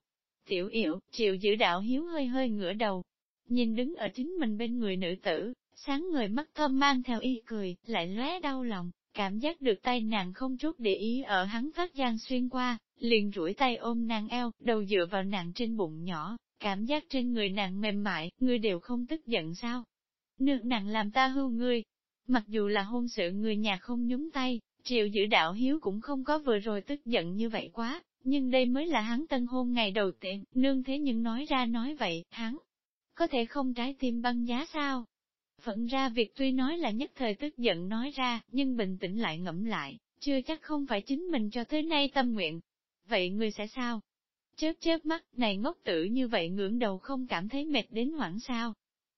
Tiểu yểu, triệu giữ đạo hiếu hơi hơi ngửa đầu, nhìn đứng ở chính mình bên người nữ tử, sáng người mắt thơm mang theo y cười, lại lóe đau lòng, cảm giác được tay nàng không chút để ý ở hắn phát gian xuyên qua, liền rủi tay ôm nàng eo, đầu dựa vào nàng trên bụng nhỏ, cảm giác trên người nàng mềm mại, ngươi đều không tức giận sao? Nước nàng làm ta hưu ngươi. Mặc dù là hôn sự người nhà không nhúng tay, triệu giữ đạo hiếu cũng không có vừa rồi tức giận như vậy quá, nhưng đây mới là hắn tân hôn ngày đầu tiên, nương thế nhưng nói ra nói vậy, hắn có thể không trái tim băng giá sao? Phận ra việc tuy nói là nhất thời tức giận nói ra, nhưng bình tĩnh lại ngẫm lại, chưa chắc không phải chính mình cho tới nay tâm nguyện. Vậy người sẽ sao? Chớp chớp mắt, này ngốc tử như vậy ngưỡng đầu không cảm thấy mệt đến hoảng sao?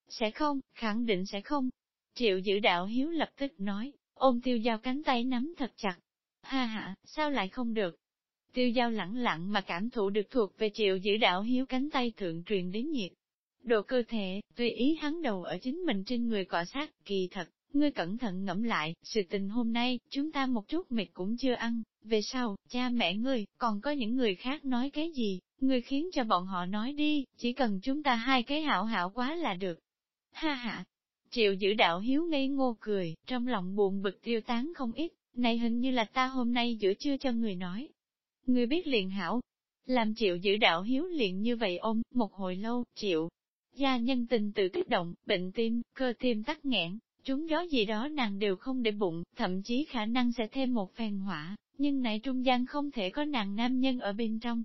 Sẽ không, khẳng định sẽ không. Triệu giữ đạo hiếu lập tức nói, ôm tiêu giao cánh tay nắm thật chặt. Ha ha, sao lại không được? Tiêu giao lẳng lặng mà cảm thụ được thuộc về triệu giữ đạo hiếu cánh tay thượng truyền đến nhiệt, Độ cơ thể, tùy ý hắn đầu ở chính mình trên người cọ sát, kỳ thật, ngươi cẩn thận ngẫm lại, sự tình hôm nay, chúng ta một chút mệt cũng chưa ăn, về sau, cha mẹ ngươi, còn có những người khác nói cái gì, ngươi khiến cho bọn họ nói đi, chỉ cần chúng ta hai cái hảo hảo quá là được. Ha ha! Triệu giữ đạo hiếu ngây ngô cười, trong lòng buồn bực tiêu tán không ít, này hình như là ta hôm nay giữa trưa cho người nói. người biết liền hảo, làm triệu giữ đạo hiếu liền như vậy ôm, một hồi lâu, triệu, Gia nhân tình tự kích động, bệnh tim, cơ tim tắc nghẽn, trúng gió gì đó nàng đều không để bụng, thậm chí khả năng sẽ thêm một phèn hỏa, nhưng này trung gian không thể có nàng nam nhân ở bên trong.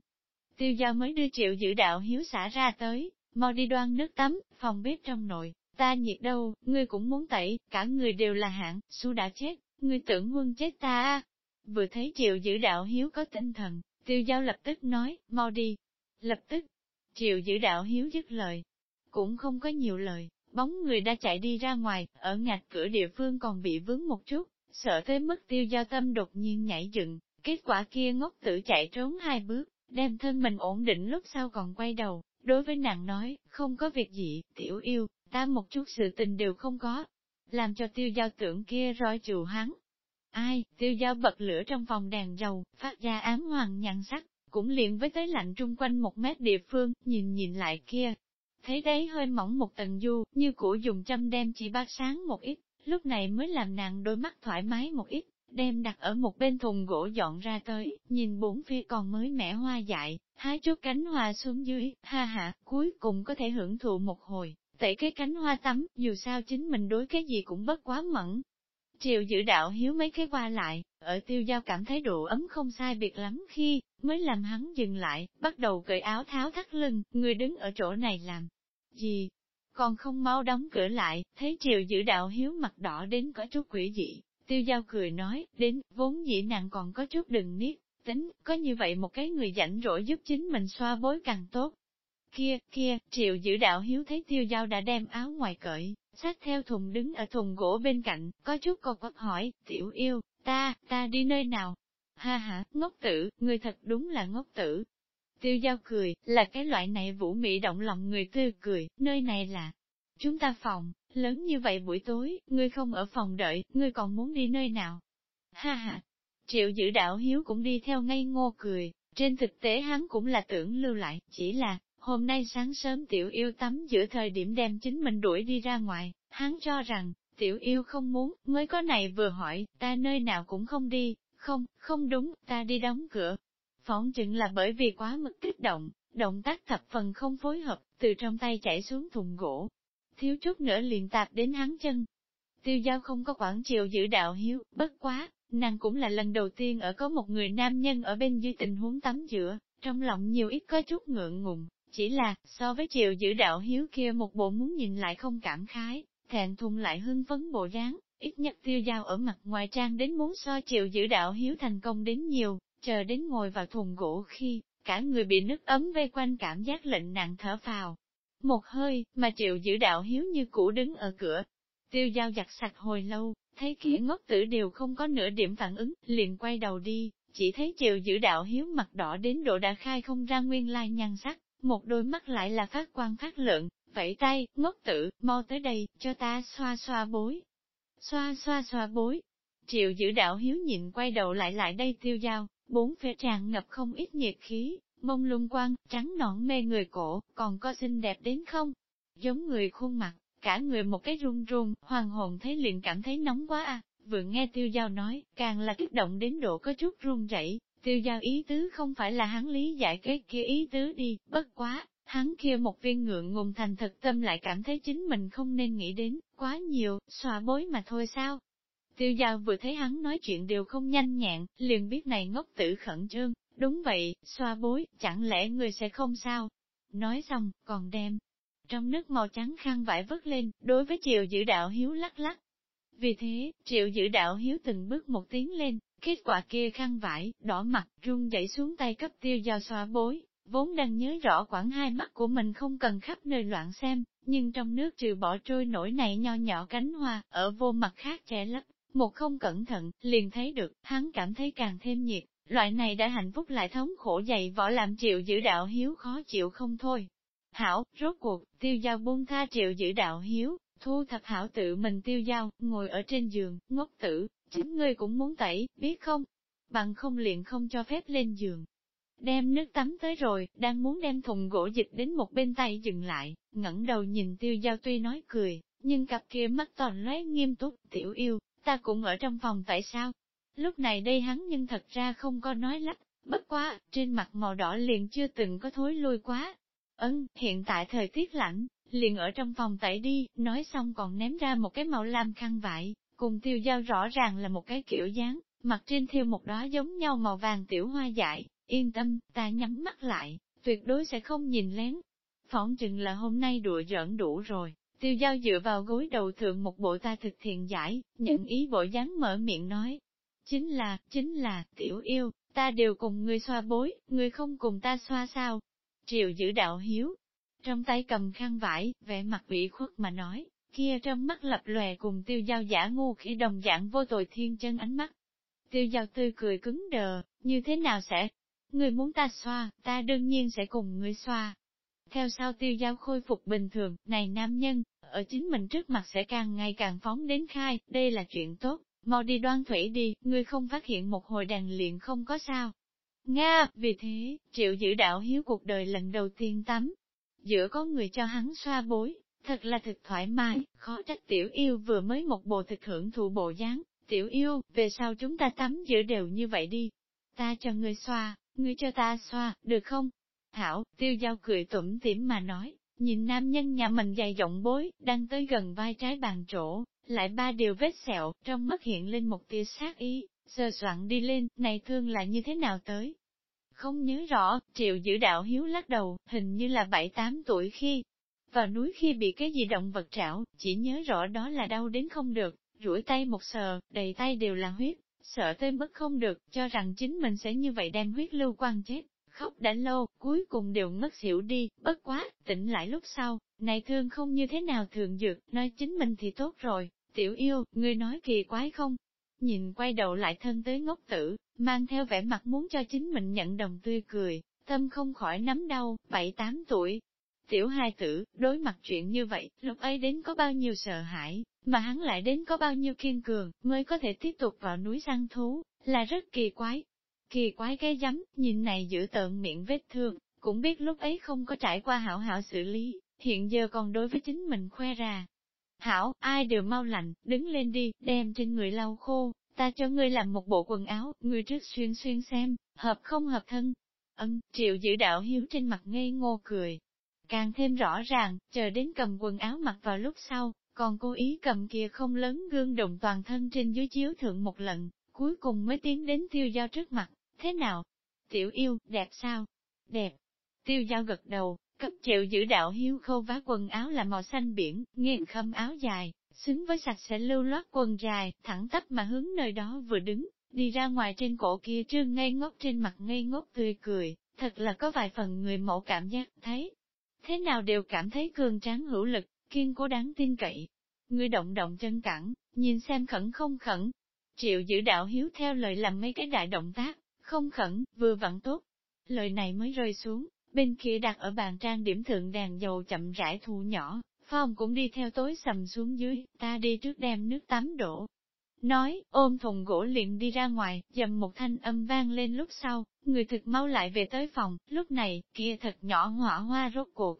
Tiêu giao mới đưa triệu giữ đạo hiếu xả ra tới, mau đi đoan nước tắm, phòng bếp trong nội, ta nhiệt đâu, ngươi cũng muốn tẩy, cả người đều là hạng, su đã chết, ngươi tưởng huân chết ta à. Vừa thấy triệu giữ đạo hiếu có tinh thần, tiêu giao lập tức nói, mau đi. Lập tức, triệu giữ đạo hiếu dứt lời, cũng không có nhiều lời, bóng người đã chạy đi ra ngoài, ở ngạch cửa địa phương còn bị vướng một chút, sợ tới mức tiêu giao tâm đột nhiên nhảy dựng, kết quả kia ngốc tử chạy trốn hai bước, đem thân mình ổn định lúc sau còn quay đầu, đối với nàng nói, không có việc gì, tiểu yêu, ta một chút sự tình đều không có, làm cho tiêu giao tưởng kia roi chịu hắn. Ai, tiêu giao bật lửa trong phòng đèn dầu, phát ra ám hoàng nhàn sắc, cũng liền với tới lạnh trung quanh một mét địa phương, nhìn nhìn lại kia, thấy đấy hơi mỏng một tầng du, như cũ dùng châm đem chỉ bát sáng một ít, lúc này mới làm nàng đôi mắt thoải mái một ít, đem đặt ở một bên thùng gỗ dọn ra tới, nhìn bốn phía còn mới mẻ hoa dại, hái chút cánh hoa xuống dưới, ha ha, cuối cùng có thể hưởng thụ một hồi, tẩy cái cánh hoa tắm, dù sao chính mình đối cái gì cũng bất quá mẫn. Triều giữ đạo hiếu mấy cái qua lại, ở tiêu giao cảm thấy độ ấm không sai biệt lắm khi, mới làm hắn dừng lại, bắt đầu cởi áo tháo thắt lưng, người đứng ở chỗ này làm, gì? Còn không mau đóng cửa lại, thấy triều giữ đạo hiếu mặt đỏ đến có chút quỷ dị. Tiêu giao cười nói, đến, vốn dĩ nặng còn có chút đừng niết, tính, có như vậy một cái người rảnh rỗi giúp chính mình xoa bối càng tốt. Kia, kia, triệu giữ đạo hiếu thấy tiêu giao đã đem áo ngoài cởi, sát theo thùng đứng ở thùng gỗ bên cạnh, có chút cột quắp hỏi, tiểu yêu, ta, ta đi nơi nào? Ha ha, ngốc tử, người thật đúng là ngốc tử, Tiêu giao cười, là cái loại này vũ mị động lòng người tươi cười, nơi này là chúng ta phòng, lớn như vậy buổi tối, ngươi không ở phòng đợi, ngươi còn muốn đi nơi nào? Ha ha! Triệu giữ đạo hiếu cũng đi theo ngây ngô cười, trên thực tế hắn cũng là tưởng lưu lại, chỉ là, Hôm nay sáng sớm tiểu yêu tắm giữa thời điểm đem chính mình đuổi đi ra ngoài, hắn cho rằng, tiểu yêu không muốn, mới có này vừa hỏi, ta nơi nào cũng không đi, không, không đúng, ta đi đóng cửa. Phỏng chừng là bởi vì quá mức kích động, động tác thập phần không phối hợp, từ trong tay chảy xuống thùng gỗ. Thiếu chút nữa liền tạp đến hắn chân. Tiêu giao không có quản chiều giữ đạo hiếu, bất quá, nàng cũng là lần đầu tiên ở có một người nam nhân ở bên dưới tình huống tắm giữa, trong lòng nhiều ít có chút ngượng ngùng, chỉ là, so với chiều giữ đạo hiếu kia một bộ muốn nhìn lại không cảm khái, thẹn thùng lại hưng phấn bộ dáng, ít nhất tiêu giao ở mặt ngoài trang đến muốn so chiều giữ đạo hiếu thành công đến nhiều, chờ đến ngồi vào thùng gỗ khi, cả người bị nước ấm vây quanh cảm giác lệnh nặng thở vào. Một hơi, mà triệu giữ đạo hiếu như cũ đứng ở cửa. Tiêu giao giặt sạch hồi lâu, thấy kia ngốc tử đều không có nửa điểm phản ứng, liền quay đầu đi, chỉ thấy triệu giữ đạo hiếu mặt đỏ đến độ đã khai không ra nguyên lai nhan sắc, một đôi mắt lại là phát quan phát lượng, vẫy tay, ngốc tử, mau tới đây, cho ta xoa xoa bối. Xoa xoa xoa bối. Triệu giữ đạo hiếu nhịn quay đầu lại lại đây tiêu dao, bốn phía tràn ngập không ít nhiệt khí, mông lung quang, trắng nõn mê người cổ, còn có xinh đẹp đến không? Giống người khuôn mặt, cả người một cái run run, hoàng hồn thấy liền cảm thấy nóng quá à, vừa nghe tiêu giao nói, càng là kích động đến độ có chút run rẩy tiêu giao ý tứ không phải là hắn lý giải cái kia ý tứ đi, bất quá, hắn kia một viên ngượng ngùng thành thật tâm lại cảm thấy chính mình không nên nghĩ đến, quá nhiều, xòa bối mà thôi sao. Tiêu giao vừa thấy hắn nói chuyện đều không nhanh nhẹn, liền biết này ngốc tử khẩn trương, đúng vậy, xoa bối, chẳng lẽ người sẽ không sao? Nói xong, còn đem, trong nước màu trắng khăn vải vứt lên, đối với chiều giữ đạo hiếu lắc lắc. Vì thế, triệu giữ đạo hiếu từng bước một tiếng lên, kết quả kia khăn vải, đỏ mặt, run dậy xuống tay cấp tiêu giao xoa bối, vốn đang nhớ rõ khoảng hai mắt của mình không cần khắp nơi loạn xem, nhưng trong nước trừ bỏ trôi nổi này nho nhỏ cánh hoa, ở vô mặt khác che lấp, một không cẩn thận, liền thấy được, hắn cảm thấy càng thêm nhiệt, loại này đã hạnh phúc lại thống khổ dày võ làm triệu giữ đạo hiếu khó chịu không thôi. Hảo, rốt cuộc, tiêu giao buông tha triệu giữ đạo hiếu, thu thập hảo tự mình tiêu dao ngồi ở trên giường, ngốc tử, chính ngươi cũng muốn tẩy, biết không? Bằng không liền không cho phép lên giường. Đem nước tắm tới rồi, đang muốn đem thùng gỗ dịch đến một bên tay dừng lại, ngẩng đầu nhìn tiêu giao tuy nói cười, nhưng cặp kia mắt toàn lóe nghiêm túc, tiểu yêu, ta cũng ở trong phòng tại sao? Lúc này đây hắn nhưng thật ra không có nói lắp, bất quá, trên mặt màu đỏ liền chưa từng có thối lui quá. Ấn, hiện tại thời tiết lạnh, liền ở trong phòng tẩy đi, nói xong còn ném ra một cái màu lam khăn vải, cùng tiêu giao rõ ràng là một cái kiểu dáng, mặt trên thiêu một đóa giống nhau màu vàng tiểu hoa dại, yên tâm, ta nhắm mắt lại, tuyệt đối sẽ không nhìn lén. Phỏng chừng là hôm nay đùa giỡn đủ rồi, tiêu giao dựa vào gối đầu thượng một bộ ta thực thiện giải, nhận ý bộ dáng mở miệng nói. Chính là, chính là, tiểu yêu, ta đều cùng ngươi xoa bối, ngươi không cùng ta xoa sao? Triều giữ đạo hiếu, trong tay cầm khăn vải, vẻ mặt ủy khuất mà nói, kia trong mắt lập lòe cùng tiêu giao giả ngu khi đồng dạng vô tội thiên chân ánh mắt. Tiêu giao tươi cười cứng đờ, như thế nào sẽ? Người muốn ta xoa, ta đương nhiên sẽ cùng người xoa. Theo sau tiêu giao khôi phục bình thường, này nam nhân, ở chính mình trước mặt sẽ càng ngày càng phóng đến khai, đây là chuyện tốt, mau đi đoan thủy đi, ngươi không phát hiện một hồi đàn luyện không có sao. Nga, vì thế, triệu giữ đạo hiếu cuộc đời lần đầu tiên tắm, giữa có người cho hắn xoa bối, thật là thật thoải mái, khó trách tiểu yêu vừa mới một bộ thực hưởng thụ bộ dáng, tiểu yêu, về sau chúng ta tắm giữa đều như vậy đi. Ta cho ngươi xoa, ngươi cho ta xoa, được không? Thảo, tiêu giao cười tủm tỉm mà nói, nhìn nam nhân nhà mình dài giọng bối, đang tới gần vai trái bàn chỗ, lại ba điều vết sẹo, trong mắt hiện lên một tia sát ý, sờ soạn đi lên, này thương là như thế nào tới? Không nhớ rõ, triệu giữ đạo hiếu lắc đầu, hình như là 7-8 tuổi khi, vào núi khi bị cái gì động vật trảo, chỉ nhớ rõ đó là đau đến không được, rủi tay một sờ, đầy tay đều là huyết, sợ tới mất không được, cho rằng chính mình sẽ như vậy đem huyết lưu quan chết, khóc đã lâu, cuối cùng đều ngất xỉu đi, bất quá, tỉnh lại lúc sau, này thương không như thế nào thường dược, nói chính mình thì tốt rồi, tiểu yêu, ngươi nói kỳ quái không? Nhìn quay đầu lại thân tới ngốc tử, mang theo vẻ mặt muốn cho chính mình nhận đồng tươi cười, tâm không khỏi nắm đau, bảy tám tuổi. Tiểu hai tử, đối mặt chuyện như vậy, lúc ấy đến có bao nhiêu sợ hãi, mà hắn lại đến có bao nhiêu kiên cường, mới có thể tiếp tục vào núi săn thú, là rất kỳ quái. Kỳ quái cái giấm, nhìn này giữ tợn miệng vết thương, cũng biết lúc ấy không có trải qua hảo hảo xử lý, hiện giờ còn đối với chính mình khoe ra. Hảo, ai đều mau lạnh, đứng lên đi, đem trên người lau khô, ta cho ngươi làm một bộ quần áo, ngươi trước xuyên xuyên xem, hợp không hợp thân. Ân, triệu giữ đạo hiếu trên mặt ngây ngô cười. Càng thêm rõ ràng, chờ đến cầm quần áo mặc vào lúc sau, còn cố ý cầm kia không lớn gương đồng toàn thân trên dưới chiếu thượng một lần, cuối cùng mới tiến đến tiêu giao trước mặt, thế nào? Tiểu yêu, đẹp sao? Đẹp. Tiêu giao gật đầu, cấp triệu giữ đạo hiếu khâu vá quần áo là màu xanh biển, nghiền khâm áo dài, xứng với sạch sẽ lưu loát quần dài, thẳng tắp mà hướng nơi đó vừa đứng, đi ra ngoài trên cổ kia trương ngây ngốc trên mặt ngây ngốc tươi cười, thật là có vài phần người mẫu cảm giác thấy. Thế nào đều cảm thấy cường tráng hữu lực, kiên cố đáng tin cậy. Người động động chân cẳng, nhìn xem khẩn không khẩn. Triệu giữ đạo hiếu theo lời làm mấy cái đại động tác, không khẩn, vừa vặn tốt. Lời này mới rơi xuống, bên kia đặt ở bàn trang điểm thượng đèn dầu chậm rãi thu nhỏ, Phong cũng đi theo tối sầm xuống dưới, ta đi trước đem nước tắm đổ. Nói, ôm thùng gỗ liền đi ra ngoài, dầm một thanh âm vang lên lúc sau, người thực mau lại về tới phòng, lúc này, kia thật nhỏ hỏa hoa rốt cuộc.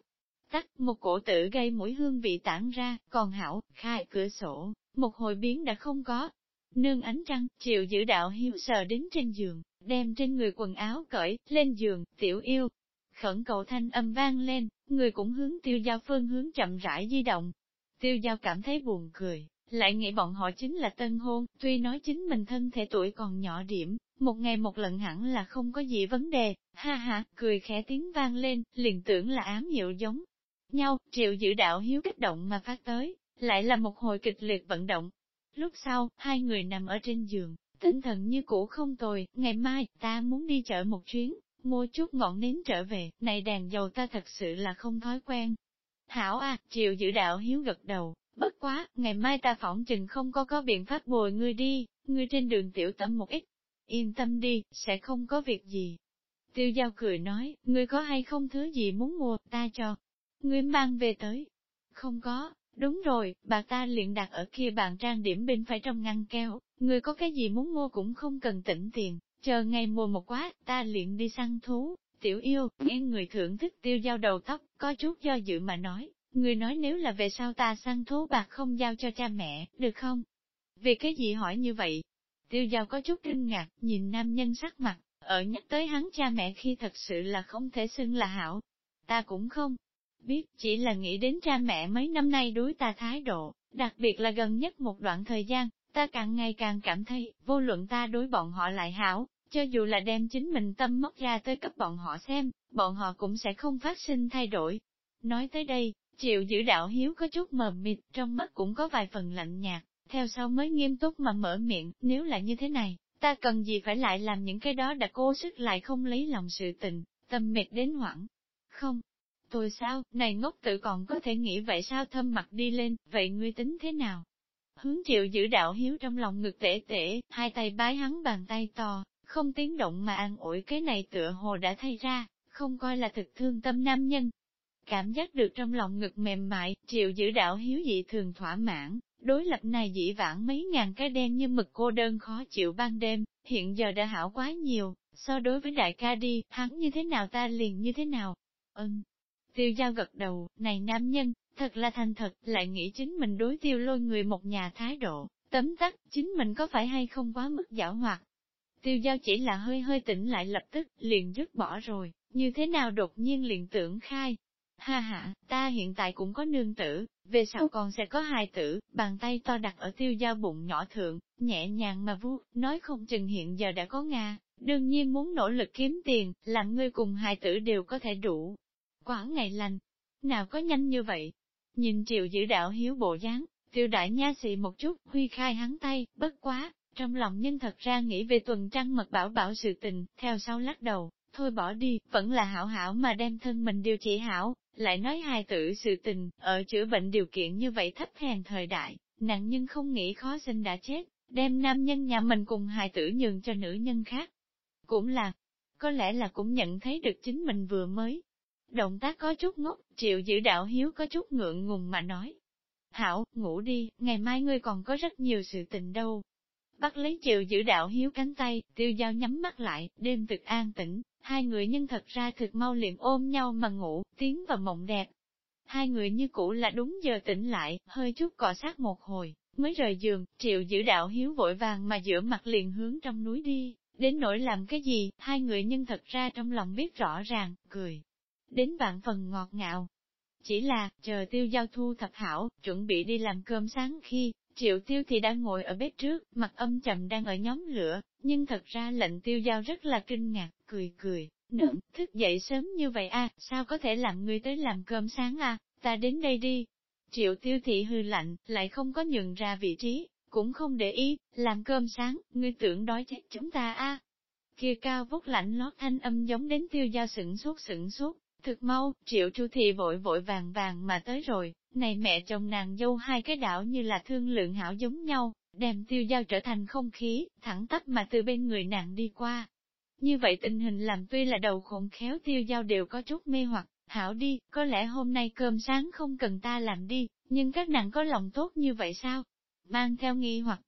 Tắt, một cổ tử gây mũi hương vị tản ra, còn hảo, khai cửa sổ, một hồi biến đã không có. Nương ánh trăng, chịu giữ đạo hiu sờ đến trên giường, đem trên người quần áo cởi, lên giường, tiểu yêu, khẩn cầu thanh âm vang lên, người cũng hướng tiêu giao phương hướng chậm rãi di động. Tiêu giao cảm thấy buồn cười, lại nghĩ bọn họ chính là tân hôn, tuy nói chính mình thân thể tuổi còn nhỏ điểm, một ngày một lần hẳn là không có gì vấn đề, ha ha, cười khẽ tiếng vang lên, liền tưởng là ám hiệu giống nhau, triệu giữ đạo hiếu kích động mà phát tới, lại là một hồi kịch liệt vận động. Lúc sau, hai người nằm ở trên giường, tinh thần như cũ không tồi, ngày mai, ta muốn đi chợ một chuyến, mua chút ngọn nến trở về, này đèn dầu ta thật sự là không thói quen. Hảo à, triều giữ đạo hiếu gật đầu, bất quá, ngày mai ta phỏng chừng không có có biện pháp bồi ngươi đi, ngươi trên đường tiểu tẩm một ít. Yên tâm đi, sẽ không có việc gì. Tiêu giao cười nói, ngươi có hay không thứ gì muốn mua, ta cho. Ngươi mang về tới. Không có, đúng rồi, bà ta liền đặt ở kia bàn trang điểm bên phải trong ngăn keo, ngươi có cái gì muốn mua cũng không cần tỉnh tiền, Chờ ngày mùa một quá, ta liền đi săn thú, tiểu yêu, nghe người thưởng thức tiêu giao đầu tóc, có chút do dự mà nói, người nói nếu là về sau ta săn thú bạc không giao cho cha mẹ, được không? Vì cái gì hỏi như vậy? Tiêu giao có chút kinh ngạc, nhìn nam nhân sắc mặt, ở nhắc tới hắn cha mẹ khi thật sự là không thể xưng là hảo. Ta cũng không biết, chỉ là nghĩ đến cha mẹ mấy năm nay đối ta thái độ, đặc biệt là gần nhất một đoạn thời gian, Ta càng ngày càng cảm thấy, vô luận ta đối bọn họ lại hảo, cho dù là đem chính mình tâm móc ra tới cấp bọn họ xem, bọn họ cũng sẽ không phát sinh thay đổi. Nói tới đây, chịu giữ đạo hiếu có chút mờ mịt, trong mắt cũng có vài phần lạnh nhạt, theo sau mới nghiêm túc mà mở miệng, nếu là như thế này, ta cần gì phải lại làm những cái đó đã cố sức lại không lấy lòng sự tình, tâm mệt đến hoảng. Không, tôi sao, này ngốc tự còn có thể nghĩ vậy sao thâm mặt đi lên, vậy ngươi tính thế nào? Hướng chịu giữ đạo hiếu trong lòng ngực tể tể, hai tay bái hắn bàn tay to, không tiếng động mà an ủi cái này tựa hồ đã thay ra, không coi là thực thương tâm nam nhân. Cảm giác được trong lòng ngực mềm mại, chịu giữ đạo hiếu dị thường thỏa mãn, đối lập này dĩ vãng mấy ngàn cái đen như mực cô đơn khó chịu ban đêm, hiện giờ đã hảo quá nhiều, so đối với đại ca đi, hắn như thế nào ta liền như thế nào. Ừm. Tiêu giao gật đầu, này nam nhân, Thật là thành thật, lại nghĩ chính mình đối tiêu lôi người một nhà thái độ, tấm tắc, chính mình có phải hay không quá mức giảo hoạt. Tiêu giao chỉ là hơi hơi tỉnh lại lập tức, liền dứt bỏ rồi, như thế nào đột nhiên liền tưởng khai. Ha ha, ta hiện tại cũng có nương tử, về sau còn sẽ có hài tử, bàn tay to đặt ở tiêu giao bụng nhỏ thượng, nhẹ nhàng mà vuốt, nói không chừng hiện giờ đã có Nga, đương nhiên muốn nỗ lực kiếm tiền, làm ngươi cùng hài tử đều có thể đủ. Quả ngày lành, nào có nhanh như vậy, Nhìn triệu giữ đạo hiếu bộ dáng, tiêu đại nha xị một chút, huy khai hắn tay, bất quá, trong lòng nhân thật ra nghĩ về tuần trăng mật bảo bảo sự tình, theo sau lắc đầu, thôi bỏ đi, vẫn là hảo hảo mà đem thân mình điều trị hảo, lại nói hài tử sự tình, ở chữa bệnh điều kiện như vậy thấp hèn thời đại, nặng nhưng không nghĩ khó sinh đã chết, đem nam nhân nhà mình cùng hài tử nhường cho nữ nhân khác. Cũng là, có lẽ là cũng nhận thấy được chính mình vừa mới Động tác có chút ngốc, triệu giữ đạo hiếu có chút ngượng ngùng mà nói. Hảo, ngủ đi, ngày mai ngươi còn có rất nhiều sự tình đâu. Bắt lấy triệu giữ đạo hiếu cánh tay, tiêu dao nhắm mắt lại, đêm thực an tĩnh, Hai người nhân thật ra thực mau liền ôm nhau mà ngủ, tiến vào mộng đẹp. Hai người như cũ là đúng giờ tỉnh lại, hơi chút cọ sát một hồi, mới rời giường, triệu giữ đạo hiếu vội vàng mà giữa mặt liền hướng trong núi đi, đến nỗi làm cái gì, hai người nhân thật ra trong lòng biết rõ ràng, cười. Đến vạn phần ngọt ngạo. Chỉ là, chờ tiêu giao thu thập hảo, chuẩn bị đi làm cơm sáng khi, triệu tiêu thì đã ngồi ở bếp trước, mặt âm trầm đang ở nhóm lửa, nhưng thật ra lệnh tiêu giao rất là kinh ngạc, cười cười, nỡm, thức dậy sớm như vậy à, sao có thể làm ngươi tới làm cơm sáng à, ta đến đây đi. Triệu tiêu thị hư lạnh, lại không có nhường ra vị trí, cũng không để ý, làm cơm sáng, ngươi tưởng đói chết chúng ta a Kia cao vút lạnh lót thanh âm giống đến tiêu giao sửng suốt sửng suốt, thực mau, triệu chu thị vội vội vàng vàng mà tới rồi, này mẹ chồng nàng dâu hai cái đảo như là thương lượng hảo giống nhau, đem tiêu giao trở thành không khí, thẳng tắp mà từ bên người nàng đi qua. Như vậy tình hình làm tuy là đầu khổng khéo tiêu giao đều có chút mê hoặc, hảo đi, có lẽ hôm nay cơm sáng không cần ta làm đi, nhưng các nàng có lòng tốt như vậy sao? Mang theo nghi hoặc,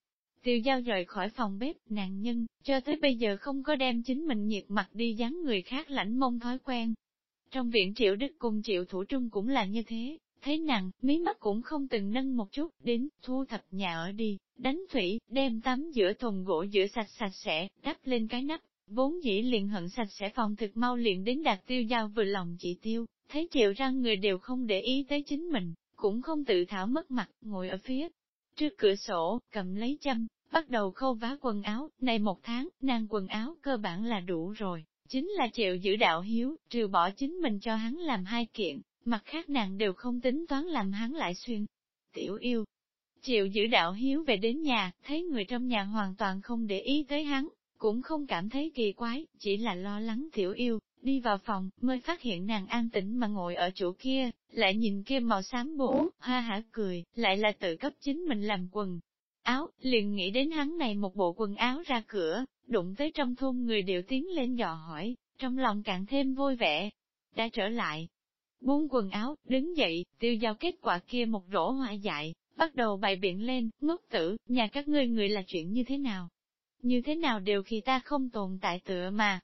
tiêu giao rời khỏi phòng bếp, nàng nhân, cho tới bây giờ không có đem chính mình nhiệt mặt đi dán người khác lãnh mông thói quen. Trong viện triệu đức cùng triệu thủ trung cũng là như thế, thấy nặng, mí mắt cũng không từng nâng một chút, đến, thu thập nhà ở đi, đánh thủy, đem tắm giữa thùng gỗ giữa sạch sạch sẽ, đắp lên cái nắp, vốn dĩ liền hận sạch sẽ phòng thực mau liền đến đạt tiêu giao vừa lòng chị tiêu, thấy triệu răng người đều không để ý tới chính mình, cũng không tự thảo mất mặt, ngồi ở phía trước cửa sổ, cầm lấy châm, bắt đầu khâu vá quần áo, này một tháng, nàng quần áo cơ bản là đủ rồi, chính là chịu giữ đạo hiếu, trừ bỏ chính mình cho hắn làm hai kiện, mặt khác nàng đều không tính toán làm hắn lại xuyên. Tiểu yêu, chịu giữ đạo hiếu về đến nhà, thấy người trong nhà hoàn toàn không để ý tới hắn, cũng không cảm thấy kỳ quái, chỉ là lo lắng tiểu yêu, đi vào phòng, mới phát hiện nàng an tĩnh mà ngồi ở chỗ kia, lại nhìn kia màu xám bổ, ha hả cười, lại là tự cấp chính mình làm quần. Áo, liền nghĩ đến hắn này một bộ quần áo ra cửa, đụng tới trong thôn người đều tiến lên dò hỏi, trong lòng càng thêm vui vẻ. Đã trở lại, buông quần áo, đứng dậy, tiêu giao kết quả kia một rổ hoa dại, bắt đầu bày biện lên, ngốc tử, nhà các ngươi người là chuyện như thế nào? Như thế nào đều khi ta không tồn tại tựa mà.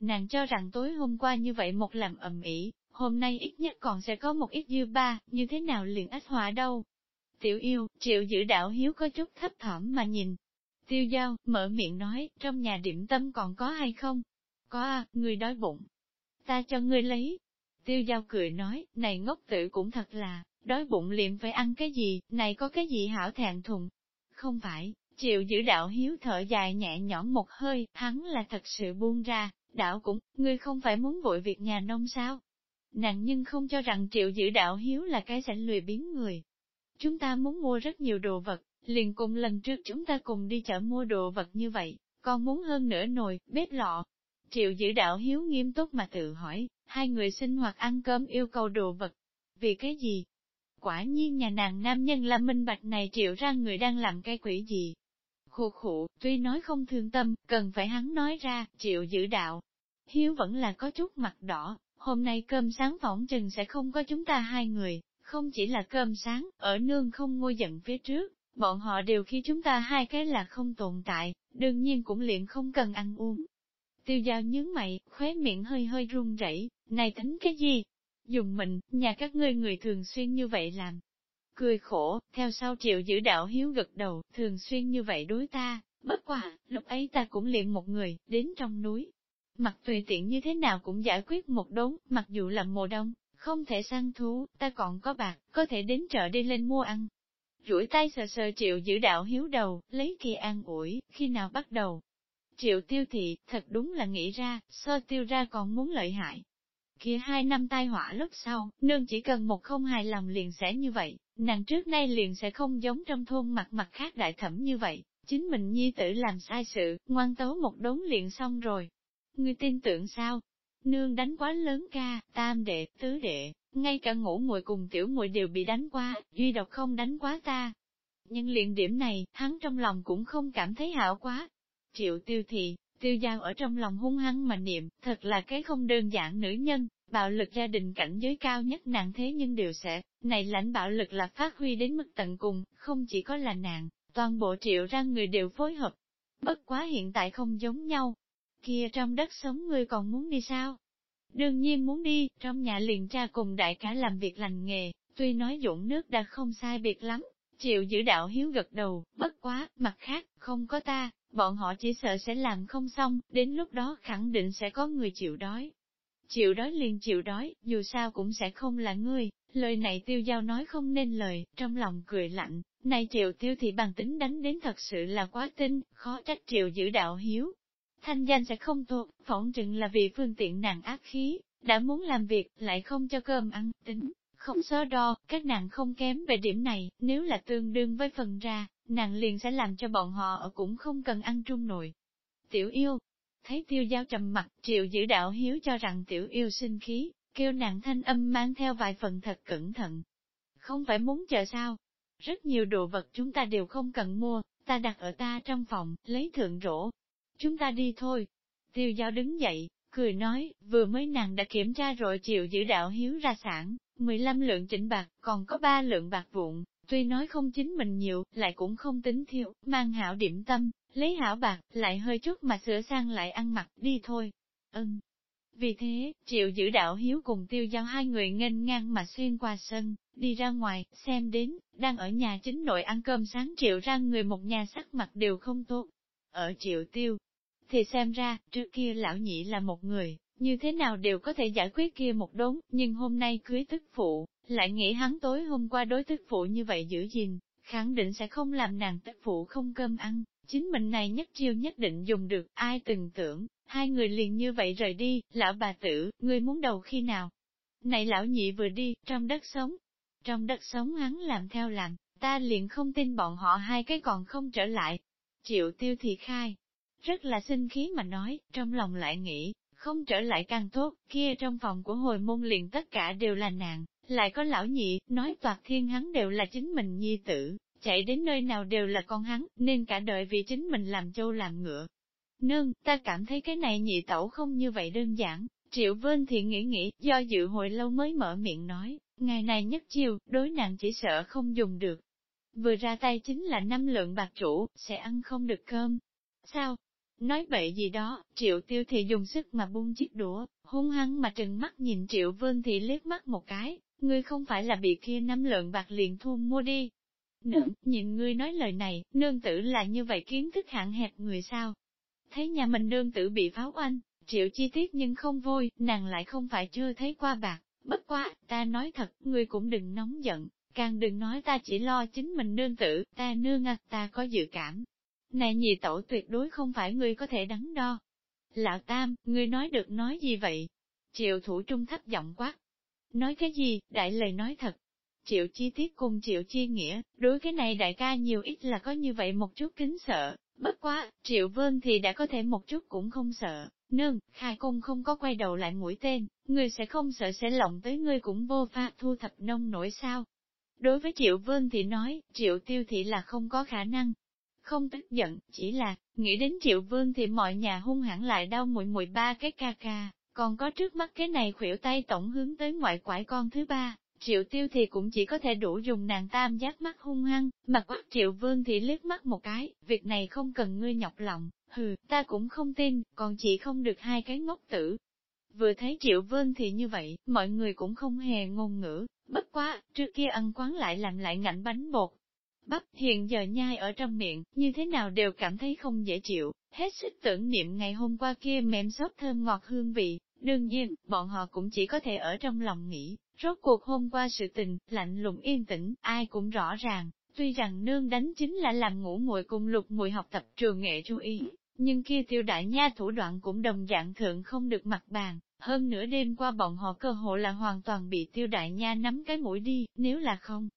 Nàng cho rằng tối hôm qua như vậy một làm ầm ĩ, hôm nay ít nhất còn sẽ có một ít dư ba, như thế nào liền ách hòa đâu. Tiểu yêu, triệu giữ đạo hiếu có chút thấp thỏm mà nhìn. Tiêu giao, mở miệng nói, trong nhà điểm tâm còn có hay không? Có à, người đói bụng. Ta cho ngươi lấy, Tiêu giao cười nói, này ngốc tử cũng thật là, đói bụng liền phải ăn cái gì, này có cái gì hảo thẹn thùng. Không phải, chịu giữ đạo hiếu thở dài nhẹ nhõm một hơi, hắn là thật sự buông ra, đạo cũng, ngươi không phải muốn vội việc nhà nông sao? Nàng nhưng không cho rằng triệu giữ đạo hiếu là cái sảnh lười biến người. Chúng ta muốn mua rất nhiều đồ vật, liền cùng lần trước chúng ta cùng đi chợ mua đồ vật như vậy, con muốn hơn nửa nồi, bếp lọ. Triệu giữ đạo hiếu nghiêm túc mà tự hỏi, hai người sinh hoạt ăn cơm yêu cầu đồ vật. Vì cái gì? Quả nhiên nhà nàng nam nhân là minh bạch này triệu ra người đang làm cái quỷ gì. Khụ khụ, tuy nói không thương tâm, cần phải hắn nói ra, triệu giữ đạo. Hiếu vẫn là có chút mặt đỏ, hôm nay cơm sáng phỏng chừng sẽ không có chúng ta hai người, không chỉ là cơm sáng, ở nương không ngôi giận phía trước, bọn họ đều khi chúng ta hai cái là không tồn tại, đương nhiên cũng liền không cần ăn uống, Tiêu giao nhướng mày, khóe miệng hơi hơi run rẩy, này tính cái gì? Dùng mình, nhà các ngươi người thường xuyên như vậy làm. Cười khổ, theo sau triệu giữ đạo hiếu gật đầu, thường xuyên như vậy đối ta, bất quả, lúc ấy ta cũng liền một người, đến trong núi. Mặc tùy tiện như thế nào cũng giải quyết một đống, mặc dù là mùa đông, không thể săn thú, ta còn có bạc, có thể đến chợ đi lên mua ăn duỗi tay sờ sờ triệu giữ đạo hiếu đầu, lấy kỳ an ủi, khi nào bắt đầu, Triệu tiêu thị, thật đúng là nghĩ ra, so tiêu ra còn muốn lợi hại. Kia hai năm tai họa lúc sau, nương chỉ cần một không hài lòng liền sẽ như vậy, nàng trước nay liền sẽ không giống trong thôn mặt mặt khác đại thẩm như vậy, chính mình nhi tử làm sai sự, ngoan tấu một đống liền xong rồi. Ngươi tin tưởng sao? Nương đánh quá lớn ca, tam đệ, tứ đệ, ngay cả ngủ muội cùng tiểu muội đều bị đánh qua, duy độc không đánh quá ta. Nhưng liền điểm này, hắn trong lòng cũng không cảm thấy hảo quá, Triệu tiêu thị, tiêu giao ở trong lòng hung hăng mà niệm, thật là cái không đơn giản nữ nhân, bạo lực gia đình cảnh giới cao nhất nàng thế nhưng đều sẽ, này lãnh bạo lực là phát huy đến mức tận cùng, không chỉ có là nàng, toàn bộ triệu ra người đều phối hợp. Bất quá hiện tại không giống nhau. kia trong đất sống ngươi còn muốn đi sao? Đương nhiên muốn đi, trong nhà liền tra cùng đại cả làm việc lành nghề, tuy nói dũng nước đã không sai biệt lắm, chịu giữ đạo hiếu gật đầu, bất quá, mặt khác, không có ta, bọn họ chỉ sợ sẽ làm không xong, đến lúc đó khẳng định sẽ có người chịu đói. Chịu đói liền chịu đói, dù sao cũng sẽ không là ngươi, lời này tiêu giao nói không nên lời, trong lòng cười lạnh, này triệu tiêu thì bằng tính đánh đến thật sự là quá tinh, khó trách triệu giữ đạo hiếu. Thanh danh sẽ không tốt, phỏng chừng là vì phương tiện nàng ác khí, đã muốn làm việc, lại không cho cơm ăn, tính, không so đo, các nàng không kém về điểm này, nếu là tương đương với phần ra, nàng liền sẽ làm cho bọn họ ở cũng không cần ăn trung nội. Tiểu yêu, thấy tiêu giao trầm mặt, triệu giữ đạo hiếu cho rằng tiểu yêu sinh khí, kêu nàng thanh âm mang theo vài phần thật cẩn thận. Không phải muốn chờ sao? Rất nhiều đồ vật chúng ta đều không cần mua, ta đặt ở ta trong phòng, lấy thượng rổ. Chúng ta đi thôi. Tiêu giao đứng dậy, cười nói, vừa mới nàng đã kiểm tra rồi chịu giữ đạo hiếu ra sản, 15 lượng chỉnh bạc, còn có 3 lượng bạc vụn, tuy nói không chính mình nhiều, lại cũng không tính thiếu, mang hảo điểm tâm, lấy hảo bạc, lại hơi chút mà sửa sang lại ăn mặc, đi thôi. Ừm. Vì thế, triệu giữ đạo hiếu cùng tiêu giao hai người nghênh ngang mà xuyên qua sân, đi ra ngoài, xem đến, đang ở nhà chính nội ăn cơm sáng triệu ra người một nhà sắc mặt đều không tốt. Ở triệu tiêu, thì xem ra, trước kia lão nhị là một người, như thế nào đều có thể giải quyết kia một đống, nhưng hôm nay cưới tức phụ, lại nghĩ hắn tối hôm qua đối tức phụ như vậy giữ gìn, khẳng định sẽ không làm nàng tức phụ không cơm ăn, chính mình này nhất chiêu nhất định dùng được, ai từng tưởng, hai người liền như vậy rời đi, lão bà tử, ngươi muốn đầu khi nào? Này lão nhị vừa đi, trong đất sống, trong đất sống hắn làm theo làm, ta liền không tin bọn họ hai cái còn không trở lại. Triệu tiêu thì khai, rất là sinh khí mà nói, trong lòng lại nghĩ, không trở lại càng tốt, kia trong phòng của hồi môn liền tất cả đều là nàng, lại có lão nhị, nói toạc thiên hắn đều là chính mình nhi tử, chạy đến nơi nào đều là con hắn, nên cả đời vì chính mình làm châu làm ngựa. Nương, ta cảm thấy cái này nhị tẩu không như vậy đơn giản, triệu vên thì nghĩ nghĩ, do dự hồi lâu mới mở miệng nói, ngày này nhất chiều, đối nàng chỉ sợ không dùng được. Vừa ra tay chính là năm lượng bạc chủ, sẽ ăn không được cơm. Sao, Nói bậy gì đó, triệu tiêu thì dùng sức mà buông chiếc đũa, hung hăng mà trừng mắt nhìn triệu vương thị liếc mắt một cái, ngươi không phải là bị kia năm lợn bạc liền thu mua đi. Nương, nhìn ngươi nói lời này, nương tử là như vậy kiến thức hạn hẹp người sao? Thấy nhà mình nương tử bị pháo oanh, triệu chi tiết nhưng không vui, nàng lại không phải chưa thấy qua bạc, bất quá, ta nói thật, ngươi cũng đừng nóng giận, càng đừng nói ta chỉ lo chính mình nương tử, ta nương à, ta có dự cảm, này nhị tẩu tuyệt đối không phải ngươi có thể đắn đo. Lão Tam, ngươi nói được nói gì vậy? Triệu thủ trung thấp giọng quát. Nói cái gì, đại lời nói thật. Triệu chi tiết cùng triệu chi nghĩa, đối cái này đại ca nhiều ít là có như vậy một chút kính sợ, bất quá, triệu vơn thì đã có thể một chút cũng không sợ. Nương, khai cung không có quay đầu lại mũi tên, ngươi sẽ không sợ sẽ lộng tới ngươi cũng vô pha thu thập nông nổi sao. Đối với triệu vơn thì nói, triệu tiêu thị là không có khả năng, không tức giận, chỉ là, nghĩ đến triệu vương thì mọi nhà hung hãn lại đau mùi mùi ba cái ca ca, còn có trước mắt cái này khuỷu tay tổng hướng tới ngoại quải con thứ ba, triệu tiêu thì cũng chỉ có thể đủ dùng nàng tam giác mắt hung hăng, mặt quát triệu vương thì liếc mắt một cái, việc này không cần ngươi nhọc lòng, hừ, ta cũng không tin, còn chỉ không được hai cái ngốc tử. Vừa thấy triệu vương thì như vậy, mọi người cũng không hề ngôn ngữ, bất quá, trước kia ăn quán lại làm lại ngạnh bánh bột, bắp hiện giờ nhai ở trong miệng, như thế nào đều cảm thấy không dễ chịu, hết sức tưởng niệm ngày hôm qua kia mềm xốp thơm ngọt hương vị, đương nhiên, bọn họ cũng chỉ có thể ở trong lòng nghĩ, rốt cuộc hôm qua sự tình, lạnh lùng yên tĩnh, ai cũng rõ ràng, tuy rằng nương đánh chính là làm ngủ muội cùng lục mùi học tập trường nghệ chú ý, nhưng kia tiêu đại nha thủ đoạn cũng đồng dạng thượng không được mặt bàn, hơn nửa đêm qua bọn họ cơ hội là hoàn toàn bị tiêu đại nha nắm cái mũi đi, nếu là không,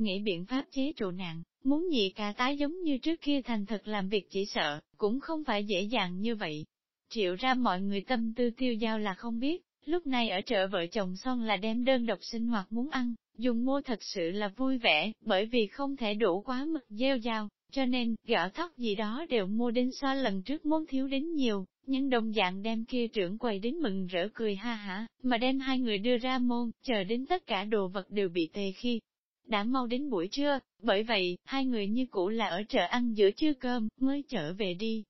nghĩ biện pháp chế trụ nạn, muốn nhị ca tái giống như trước kia thành thật làm việc chỉ sợ, cũng không phải dễ dàng như vậy. Triệu ra mọi người tâm tư tiêu giao là không biết, lúc này ở chợ vợ chồng son là đem đơn độc sinh hoạt muốn ăn, dùng mua thật sự là vui vẻ, bởi vì không thể đủ quá mực gieo giao, cho nên, gạo thóc gì đó đều mua đến so lần trước muốn thiếu đến nhiều, nhưng đồng dạng đem kia trưởng quầy đến mừng rỡ cười ha hả, mà đem hai người đưa ra môn, chờ đến tất cả đồ vật đều bị tề khi, đã mau đến buổi trưa, bởi vậy, hai người như cũ là ở chợ ăn giữa trưa cơm, mới trở về đi.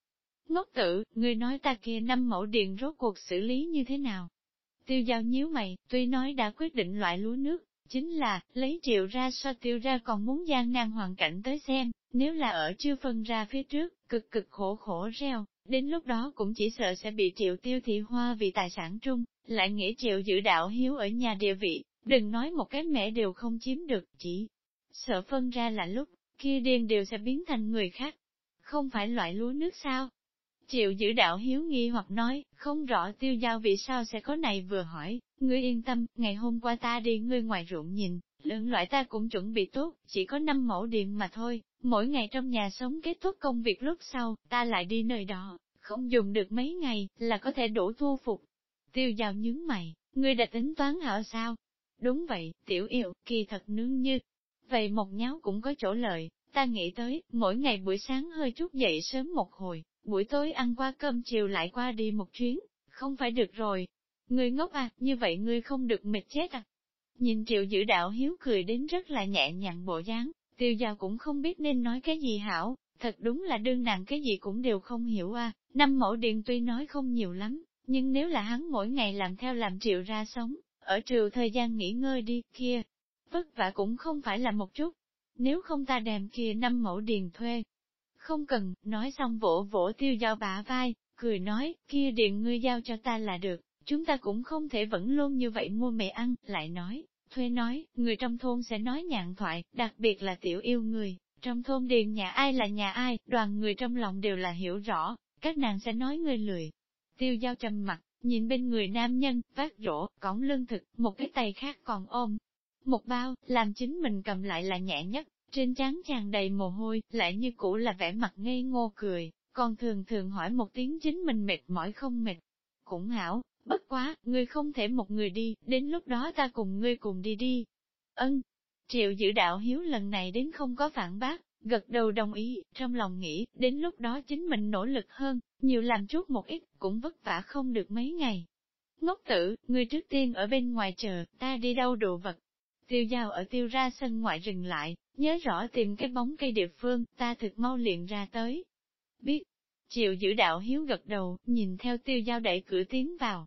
Ngốc tử, người nói ta kia năm mẫu điện rốt cuộc xử lý như thế nào? Tiêu giao nhíu mày, tuy nói đã quyết định loại lúa nước, chính là, lấy triệu ra so tiêu ra còn muốn gian nan hoàn cảnh tới xem, nếu là ở chưa phân ra phía trước, cực cực khổ khổ reo, đến lúc đó cũng chỉ sợ sẽ bị triệu tiêu thị hoa vì tài sản trung, lại nghĩ triệu giữ đạo hiếu ở nhà địa vị, đừng nói một cái mẹ đều không chiếm được, chỉ sợ phân ra là lúc, kia điên đều sẽ biến thành người khác. Không phải loại lúa nước sao? Triệu giữ đạo hiếu nghi hoặc nói, không rõ tiêu giao vì sao sẽ có này vừa hỏi, ngươi yên tâm, ngày hôm qua ta đi ngươi ngoài ruộng nhìn, lượng loại ta cũng chuẩn bị tốt, chỉ có 5 mẫu điện mà thôi, mỗi ngày trong nhà sống kết thúc công việc lúc sau, ta lại đi nơi đó, không dùng được mấy ngày, là có thể đủ thu phục. Tiêu giao nhướng mày, ngươi đã tính toán hảo sao? Đúng vậy, tiểu yêu, kỳ thật nướng như. Vậy một nháo cũng có chỗ lợi, ta nghĩ tới, mỗi ngày buổi sáng hơi chút dậy sớm một hồi, buổi tối ăn qua cơm chiều lại qua đi một chuyến, không phải được rồi. Ngươi ngốc à, như vậy ngươi không được mệt chết à. Nhìn triệu giữ đạo hiếu cười đến rất là nhẹ nhàng bộ dáng, tiêu giao cũng không biết nên nói cái gì hảo, thật đúng là đương nàng cái gì cũng đều không hiểu à, năm mẫu điện tuy nói không nhiều lắm, nhưng nếu là hắn mỗi ngày làm theo làm triệu ra sống, ở trừ thời gian nghỉ ngơi đi, kia, vất vả cũng không phải là một chút. Nếu không ta đem kia năm mẫu điền thuê, không cần, nói xong vỗ vỗ tiêu giao bả vai, cười nói, kia điện ngươi giao cho ta là được, chúng ta cũng không thể vẫn luôn như vậy mua mẹ ăn, lại nói, thuê nói, người trong thôn sẽ nói nhạn thoại, đặc biệt là tiểu yêu người, trong thôn điền nhà ai là nhà ai, đoàn người trong lòng đều là hiểu rõ, các nàng sẽ nói ngươi lười. Tiêu giao trầm mặt, nhìn bên người nam nhân, vác rổ, cõng lương thực, một cái tay khác còn ôm. Một bao, làm chính mình cầm lại là nhẹ nhất, trên trán tràn đầy mồ hôi, lại như cũ là vẻ mặt ngây ngô cười, còn thường thường hỏi một tiếng chính mình mệt mỏi không mệt. Cũng hảo, bất quá, ngươi không thể một người đi, đến lúc đó ta cùng ngươi cùng đi đi. Ân, triệu giữ đạo hiếu lần này đến không có phản bác, gật đầu đồng ý, trong lòng nghĩ, đến lúc đó chính mình nỗ lực hơn, nhiều làm chút một ít, cũng vất vả không được mấy ngày. Ngốc tử, người trước tiên ở bên ngoài chờ, ta đi đâu đồ vật. Tiêu giao ở tiêu ra sân ngoại rừng lại, nhớ rõ tìm cái bóng cây địa phương, ta thực mau liền ra tới. Biết, chịu giữ đạo hiếu gật đầu, nhìn theo tiêu giao đẩy cửa tiến vào.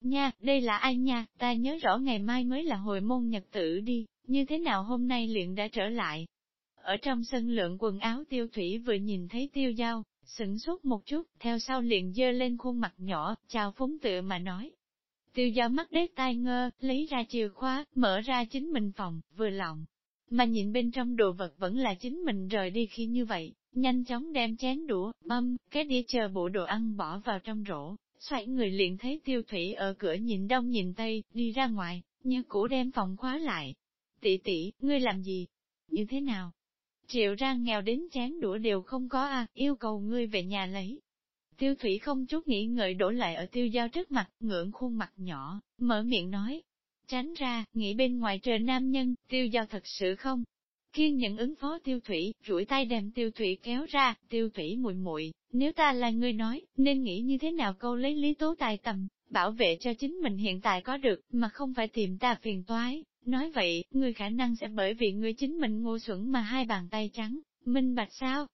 Nha, đây là ai nha, ta nhớ rõ ngày mai mới là hồi môn nhật tử đi, như thế nào hôm nay liền đã trở lại. Ở trong sân lượng quần áo tiêu thủy vừa nhìn thấy tiêu giao, sửng sốt một chút, theo sau liền dơ lên khuôn mặt nhỏ, chào phúng tự mà nói. Tiêu giao mắt đế tai ngơ, lấy ra chìa khóa, mở ra chính mình phòng, vừa lòng, mà nhìn bên trong đồ vật vẫn là chính mình rời đi khi như vậy, nhanh chóng đem chén đũa, mâm, cái đĩa chờ bộ đồ ăn bỏ vào trong rổ, xoay người liền thấy tiêu thủy ở cửa nhìn đông nhìn tây, đi ra ngoài, như cũ đem phòng khóa lại. Tỷ tỷ, ngươi làm gì? Như thế nào? Triệu ra nghèo đến chén đũa đều không có à, yêu cầu ngươi về nhà lấy. Tiêu thủy không chút nghĩ ngợi đổ lại ở tiêu giao trước mặt, ngưỡng khuôn mặt nhỏ, mở miệng nói, Tránh ra, nghĩ bên ngoài trời nam nhân, tiêu giao thật sự không? Kiên nhận ứng phó tiêu thủy, rủi tay đem tiêu thủy kéo ra, tiêu thủy muội muội nếu ta là người nói, nên nghĩ như thế nào câu lấy lý tố tài tầm, bảo vệ cho chính mình hiện tại có được, mà không phải tìm ta phiền toái. Nói vậy, người khả năng sẽ bởi vì người chính mình ngu xuẩn mà hai bàn tay trắng, minh bạch sao?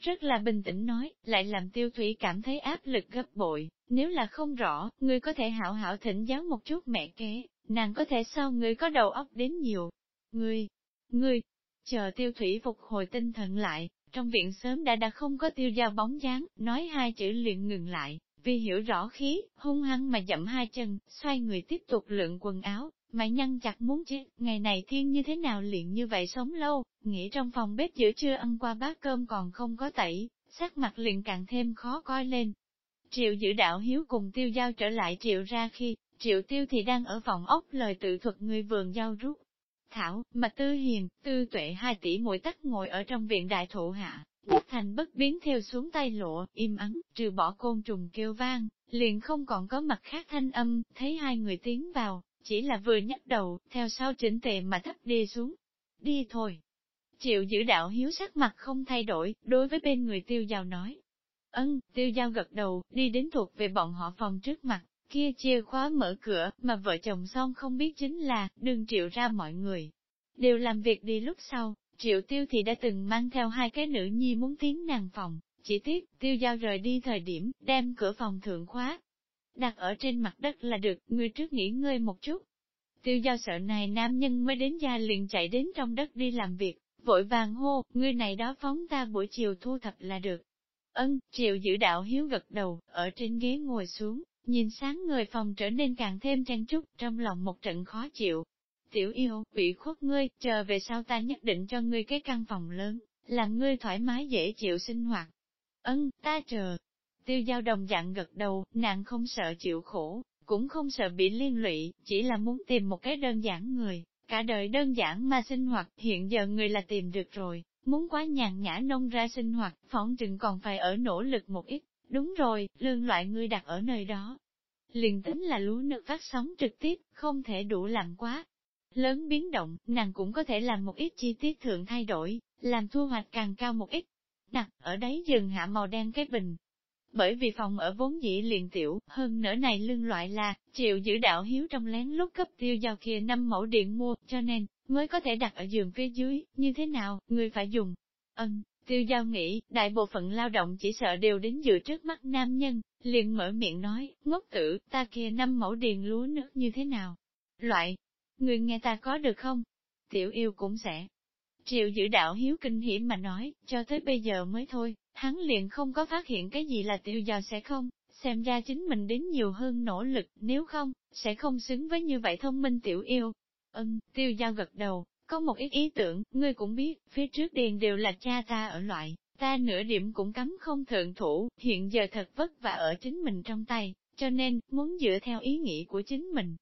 Rất là bình tĩnh nói, lại làm tiêu thủy cảm thấy áp lực gấp bội, nếu là không rõ, người có thể hảo hảo thỉnh giáo một chút mẹ kế, nàng có thể sao người có đầu óc đến nhiều. Ngươi, ngươi, chờ tiêu thủy phục hồi tinh thần lại, trong viện sớm đã đã không có tiêu dao bóng dáng, nói hai chữ liền ngừng lại, vì hiểu rõ khí, hung hăng mà dậm hai chân, xoay người tiếp tục lượng quần áo, mày nhăn chặt muốn chết, ngày này thiên như thế nào liền như vậy sống lâu, nghĩ trong phòng bếp giữa trưa ăn qua bát cơm còn không có tẩy, sắc mặt liền càng thêm khó coi lên. Triệu giữ đạo hiếu cùng tiêu giao trở lại triệu ra khi, Triệu tiêu thì đang ở phòng ốc lời tự thuật người vườn giao rút. Thảo, mà tư hiền, tư tuệ hai tỷ mỗi tắc ngồi ở trong viện đại thụ hạ, bất thành bất biến theo xuống tay lộ, im ắng, trừ bỏ côn trùng kêu vang, liền không còn có mặt khác thanh âm, thấy hai người tiến vào, chỉ là vừa nhắc đầu, theo sau chỉnh tề mà thấp đi xuống. Đi thôi. Triệu giữ đạo hiếu sắc mặt không thay đổi, đối với bên người tiêu giao nói. Ân, tiêu giao gật đầu, đi đến thuộc về bọn họ phòng trước mặt, kia chìa khóa mở cửa, mà vợ chồng son không biết chính là, đừng triệu ra mọi người. Đều làm việc đi lúc sau, triệu tiêu thì đã từng mang theo hai cái nữ nhi muốn tiến nàng phòng, Chỉ tiếc, tiêu giao rời đi thời điểm, đem cửa phòng thượng khóa. Đặt ở trên mặt đất là được, ngươi trước nghỉ ngơi một chút. Tiêu giao sợ này nam nhân mới đến gia liền chạy đến trong đất đi làm việc, vội vàng hô, ngươi này đó phóng ta buổi chiều thu thập là được. Ân, triệu giữ đạo hiếu gật đầu, ở trên ghế ngồi xuống, nhìn sáng người phòng trở nên càng thêm trang trúc, trong lòng một trận khó chịu. Tiểu yêu, bị khuất ngươi, chờ về sau ta nhất định cho ngươi cái căn phòng lớn, làm ngươi thoải mái dễ chịu sinh hoạt. Ân, ta chờ. Tiêu giao đồng dạng gật đầu, nàng không sợ chịu khổ, cũng không sợ bị liên lụy, chỉ là muốn tìm một cái đơn giản người, cả đời đơn giản mà sinh hoạt, hiện giờ người là tìm được rồi, muốn quá nhàn nhã nông ra sinh hoạt, phỏng chừng còn phải ở nỗ lực một ít, đúng rồi, lương loại ngươi đặt ở nơi đó. Liền tính là lúa nước phát sóng trực tiếp, không thể đủ làm quá. Lớn biến động, nàng cũng có thể làm một ít chi tiết thượng thay đổi, làm thu hoạch càng cao một ít. Đặt ở đấy dừng hạ màu đen cái bình. Bởi vì phòng ở vốn dĩ liền tiểu, hơn nữa này lương loại là, chịu giữ đạo hiếu trong lén lúc cấp tiêu giao kia năm mẫu điện mua, cho nên, mới có thể đặt ở giường phía dưới, như thế nào, người phải dùng. Ân, tiêu giao nghĩ, đại bộ phận lao động chỉ sợ đều đến dựa trước mắt nam nhân, liền mở miệng nói, ngốc tử, ta kia năm mẫu điền lúa nước như thế nào? Loại, người nghe ta có được không? Tiểu yêu cũng sẽ. Triệu giữ đạo hiếu kinh hiểm mà nói, cho tới bây giờ mới thôi, hắn liền không có phát hiện cái gì là Tiêu giao sẽ không, xem ra chính mình đến nhiều hơn nỗ lực, nếu không, sẽ không xứng với như vậy thông minh tiểu yêu. Ân, tiêu giao gật đầu, có một ít ý tưởng, ngươi cũng biết, phía trước điền đều là cha ta ở loại, ta nửa điểm cũng cấm không thượng thủ, hiện giờ thật vất vả ở chính mình trong tay, cho nên, muốn dựa theo ý nghĩ của chính mình.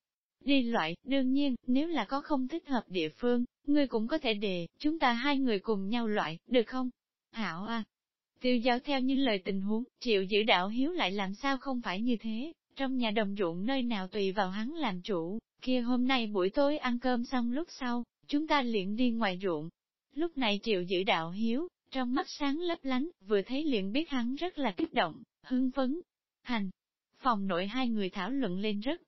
Đi loại, đương nhiên, nếu là có không thích hợp địa phương, ngươi cũng có thể đề, chúng ta hai người cùng nhau loại, được không? Hảo à! Tiêu giáo theo như lời tình huống, triệu giữ đạo hiếu lại làm sao không phải như thế, trong nhà đồng ruộng nơi nào tùy vào hắn làm chủ, kia hôm nay buổi tối ăn cơm xong lúc sau, chúng ta liền đi ngoài ruộng. Lúc này triệu giữ đạo hiếu, trong mắt sáng lấp lánh, vừa thấy liền biết hắn rất là kích động, hưng phấn. Hành, phòng nội hai người thảo luận lên rất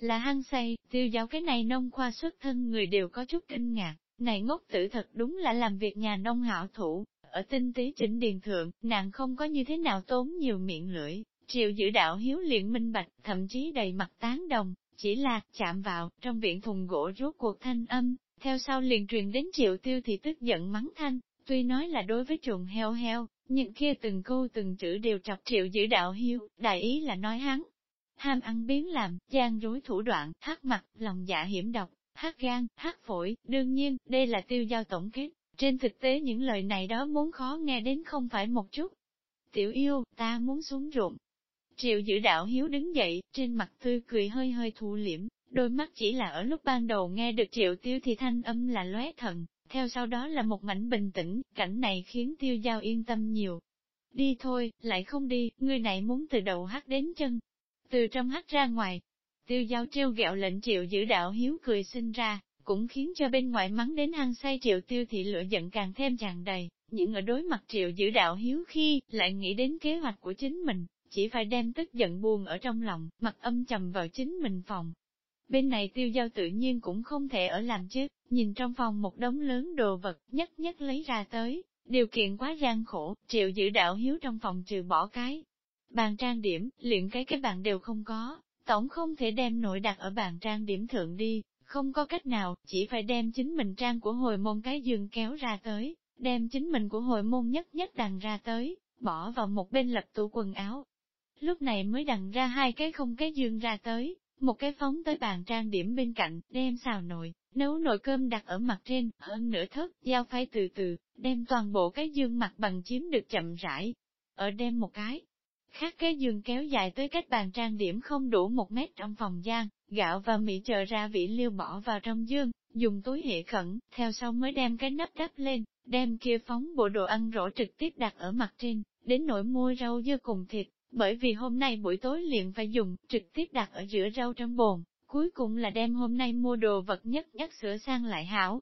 là hăng say, tiêu giáo cái này nông khoa xuất thân người đều có chút kinh ngạc, này ngốc tử thật đúng là làm việc nhà nông hảo thủ, ở tinh tế chỉnh điền thượng, nàng không có như thế nào tốn nhiều miệng lưỡi, triệu giữ đạo hiếu liền minh bạch, thậm chí đầy mặt tán đồng, chỉ là, chạm vào, trong viện thùng gỗ rốt cuộc thanh âm, theo sau liền truyền đến triệu tiêu thì tức giận mắng thanh, tuy nói là đối với chuồng heo heo, nhưng kia từng câu từng chữ đều chọc triệu giữ đạo hiếu, đại ý là nói hắn. Ham ăn biến làm, gian rối thủ đoạn, hát mặt, lòng dạ hiểm độc, hát gan, hát phổi, đương nhiên, đây là tiêu giao tổng kết. Trên thực tế những lời này đó muốn khó nghe đến không phải một chút. Tiểu yêu, ta muốn xuống ruộng. Triệu giữ đạo hiếu đứng dậy, trên mặt tươi cười hơi hơi thu liễm, đôi mắt chỉ là ở lúc ban đầu nghe được triệu tiêu thì thanh âm là lóe thần, theo sau đó là một mảnh bình tĩnh, cảnh này khiến tiêu giao yên tâm nhiều. Đi thôi, lại không đi, người này muốn từ đầu hát đến chân. Từ trong hắt ra ngoài, tiêu giao treo gẹo lệnh triệu giữ đạo hiếu cười sinh ra, cũng khiến cho bên ngoài mắng đến hăng say triệu tiêu thị lửa giận càng thêm tràn đầy, những ở đối mặt triệu giữ đạo hiếu khi, lại nghĩ đến kế hoạch của chính mình, chỉ phải đem tức giận buồn ở trong lòng, mặt âm trầm vào chính mình phòng, Bên này tiêu giao tự nhiên cũng không thể ở làm chứ, nhìn trong phòng một đống lớn đồ vật nhất nhất lấy ra tới, điều kiện quá gian khổ, triệu giữ đạo hiếu trong phòng trừ bỏ cái. Bàn trang điểm, luyện cái cái bàn đều không có, tổng không thể đem nội đặt ở bàn trang điểm thượng đi, không có cách nào, chỉ phải đem chính mình trang của hồi môn cái giường kéo ra tới, đem chính mình của hồi môn nhất nhất đằng ra tới, bỏ vào một bên lập tủ quần áo. Lúc này mới đằng ra hai cái không cái giường ra tới, một cái phóng tới bàn trang điểm bên cạnh, đem xào nồi, nấu nồi cơm đặt ở mặt trên, hơn nửa thớt, dao phay từ từ, đem toàn bộ cái dương mặt bằng chiếm được chậm rãi. Ở đem một cái, khác cái giường kéo dài tới cách bàn trang điểm không đủ một mét trong phòng gian, gạo và mì chờ ra vị liêu bỏ vào trong dương, dùng túi hệ khẩn, theo sau mới đem cái nắp đắp lên, đem kia phóng bộ đồ ăn rổ trực tiếp đặt ở mặt trên, đến nỗi mua rau dưa cùng thịt, bởi vì hôm nay buổi tối liền phải dùng, trực tiếp đặt ở giữa rau trong bồn, cuối cùng là đem hôm nay mua đồ vật nhất nhất sửa sang lại hảo.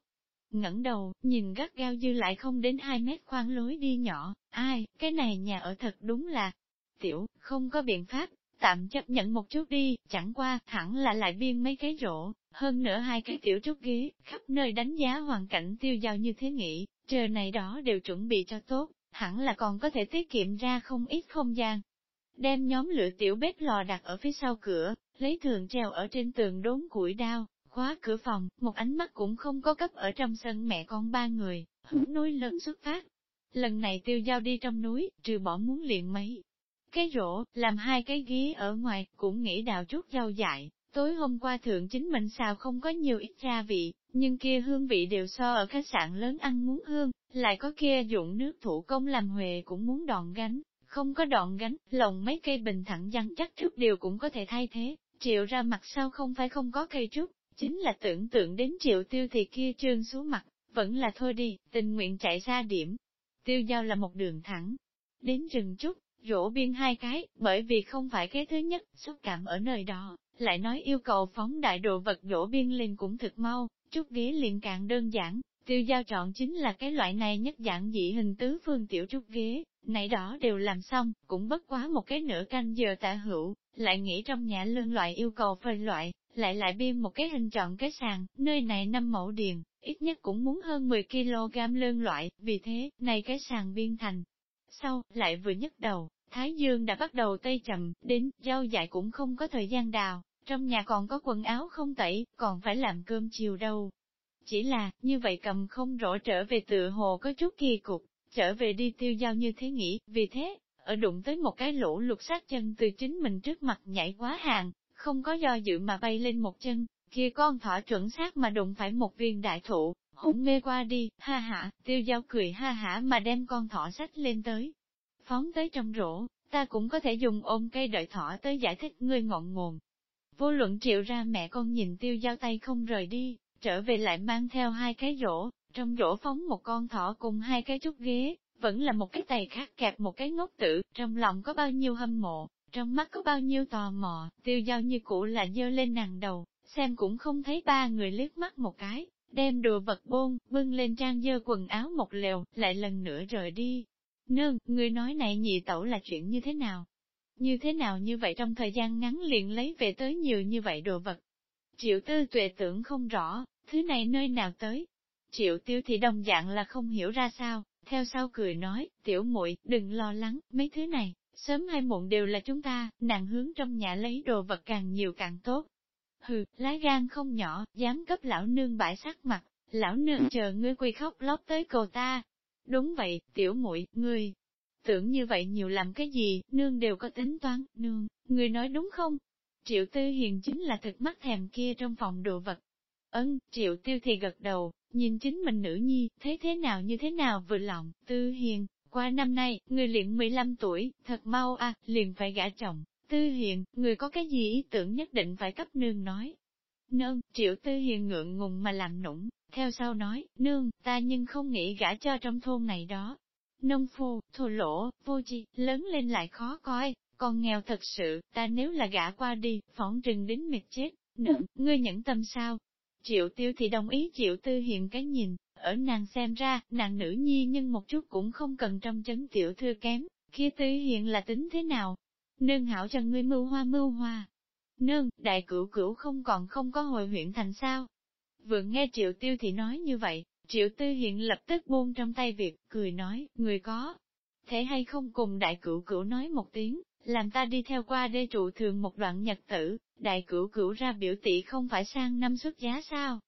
ngẩng đầu, nhìn gắt gao dư lại không đến 2 mét khoan lối đi nhỏ, ai, cái này nhà ở thật đúng là, tiểu, không có biện pháp, tạm chấp nhận một chút đi, chẳng qua, hẳn là lại biên mấy cái rổ, hơn nữa hai cái tiểu trúc ghế, khắp nơi đánh giá hoàn cảnh tiêu giao như thế nghĩ, trời này đó đều chuẩn bị cho tốt, hẳn là còn có thể tiết kiệm ra không ít không gian. Đem nhóm lửa tiểu bếp lò đặt ở phía sau cửa, lấy thường treo ở trên tường đốn củi đao, khóa cửa phòng, một ánh mắt cũng không có cấp ở trong sân mẹ con ba người, hướng núi lớn xuất phát. Lần này tiêu giao đi trong núi, trừ bỏ muốn luyện mấy cái rổ, làm hai cái ghế ở ngoài, cũng nghĩ đào chút rau dại. Tối hôm qua thượng chính mình xào không có nhiều ít gia vị, nhưng kia hương vị đều so ở khách sạn lớn ăn muốn hương, lại có kia dụng nước thủ công làm huệ cũng muốn đòn gánh, không có đòn gánh, lồng mấy cây bình thẳng răng chắc trước đều cũng có thể thay thế, triệu ra mặt sau không phải không có cây trúc, chính là tưởng tượng đến triệu tiêu thì kia trương xuống mặt, vẫn là thôi đi, tình nguyện chạy ra điểm. Tiêu giao là một đường thẳng, đến rừng trúc, rổ biên hai cái, bởi vì không phải cái thứ nhất, xúc cảm ở nơi đó, lại nói yêu cầu phóng đại đồ vật rổ biên lên cũng thực mau, chút ghế liền càng đơn giản, tiêu giao chọn chính là cái loại này nhất giản dị hình tứ phương tiểu trúc ghế, này đó đều làm xong, cũng bất quá một cái nửa canh giờ tạ hữu, lại nghĩ trong nhà lương loại yêu cầu phơi loại, lại lại biên một cái hình tròn cái sàn, nơi này năm mẫu điền, ít nhất cũng muốn hơn 10 kg lương loại, vì thế, này cái sàn biên thành. Sau, lại vừa nhấc đầu, Thái Dương đã bắt đầu tây chậm, đến, rau dại cũng không có thời gian đào, trong nhà còn có quần áo không tẩy, còn phải làm cơm chiều đâu. Chỉ là, như vậy cầm không rõ trở về tựa hồ có chút kỳ cục, trở về đi tiêu giao như thế nghĩ, vì thế, ở đụng tới một cái lỗ lục sát chân từ chính mình trước mặt nhảy quá hàng, không có do dự mà bay lên một chân, kia con thỏ chuẩn xác mà đụng phải một viên đại thụ, hỗn mê qua đi, ha ha, tiêu giao cười ha hả mà đem con thỏ sách lên tới. Phóng tới trong rổ, ta cũng có thể dùng ôm cây đợi thỏ tới giải thích ngươi ngọn nguồn. Vô luận triệu ra mẹ con nhìn tiêu giao tay không rời đi, trở về lại mang theo hai cái rổ, trong rổ phóng một con thỏ cùng hai cái chút ghế, vẫn là một cái tay khác kẹp một cái ngốc tử, trong lòng có bao nhiêu hâm mộ, trong mắt có bao nhiêu tò mò, tiêu giao như cũ là dơ lên nàng đầu, xem cũng không thấy ba người liếc mắt một cái, đem đồ vật bôn, bưng lên trang dơ quần áo một lều, lại lần nữa rời đi. Nương, người nói này nhị tẩu là chuyện như thế nào? Như thế nào như vậy trong thời gian ngắn liền lấy về tới nhiều như vậy đồ vật? Triệu tư tuệ tưởng không rõ, thứ này nơi nào tới? Triệu tiêu thì đồng dạng là không hiểu ra sao, theo sau cười nói, tiểu muội đừng lo lắng, mấy thứ này, sớm hay muộn đều là chúng ta, nàng hướng trong nhà lấy đồ vật càng nhiều càng tốt. Hừ, lá gan không nhỏ, dám cấp lão nương bãi sắc mặt, lão nương chờ ngươi quỳ khóc lóc tới cầu ta. Đúng vậy, tiểu muội ngươi, tưởng như vậy nhiều làm cái gì, nương đều có tính toán, nương, ngươi nói đúng không? Triệu Tư Hiền chính là thực mắt thèm kia trong phòng đồ vật. Ấn, Triệu Tiêu thì gật đầu, nhìn chính mình nữ nhi, thấy thế nào như thế nào vừa lòng, Tư Hiền, qua năm nay, người liền 15 tuổi, thật mau à, liền phải gả chồng. Tư Hiền, người có cái gì ý tưởng nhất định phải cấp nương nói. Nương, Triệu Tư Hiền ngượng ngùng mà làm nũng, theo sau nói, nương, ta nhưng không nghĩ gả cho trong thôn này đó. Nông phu, thô lỗ, vô chi, lớn lên lại khó coi, còn nghèo thật sự, ta nếu là gả qua đi, phỏng trừng đến mệt chết, nương, ngươi nhẫn tâm sao? Triệu tiêu thì đồng ý triệu tư Hiền cái nhìn, ở nàng xem ra, nàng nữ nhi nhưng một chút cũng không cần trong chấn tiểu thư kém, kia tư Hiền là tính thế nào? Nương hảo cho ngươi mưu hoa mưu hoa. Nương, đại cửu cửu không còn không có hồi huyện thành sao? Vừa nghe triệu tiêu thì nói như vậy, triệu tư hiện lập tức buông trong tay việc, cười nói, người có. Thể hay không cùng đại cửu cửu nói một tiếng, làm ta đi theo qua đê trụ thường một đoạn nhật tử, đại cửu cửu ra biểu tỷ không phải sang năm xuất giá sao?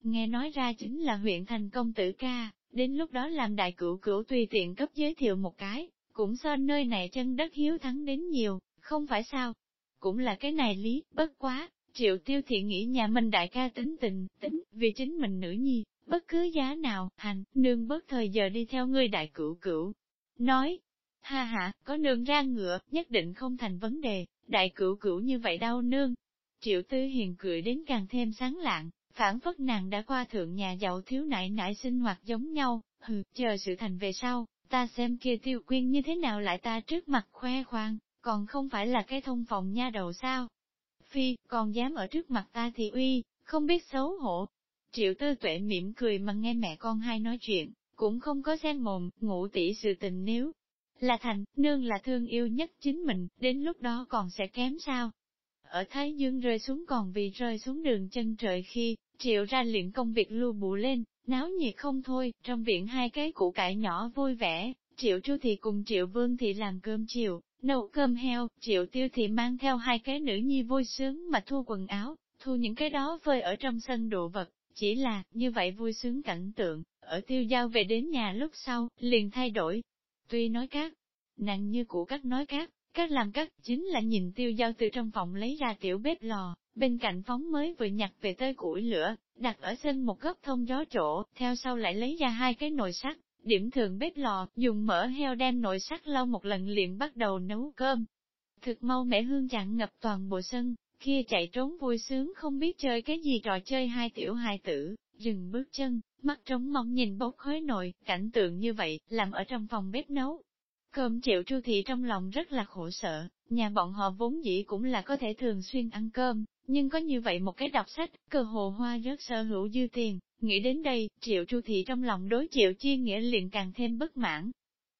Nghe nói ra chính là huyện thành công tử ca, đến lúc đó làm đại cửu cửu tùy tiện cấp giới thiệu một cái, cũng so nơi này chân đất hiếu thắng đến nhiều, không phải sao? Cũng là cái này lý, bất quá, triệu tiêu thị nghĩ nhà mình đại ca tính tình, tính, vì chính mình nữ nhi, bất cứ giá nào, hành, nương bớt thời giờ đi theo ngươi đại cửu cửu. Nói, ha ha, có nương ra ngựa, nhất định không thành vấn đề, đại cửu cửu như vậy đau nương. Triệu Tư Hiền cười đến càng thêm sáng lạng, phản phất nàng đã qua thượng nhà giàu thiếu nại nại sinh hoạt giống nhau, hừ, chờ sự thành về sau, ta xem kia tiêu quyên như thế nào lại ta trước mặt khoe khoang, còn không phải là cái thông phòng nha đầu sao. Phi, còn dám ở trước mặt ta thì uy, không biết xấu hổ. Triệu tư tuệ mỉm cười mà nghe mẹ con hai nói chuyện, cũng không có xen mồm, ngủ tỉ sự tình nếu, là thành, nương là thương yêu nhất chính mình, đến lúc đó còn sẽ kém sao? Ở Thái Dương rơi xuống còn vì rơi xuống đường chân trời khi, triệu ra luyện công việc lưu bụ lên, náo nhiệt không thôi, trong viện hai cái củ cải nhỏ vui vẻ, Triệu Chu thì cùng Triệu Vương thì làm cơm chiều, nấu cơm heo, Triệu Tiêu thì mang theo hai cái nữ nhi vui sướng mà thu quần áo, thu những cái đó phơi ở trong sân đồ vật, chỉ là, như vậy vui sướng cảnh tượng, ở tiêu giao về đến nhà lúc sau, liền thay đổi. Tuy nói các, nặng như của các nói các, các làm các chính là nhìn tiêu giao từ trong phòng lấy ra tiểu bếp lò, bên cạnh phóng mới vừa nhặt về tơi củi lửa, đặt ở sân một góc thông gió chỗ, theo sau lại lấy ra hai cái nồi sắt, điểm thường bếp lò, dùng mỡ heo đem nồi sắt lau một lần liền bắt đầu nấu cơm. Thực mau mẹ hương chặn ngập toàn bộ sân, kia chạy trốn vui sướng không biết chơi cái gì trò chơi hai tiểu hài tử, dừng bước chân, mắt trống mong nhìn bốc khói nồi, cảnh tượng như vậy, làm ở trong phòng bếp nấu. Cơm chịu tru thị trong lòng rất là khổ sở, nhà bọn họ vốn dĩ cũng là có thể thường xuyên ăn cơm, nhưng có như vậy một cái đọc sách, cơ hồ hoa rất sơ hữu dư tiền, nghĩ đến đây, triệu chu thị trong lòng đối triệu chi nghĩa liền càng thêm bất mãn.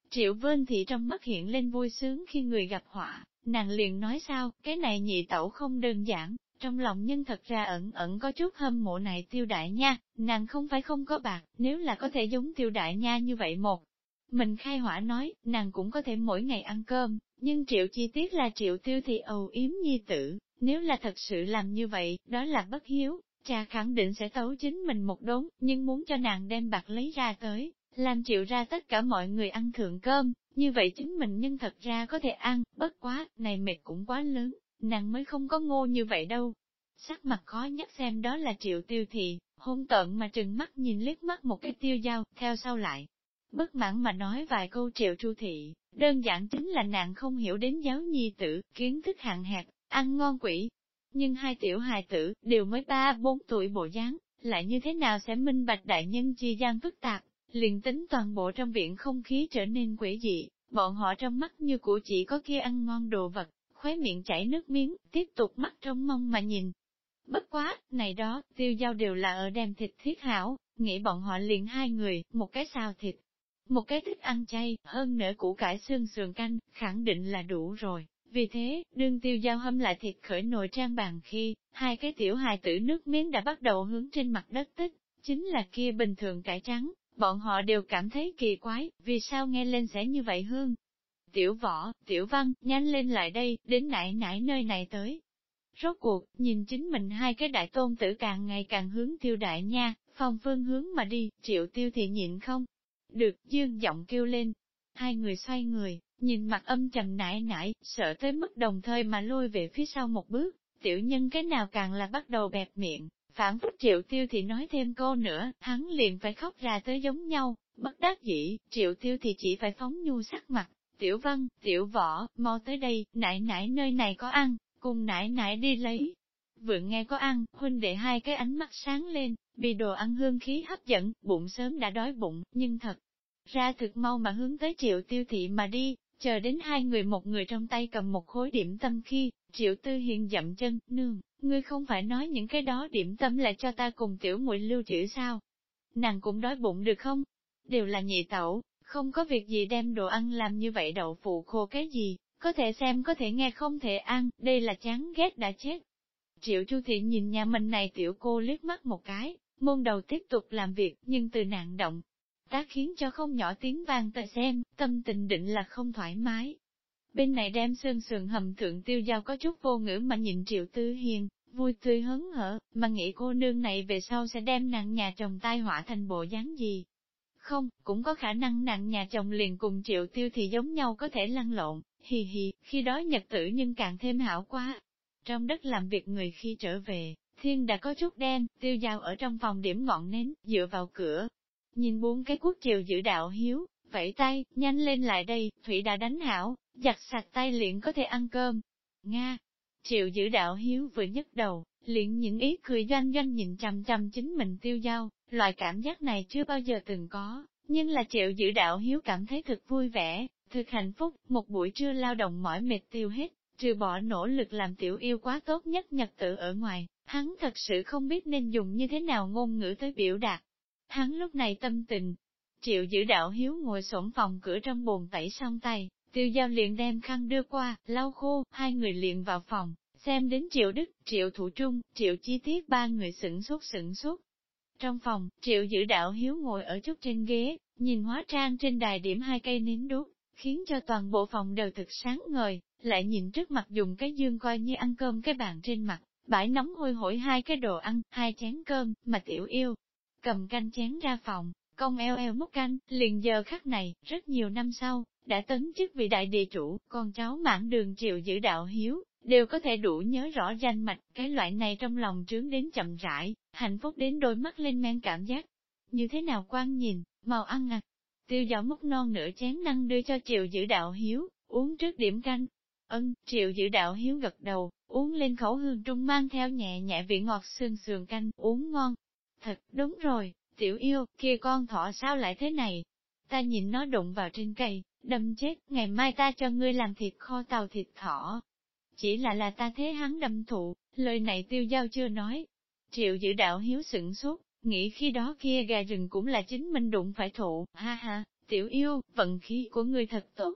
Triệu vên thị trong mắt hiện lên vui sướng khi người gặp họa, nàng liền nói sao, cái này nhị tẩu không đơn giản, trong lòng nhân thật ra ẩn ẩn có chút hâm mộ này tiêu đại nha, nàng không phải không có bạc, nếu là có thể giống tiêu đại nha như vậy một. Mình khai hỏa nói, nàng cũng có thể mỗi ngày ăn cơm, nhưng triệu chi tiết là triệu tiêu thì ầu yếm nhi tử, nếu là thật sự làm như vậy, đó là bất hiếu, cha khẳng định sẽ tấu chính mình một đốn, nhưng muốn cho nàng đem bạc lấy ra tới, làm chịu ra tất cả mọi người ăn thượng cơm, như vậy chính mình nhân thật ra có thể ăn, bất quá, này mệt cũng quá lớn, nàng mới không có ngô như vậy đâu. Sắc mặt khó nhất xem đó là triệu tiêu thị, hôn tận mà trừng mắt nhìn liếc mắt một cái tiêu dao, theo sau lại. Bất mãn mà nói vài câu triệu chu thị, đơn giản chính là nàng không hiểu đến giáo nhi tử, kiến thức hạn hẹp, ăn ngon quỷ. Nhưng hai tiểu hài tử, đều mới ba bốn tuổi bộ dáng, lại như thế nào sẽ minh bạch đại nhân chi gian phức tạp, liền tính toàn bộ trong viện không khí trở nên quỷ dị, bọn họ trong mắt như của chỉ có kia ăn ngon đồ vật, khóe miệng chảy nước miếng, tiếp tục mắt trong mong mà nhìn. Bất quá, này đó, tiêu giao đều là ở đem thịt thiết hảo, nghĩ bọn họ liền hai người, một cái xào thịt, một cái thích ăn chay, hơn nữa củ cải xương sườn canh, khẳng định là đủ rồi. Vì thế, đương tiêu giao hâm lại thịt khởi nồi trang bàn khi, hai cái tiểu hài tử nước miếng đã bắt đầu hướng trên mặt đất tích, chính là kia bình thường cải trắng, bọn họ đều cảm thấy kỳ quái, vì sao nghe lên sẽ như vậy hương. Tiểu võ, tiểu văn, nhanh lên lại đây, đến nãy nãy nơi này tới. Rốt cuộc, nhìn chính mình hai cái đại tôn tử càng ngày càng hướng tiêu đại nha, phong phương hướng mà đi, triệu tiêu thì nhịn không. Được, dương giọng kêu lên. Hai người xoay người, nhìn mặt âm trầm nại nại, sợ tới mức đồng thời mà lui về phía sau một bước, tiểu nhân cái nào càng là bắt đầu bẹp miệng, phản phúc triệu tiêu thì nói thêm cô nữa, hắn liền phải khóc ra tới giống nhau, bất đắc dĩ, triệu tiêu thì chỉ phải phóng nhu sắc mặt, tiểu văn, tiểu võ, mau tới đây, nại nại nơi này có ăn, cùng nại nại đi lấy. vừa nghe có ăn, huynh đệ hai cái ánh mắt sáng lên, bị đồ ăn hương khí hấp dẫn, bụng sớm đã đói bụng, nhưng thật ra thực mau mà hướng tới triệu tiêu thị mà đi, chờ đến hai người một người trong tay cầm một khối điểm tâm khi, triệu tư hiền dậm chân, nương, ngươi không phải nói những cái đó điểm tâm là cho ta cùng tiểu muội lưu trữ sao? Nàng cũng đói bụng được không? Đều là nhị tẩu, không có việc gì đem đồ ăn làm như vậy đậu phụ khô cái gì, có thể xem có thể nghe không thể ăn, đây là chán ghét đã chết. Triệu Chu Thị nhìn nhà mình này tiểu cô liếc mắt một cái, môn đầu tiếp tục làm việc, nhưng từ nạn động, tác khiến cho không nhỏ tiếng vang tại xem, tâm tình định là không thoải mái. Bên này đem xương sườn hầm thượng tiêu giao có chút vô ngữ mà nhìn Triệu Tư Hiền, vui tươi hớn hở, mà nghĩ cô nương này về sau sẽ đem nàng nhà chồng tai họa thành bộ dáng gì. Không, cũng có khả năng nàng nhà chồng liền cùng Triệu Tiêu thì giống nhau có thể lăn lộn, hì hì, khi đó nhật tử nhưng càng thêm hảo quá. Trong đất làm việc người khi trở về, thiên đã có chút đen, tiêu giao ở trong phòng điểm ngọn nến, dựa vào cửa, Nhìn bốn cái quốc triều giữ đạo hiếu, vẫy tay, nhanh lên lại đây, Thủy đã đánh hảo, giặt sạch tay liền có thể ăn cơm. Nga, triệu giữ đạo hiếu vừa nhấc đầu, liền những ý cười doanh doanh nhìn chằm chằm chính mình tiêu dao, loại cảm giác này chưa bao giờ từng có, nhưng là triệu giữ đạo hiếu cảm thấy thật vui vẻ, thực hạnh phúc, một buổi trưa lao động mỏi mệt tiêu hết, trừ bỏ nỗ lực làm tiểu yêu quá tốt nhất nhật tự ở ngoài, hắn thật sự không biết nên dùng như thế nào ngôn ngữ tới biểu đạt, Hắn lúc này tâm tình, triệu giữ đạo hiếu ngồi xổm phòng cửa trong bồn tẩy xong tay, tiêu giao liền đem khăn đưa qua, lau khô, hai người liền vào phòng, xem đến triệu đức, triệu thủ trung, triệu chi tiết ba người sửng sốt sửng sốt. Trong phòng, triệu giữ đạo hiếu ngồi ở chút trên ghế, nhìn hóa trang trên đài điểm hai cây nến đốt, khiến cho toàn bộ phòng đều thực sáng ngời, lại nhìn trước mặt dùng cái dương coi như ăn cơm cái bàn trên mặt, bãi nóng hôi hổi hai cái đồ ăn, hai chén cơm, mà tiểu yêu. Cầm canh chén ra phòng, công eo eo múc canh, liền giờ khắc này, rất nhiều năm sau, đã tấn chức vị đại địa chủ, con cháu mãn đường triệu giữ đạo hiếu, đều có thể đủ nhớ rõ danh mạch, cái loại này trong lòng trướng đến chậm rãi, hạnh phúc đến đôi mắt lên men cảm giác. Như thế nào quan nhìn, màu ăn à? Tiêu giỏ múc non nửa chén năng đưa cho triệu giữ đạo hiếu, uống trước điểm canh. Ân, triệu giữ đạo hiếu gật đầu, uống lên khẩu hương trung mang theo nhẹ nhẹ vị ngọt sương sườn canh, uống ngon. Thật, đúng rồi, tiểu yêu, kia con thỏ sao lại thế này? Ta nhìn nó đụng vào trên cây, đâm chết, ngày mai ta cho ngươi làm thịt kho tàu thịt thỏ. Chỉ là là ta thế hắn đâm thụ, lời này tiêu giao chưa nói. Triệu giữ đạo hiếu sửng suốt, nghĩ khi đó kia gà rừng cũng là chính mình đụng phải thụ, ha ha, tiểu yêu, vận khí của ngươi thật tốt.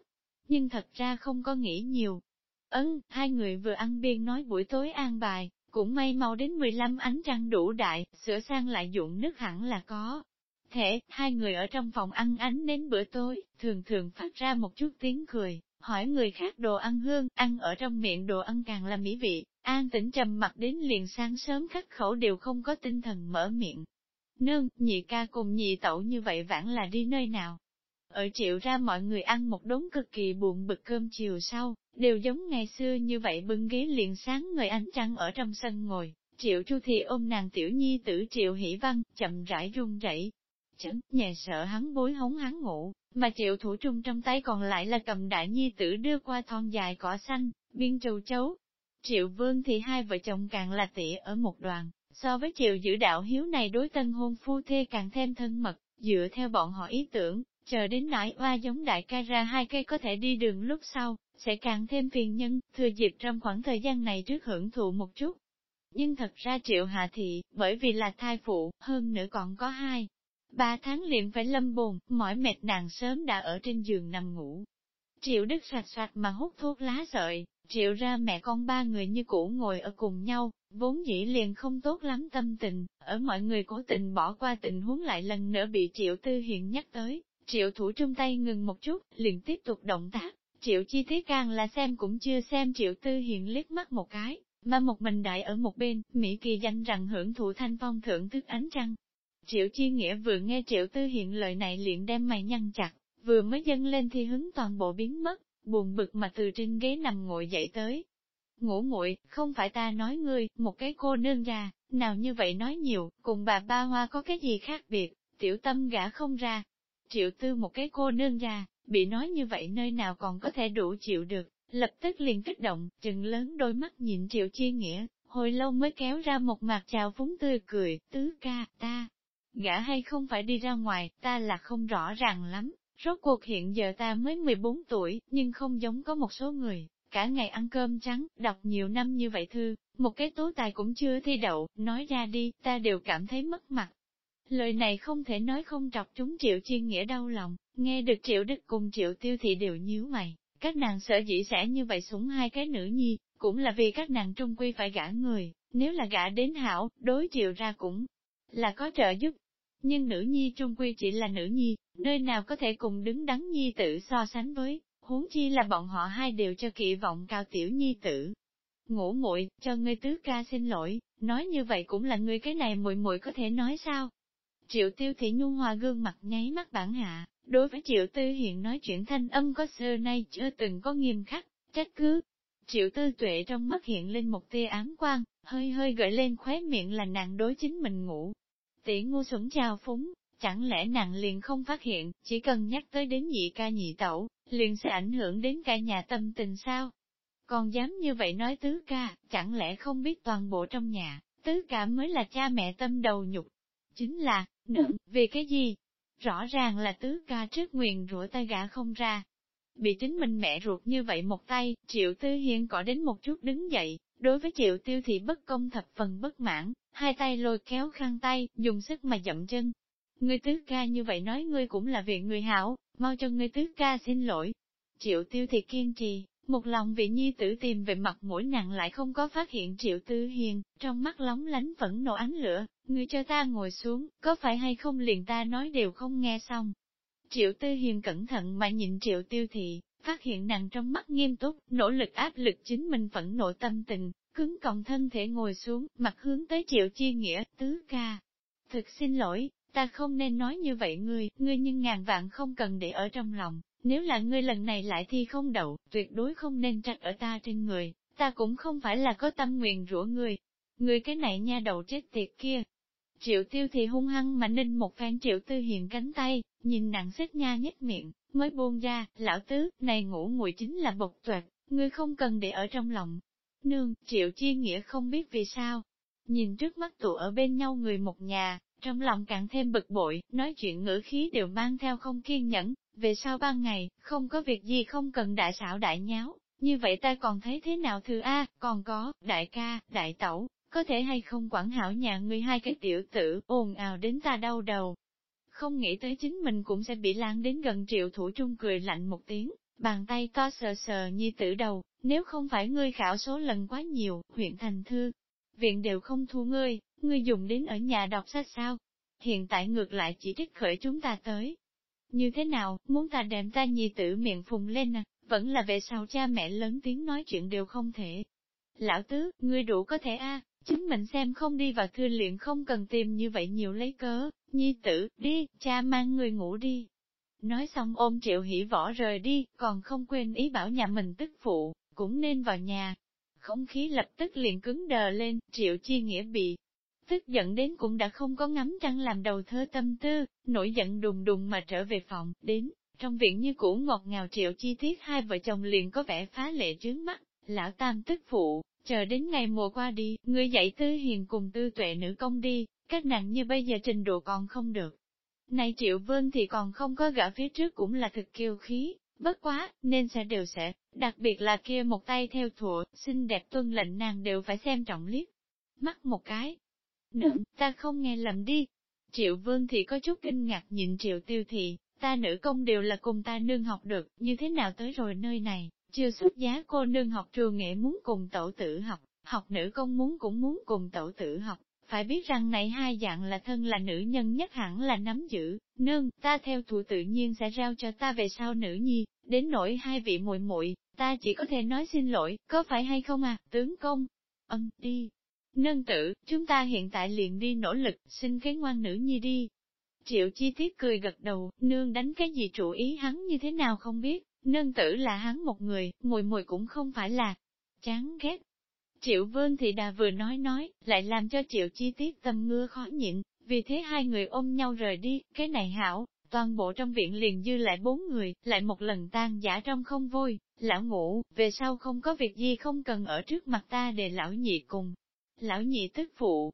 Nhưng thật ra không có nghĩ nhiều. Ấn, hai người vừa ăn biên nói buổi tối an bài, cũng may mau đến 15 ánh trăng đủ đại, sửa sang lại dụng nước hẳn là có. Thể, hai người ở trong phòng ăn ánh đến bữa tối, thường thường phát ra một chút tiếng cười, hỏi người khác đồ ăn hương, ăn ở trong miệng đồ ăn càng là mỹ vị, an tĩnh trầm mặt đến liền sáng sớm khắc khẩu đều không có tinh thần mở miệng. Nương, nhị ca cùng nhị tẩu như vậy vãn là đi nơi nào? Ở triệu ra mọi người ăn một đống cực kỳ buồn bực cơm chiều sau, đều giống ngày xưa như vậy bưng ghế liền sáng người ánh trăng ở trong sân ngồi. Triệu Chu thì ôm nàng tiểu nhi tử Triệu Hỷ Văn, chậm rãi run rẩy, chấn, nhà sợ hắn bối hống hắn ngủ, mà triệu thủ trung trong tay còn lại là cầm đại nhi tử đưa qua thon dài cỏ xanh, biên trầu chấu. Triệu vương thì hai vợ chồng càng là tỉ ở một đoàn, so với triệu giữ đạo hiếu này đối tân hôn phu thê càng thêm thân mật, dựa theo bọn họ ý tưởng, chờ đến nãi oa giống đại ca ra hai cây có thể đi đường lúc sau, sẽ càng thêm phiền nhân, thừa dịp trong khoảng thời gian này trước hưởng thụ một chút. Nhưng thật ra triệu hạ thị, bởi vì là thai phụ, hơn nữa còn có hai, Ba tháng liền phải lâm bồn, mỏi mệt nàng sớm đã ở trên giường nằm ngủ. Triệu Đức sạch sạch mà hút thuốc lá sợi, triệu ra mẹ con ba người như cũ ngồi ở cùng nhau, vốn dĩ liền không tốt lắm tâm tình, ở mọi người cố tình bỏ qua tình huống lại lần nữa bị triệu tư hiện nhắc tới, triệu thủ trong tay ngừng một chút, liền tiếp tục động tác, triệu chi tiết càng là xem cũng chưa xem triệu tư hiện liếc mắt một cái, mà một mình đại ở một bên, Mỹ kỳ danh rằng hưởng thụ thanh phong thưởng thức ánh trăng, Triệu Chi Nghĩa vừa nghe Triệu Tư Hiện lời này liền đem mày nhăn chặt, vừa mới dâng lên thì hứng toàn bộ biến mất, buồn bực mà từ trên ghế nằm ngồi dậy tới. Ngủ nguội, không phải ta nói ngươi, một cái cô nương ra, nào như vậy nói nhiều, cùng bà ba hoa có cái gì khác biệt, tiểu tâm gã không ra. Triệu Tư một cái cô nương ra, bị nói như vậy nơi nào còn có thể đủ chịu được, lập tức liền kích động, chừng lớn đôi mắt nhìn Triệu Chi Nghĩa, hồi lâu mới kéo ra một mặt chào phúng tươi cười, tứ ca, ta, gã hay không phải đi ra ngoài, ta là không rõ ràng lắm. Rốt cuộc hiện giờ ta mới 14 tuổi, nhưng không giống có một số người, cả ngày ăn cơm trắng, đọc nhiều năm như vậy thư, một cái tố tài cũng chưa thi đậu, nói ra đi, ta đều cảm thấy mất mặt. Lời này không thể nói không trọc chúng triệu chiên nghĩa đau lòng, nghe được triệu đức cùng triệu tiêu thị đều nhíu mày, các nàng sợ dĩ sẽ như vậy súng hai cái nữ nhi, cũng là vì các nàng trung quy phải gả người, nếu là gả đến hảo, đối triệu ra cũng là có trợ giúp. Nhưng nữ nhi trung quy chỉ là nữ nhi, nơi nào có thể cùng đứng đắn nhi tử so sánh với, huống chi là bọn họ hai đều cho kỳ vọng cao tiểu nhi tử. Ngủ muội cho ngươi tứ ca xin lỗi, nói như vậy cũng là ngươi cái này muội muội có thể nói sao? Triệu tiêu thị nhu hòa gương mặt nháy mắt bản hạ, đối với triệu tư hiện nói chuyện thanh âm có xưa nay chưa từng có nghiêm khắc, trách cứ. Triệu tư tuệ trong mắt hiện lên một tia ám quang, hơi hơi gợi lên khóe miệng là nàng đối chính mình ngủ, tỷ ngu xuẩn chào phúng, chẳng lẽ nàng liền không phát hiện, chỉ cần nhắc tới đến nhị ca nhị tẩu, liền sẽ ảnh hưởng đến cả nhà tâm tình sao? Còn dám như vậy nói tứ ca, chẳng lẽ không biết toàn bộ trong nhà, tứ ca mới là cha mẹ tâm đầu nhục. Chính là, nữ, vì cái gì? Rõ ràng là tứ ca trước nguyền rủa tay gã không ra. Bị chính mình mẹ ruột như vậy một tay, triệu tư hiên cỏ đến một chút đứng dậy, đối với triệu tiêu thị bất công thập phần bất mãn, hai tay lôi kéo khăn tay, dùng sức mà dậm chân. Ngươi tứ ca như vậy nói ngươi cũng là việc người hảo, mau cho ngươi tứ ca xin lỗi. Triệu tiêu thì kiên trì, một lòng vị nhi tử tìm về mặt mũi nặng lại không có phát hiện triệu tư hiền, trong mắt lóng lánh vẫn nổ ánh lửa, người cho ta ngồi xuống, có phải hay không liền ta nói đều không nghe xong. Triệu tư hiền cẩn thận mà nhìn triệu tiêu thị, phát hiện nàng trong mắt nghiêm túc, nỗ lực áp lực chính mình phẫn nộ tâm tình, cứng còng thân thể ngồi xuống, mặt hướng tới triệu chi nghĩa, tứ ca. Thực xin lỗi, ta không nên nói như vậy ngươi, ngươi nhưng ngàn vạn không cần để ở trong lòng, nếu là ngươi lần này lại thi không đậu, tuyệt đối không nên trách ở ta trên người, ta cũng không phải là có tâm nguyện rủa ngươi. Ngươi cái này nha đầu chết tiệt kia. Triệu tiêu thì hung hăng mà ninh một phen triệu tư hiền cánh tay, nhìn nặng xếp nha nhếch miệng, mới buông ra, lão tứ, này ngủ ngụy chính là bộc tuệt, ngươi không cần để ở trong lòng. Nương, triệu chi nghĩa không biết vì sao. Nhìn trước mắt tụ ở bên nhau người một nhà, trong lòng càng thêm bực bội, nói chuyện ngữ khí đều mang theo không kiên nhẫn, về sau ban ngày, không có việc gì không cần đại xảo đại nháo, như vậy ta còn thấy thế nào thư A, còn có, đại ca, đại tẩu, có thể hay không quản hảo nhà người hai cái tiểu tử, ồn ào đến ta đau đầu. Không nghĩ tới chính mình cũng sẽ bị lan đến gần triệu thủ trung cười lạnh một tiếng, bàn tay to sờ sờ nhi tử đầu, nếu không phải ngươi khảo số lần quá nhiều, huyện thành thư, viện đều không thu ngươi, ngươi dùng đến ở nhà đọc sách sao? Hiện tại ngược lại chỉ trích khởi chúng ta tới, như thế nào, muốn ta đem ta nhi tử miệng phùng lên à, vẫn là về sau cha mẹ lớn tiếng nói chuyện đều không thể. Lão tứ, ngươi đủ có thể a à, chính mình xem không đi vào thư luyện không cần tìm như vậy nhiều lấy cớ, nhi tử, đi, cha mang người ngủ đi. Nói xong ôm triệu hỉ võ rời đi, còn không quên ý bảo nhà mình tức phụ, cũng nên vào nhà. Không khí lập tức liền cứng đờ lên, triệu chi nghĩa bị tức giận đến cũng đã không có ngắm trăng làm đầu thơ tâm tư, nổi giận đùng đùng mà trở về phòng, đến, trong viện như cũ ngọt ngào triệu chi tiết hai vợ chồng liền có vẻ phá lệ trướng mắt, lão tam tức phụ, chờ đến ngày mùa qua đi, ngươi dạy tư hiền cùng tư tuệ nữ công đi, các nàng như bây giờ trình độ còn không được. Này triệu vương thì còn không có gã phía trước cũng là thực kiêu khí, bất quá, nên sẽ đều sẽ, đặc biệt là kia một tay theo thủa xinh đẹp tuân lệnh nàng đều phải xem trọng liếc. Mắt một cái, Nữ, ta không nghe lầm đi. Triệu vương thì có chút kinh ngạc nhìn triệu tiêu thị, ta nữ công đều là cùng ta nương học được, như thế nào tới rồi nơi này, chưa xuất giá cô nương học trường nghệ muốn cùng tẩu tử học, học nữ công muốn cũng muốn cùng tẩu tử học. Phải biết rằng này hai dạng là thân là nữ nhân nhất hẳn là nắm giữ, nương, ta theo thủ tự nhiên sẽ rao cho ta về sau nữ nhi, đến nỗi hai vị muội muội ta chỉ có thể nói xin lỗi, có phải hay không à, tướng công? Ân, đi, Nương tử, chúng ta hiện tại liền đi nỗ lực, xin cái ngoan nữ nhi đi. Triệu chi tiết cười gật đầu, nương đánh cái gì chủ ý hắn như thế nào không biết, nương tử là hắn một người, mùi mùi cũng không phải là chán ghét. Triệu vương thì đà vừa nói nói, lại làm cho triệu chi tiết tâm ngưa khó nhịn, vì thế hai người ôm nhau rời đi, cái này hảo, toàn bộ trong viện liền dư lại bốn người, lại một lần tan giả trong không vui, lão ngủ, về sau không có việc gì không cần ở trước mặt ta để lão nhị cùng, lão nhị tức phụ.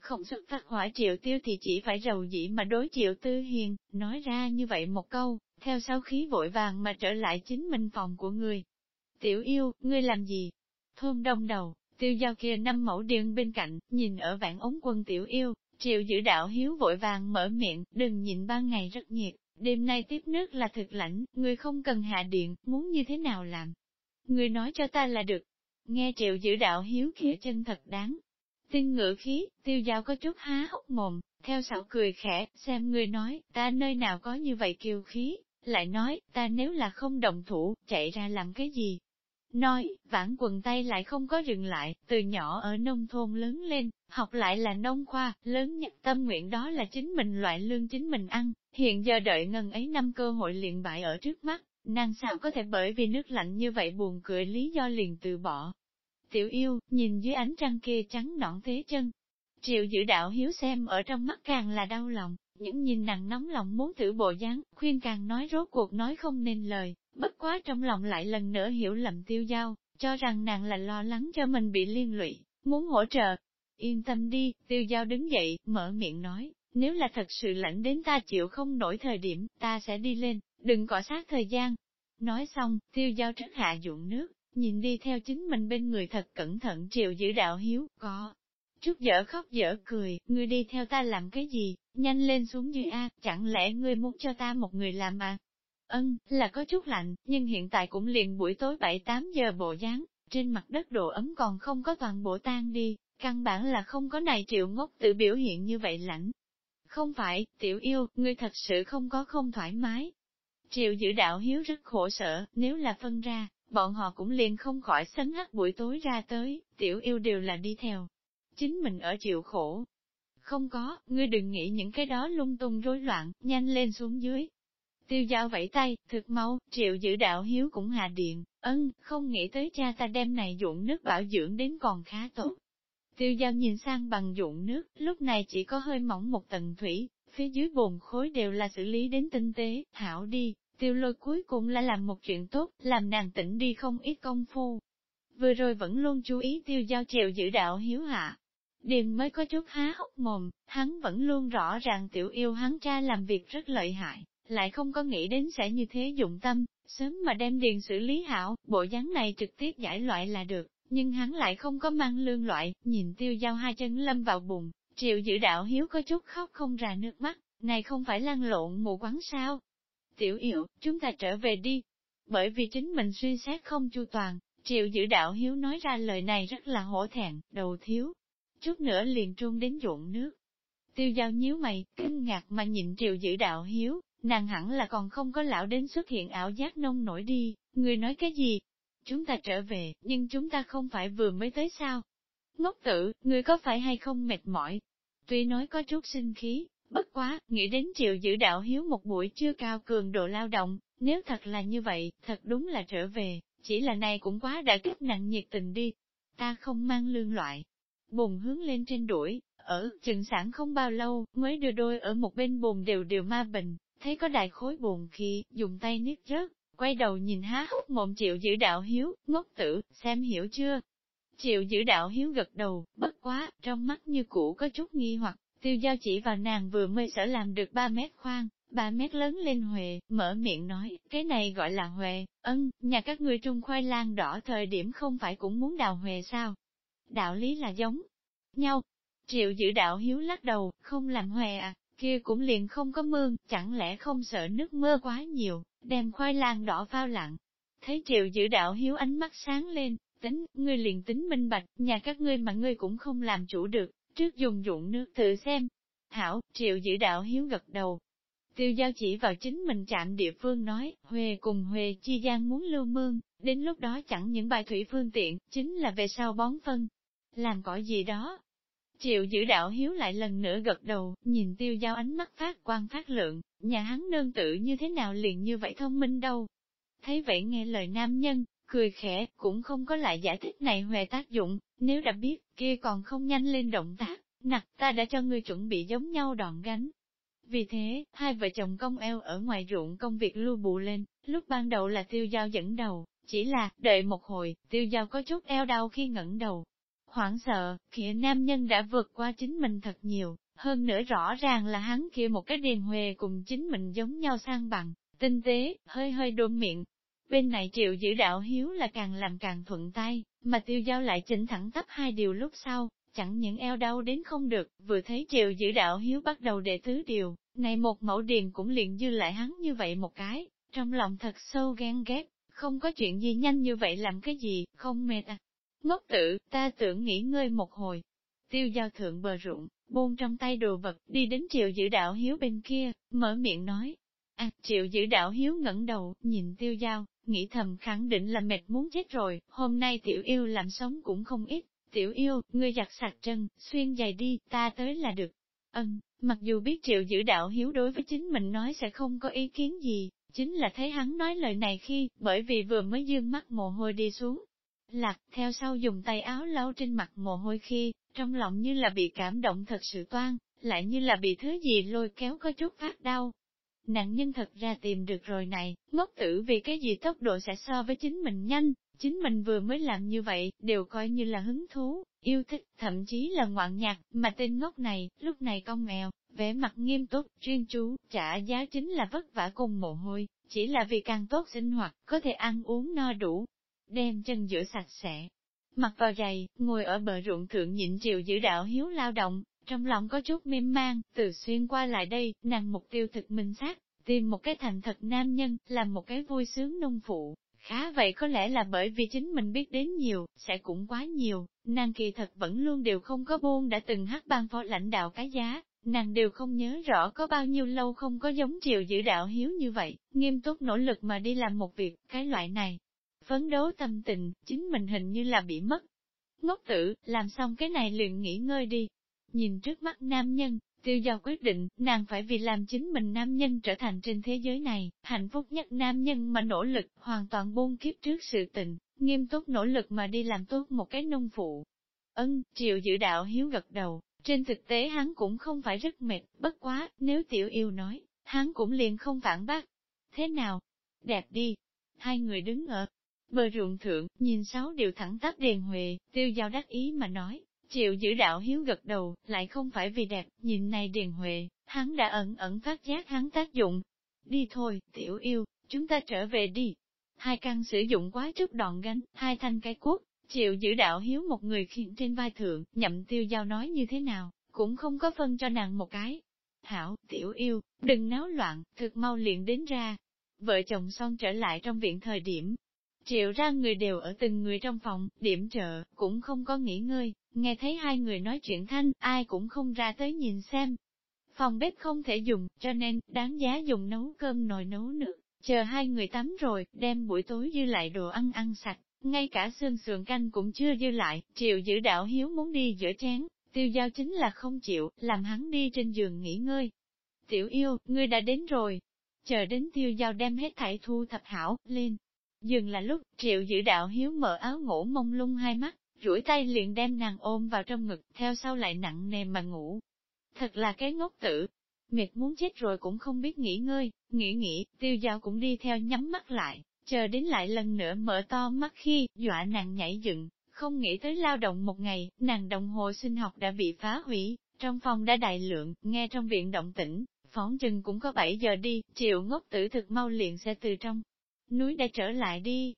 Không xuất phát hỏa triệu tiêu thì chỉ phải rầu dĩ mà đối triệu tư hiền, nói ra như vậy một câu, theo sau khí vội vàng mà trở lại chính mình phòng của người. Tiểu yêu, ngươi làm gì? Thôn đông đầu, tiêu giao kia năm mẫu điện bên cạnh, nhìn ở vạn ống quân tiểu yêu, triệu giữ đạo hiếu vội vàng mở miệng, đừng nhìn ban ngày rất nhiệt, đêm nay tiếp nước là thực lãnh, ngươi không cần hạ điện, muốn như thế nào làm? Ngươi nói cho ta là được. Nghe triệu giữ đạo hiếu kia chân thật đáng Tin ngữ khí, tiêu giao có chút há hốc mồm, theo sảo cười khẽ, xem người nói, ta nơi nào có như vậy kiêu khí, lại nói, ta nếu là không đồng thủ, chạy ra làm cái gì? Nói, vãn quần tay lại không có dừng lại, từ nhỏ ở nông thôn lớn lên, học lại là nông khoa, lớn nhất tâm nguyện đó là chính mình loại lương chính mình ăn, hiện giờ đợi ngần ấy năm cơ hội liền bại ở trước mắt, nàng sao có thể bởi vì nước lạnh như vậy buồn cười lý do liền từ bỏ, Tiểu yêu, nhìn dưới ánh trăng kia trắng nõn thế chân. Triệu giữ đạo hiếu xem ở trong mắt càng là đau lòng, những nhìn nàng nóng lòng muốn thử bộ dáng, khuyên càng nói rốt cuộc nói không nên lời, bất quá trong lòng lại lần nữa hiểu lầm tiêu giao, cho rằng nàng là lo lắng cho mình bị liên lụy, muốn hỗ trợ. Yên tâm đi, tiêu giao đứng dậy, mở miệng nói, nếu là thật sự lạnh đến ta chịu không nổi thời điểm, ta sẽ đi lên, đừng cọ sát thời gian. Nói xong, tiêu giao trước hạ dụng nước, nhìn đi theo chính mình bên người thật cẩn thận triệu giữ đạo hiếu, có. Chút dở khóc dở cười, ngươi đi theo ta làm cái gì, nhanh lên xuống dưới A, chẳng lẽ ngươi muốn cho ta một người làm à? Ân, là có chút lạnh, nhưng hiện tại cũng liền buổi tối 7-8 giờ bộ dáng, trên mặt đất độ ấm còn không có toàn bộ tan đi, căn bản là không có này triệu ngốc tự biểu hiện như vậy lạnh. Không phải, tiểu yêu, ngươi thật sự không có không thoải mái. Triệu giữ đạo hiếu rất khổ sở, nếu là phân ra, bọn họ cũng liền không khỏi sấn hắc buổi tối ra tới, tiểu yêu đều là đi theo. Chính mình ở chịu khổ. Không có, ngươi đừng nghĩ những cái đó lung tung rối loạn, nhanh lên xuống dưới. Tiêu giao vẫy tay, thực mau, triệu giữ đạo hiếu cũng hạ điện, ân, không nghĩ tới cha ta đem này dụng nước bảo dưỡng đến còn khá tốt. Tiêu giao nhìn sang bằng dụng nước, lúc này chỉ có hơi mỏng một tầng thủy, phía dưới bồn khối đều là xử lý đến tinh tế, thảo đi, tiêu lôi cuối cùng là làm một chuyện tốt, làm nàng tỉnh đi không ít công phu. Vừa rồi vẫn luôn chú ý tiêu giao trèo giữ đạo hiếu hạ. Điềm mới có chút há hốc mồm, hắn vẫn luôn rõ ràng tiểu yêu hắn cha làm việc rất lợi hại, lại không có nghĩ đến sẽ như thế dụng tâm, sớm mà đem điền xử lý hảo, bộ dáng này trực tiếp giải loại là được, nhưng hắn lại không có mang lương loại, nhìn tiêu giao hai chân lâm vào bùn, triệu giữ đạo hiếu có chút khóc không ra nước mắt, này không phải lăn lộn mù quáng sao, Tiểu yểu, chúng ta trở về đi. Bởi vì chính mình suy xét không chu toàn, triệu giữ đạo hiếu nói ra lời này rất là hổ thẹn, đầu thiếu. Chút nữa liền trung đến ruộng nước. Tiêu giao nhíu mày, kinh ngạc mà nhìn triệu giữ đạo hiếu, nàng hẳn là còn không có lão đến xuất hiện ảo giác nông nổi đi, người nói cái gì? Chúng ta trở về, nhưng chúng ta không phải vừa mới tới sao? Ngốc tử, người có phải hay không mệt mỏi? Tuy nói có chút sinh khí, Bất quá, nghĩ đến triệu giữ đạo hiếu một buổi chưa cao cường độ lao động, nếu thật là như vậy, thật đúng là trở về, chỉ là này cũng quá đã kích nặng nhiệt tình đi. Ta không mang lương loại. Bồn hướng lên trên đuổi, ở chừng sản không bao lâu, mới đưa đôi ở một bên bồn đều đều ma bình, thấy có đại khối bồn khi, dùng tay niết rớt, quay đầu nhìn há hốc mồm triệu giữ đạo hiếu, ngốc tử, xem hiểu chưa? Triệu giữ đạo hiếu gật đầu, bất quá, trong mắt như cũ có chút nghi hoặc, Tiêu giao chỉ vào nàng vừa mới sở làm được 3 mét khoan, 3 mét lớn lên Huệ, mở miệng nói, cái này gọi là Huệ, ân, nhà các ngươi trung khoai lang đỏ thời điểm không phải cũng muốn đào Huệ sao? Đạo lý là giống nhau. Triệu giữ đạo hiếu lắc đầu, không làm Huệ à, kia cũng liền không có mương, chẳng lẽ không sợ nước mưa quá nhiều, đem khoai lang đỏ phao lặng. Thấy triệu giữ đạo hiếu ánh mắt sáng lên, tính, ngươi liền tính minh bạch, nhà các ngươi mà ngươi cũng không làm chủ được, trước dùng dụng nước thử xem. Hảo, triệu giữ đạo hiếu gật đầu. Tiêu giao chỉ vào chính mình chạm địa phương nói, huê cùng huê chi gian muốn lưu mương, đến lúc đó chẳng những bài thủy phương tiện, chính là về sau bón phân. Làm cỏ gì đó. Triệu giữ đạo hiếu lại lần nữa gật đầu, nhìn tiêu giao ánh mắt phát quan phát lượng, nhà hắn nương tự như thế nào liền như vậy thông minh đâu. Thấy vậy nghe lời nam nhân, cười khẽ, cũng không có lại giải thích này huề tác dụng, nếu đã biết, kia còn không nhanh lên động tác, nặc ta đã cho ngươi chuẩn bị giống nhau đòn gánh. Vì thế, hai vợ chồng công eo ở ngoài ruộng công việc lưu bù lên, lúc ban đầu là tiêu giao dẫn đầu, chỉ là, đợi một hồi, tiêu giao có chút eo đau khi ngẩng đầu. Hoảng sợ, kia nam nhân đã vượt qua chính mình thật nhiều, hơn nữa rõ ràng là hắn kia một cái điền huề cùng chính mình giống nhau sang bằng, tinh tế, hơi hơi đôn miệng, Bên này triệu giữ đạo hiếu là càng làm càng thuận tay, mà tiêu giao lại chỉnh thẳng tắp hai điều lúc sau, chẳng những eo đau đến không được, vừa thấy triệu giữ đạo hiếu bắt đầu đệ tứ điều, này một mẫu điền cũng liền dư lại hắn như vậy một cái, trong lòng thật sâu ghen ghét, không có chuyện gì nhanh như vậy làm cái gì, không mệt à. Ngốc tử, ta tưởng nghỉ ngơi một hồi. Tiêu giao thượng bờ ruộng, buông trong tay đồ vật, đi đến triệu giữ đạo hiếu bên kia, mở miệng nói. À, triệu giữ đạo hiếu ngẩng đầu, nhìn tiêu giao, nghĩ thầm khẳng định là mệt muốn chết rồi, hôm nay tiểu yêu làm sống cũng không ít, tiểu yêu, ngươi giặt sạch chân, xuyên giày đi, ta tới là được. Ân, mặc dù biết triệu giữ đạo hiếu đối với chính mình nói sẽ không có ý kiến gì, chính là thấy hắn nói lời này khi, bởi vì vừa mới dương mắt mồ hôi đi xuống. Lạc, theo sau dùng tay áo lau trên mặt mồ hôi khi, trong lòng như là bị cảm động thật sự toan, lại như là bị thứ gì lôi kéo có chút phát đau, Nạn nhân thật ra tìm được rồi này, ngốc tử vì cái gì tốc độ sẽ so với chính mình nhanh, chính mình vừa mới làm như vậy, đều coi như là hứng thú, yêu thích, thậm chí là ngoạn nhạc, mà tên ngốc này, lúc này con mèo, vẻ mặt nghiêm túc, chuyên chú, trả giá chính là vất vả cùng mồ hôi, chỉ là vì càng tốt sinh hoạt, có thể ăn uống no đủ, đem chân giữa sạch sẽ. Mặc vào giày, ngồi ở bờ ruộng thượng nhịn chịu giữ đạo hiếu lao động, trong lòng có chút mềm mang, từ xuyên qua lại đây, nàng mục tiêu thực minh xác, tìm một cái thành thật nam nhân, làm một cái vui sướng nông phụ. Khá vậy có lẽ là bởi vì chính mình biết đến nhiều, sẽ cũng quá nhiều, nàng kỳ thật vẫn luôn đều không có buôn đã từng hát ban phó lãnh đạo cái giá, nàng đều không nhớ rõ có bao nhiêu lâu không có giống triệu giữ đạo hiếu như vậy, nghiêm túc nỗ lực mà đi làm một việc, cái loại này. Phấn đấu tâm tình, chính mình hình như là bị mất. Ngốc tử, làm xong cái này liền nghỉ ngơi đi. Nhìn trước mắt nam nhân, tiêu giao quyết định, nàng phải vì làm chính mình nam nhân trở thành trên thế giới này, hạnh phúc nhất nam nhân mà nỗ lực, hoàn toàn buông kiếp trước sự tình, nghiêm túc nỗ lực mà đi làm tốt một cái nông phụ. Ân, triệu dự đạo hiếu gật đầu, trên thực tế hắn cũng không phải rất mệt, bất quá, nếu tiểu yêu nói, hắn cũng liền không phản bác. Thế nào? Đẹp đi. Hai người đứng ở bờ ruộng thượng, nhìn sáu điều thẳng tắp đèn huệ, tiêu giao đắc ý mà nói. Triệu giữ đạo hiếu gật đầu, lại không phải vì đẹp, nhìn này Điền huệ, hắn đã ẩn ẩn phát giác hắn tác dụng. Đi thôi, tiểu yêu, chúng ta trở về đi. Hai căn sử dụng quá trước đòn gánh, hai thanh cái cuốc, Chịu giữ đạo hiếu một người khiến trên vai thượng, nhậm tiêu giao nói như thế nào, cũng không có phân cho nàng một cái. Hảo, tiểu yêu, đừng náo loạn, thực mau liền đến ra. Vợ chồng son trở lại trong viện thời điểm. Triệu ra người đều ở từng người trong phòng, điểm chợ cũng không có nghỉ ngơi, nghe thấy hai người nói chuyện thanh, ai cũng không ra tới nhìn xem. Phòng bếp không thể dùng, cho nên, đáng giá dùng nấu cơm nồi nấu nước, chờ hai người tắm rồi, đem buổi tối dư lại đồ ăn ăn sạch, ngay cả xương sườn canh cũng chưa dư lại, triệu giữ đạo hiếu muốn đi giữa chén, tiêu giao chính là không chịu, làm hắn đi trên giường nghỉ ngơi. Tiểu yêu, ngươi đã đến rồi. Chờ đến tiêu giao đem hết thảy thu thập hảo, lên. Dừng là lúc, triệu giữ đạo hiếu mở áo ngủ mông lung hai mắt, duỗi tay liền đem nàng ôm vào trong ngực, theo sau lại nặng nề mà ngủ. Thật là cái ngốc tử. Mệt muốn chết rồi cũng không biết nghỉ ngơi, nghĩ nghĩ, tiêu giao cũng đi theo nhắm mắt lại, chờ đến lại lần nữa mở to mắt khi, dọa nàng nhảy dựng, không nghĩ tới lao động một ngày, nàng đồng hồ sinh học đã bị phá hủy, trong phòng đã đại lượng, nghe trong viện động tĩnh, phóng chừng cũng có 7 giờ đi, triệu ngốc tử thực mau liền sẽ từ trong núi đã trở lại đi.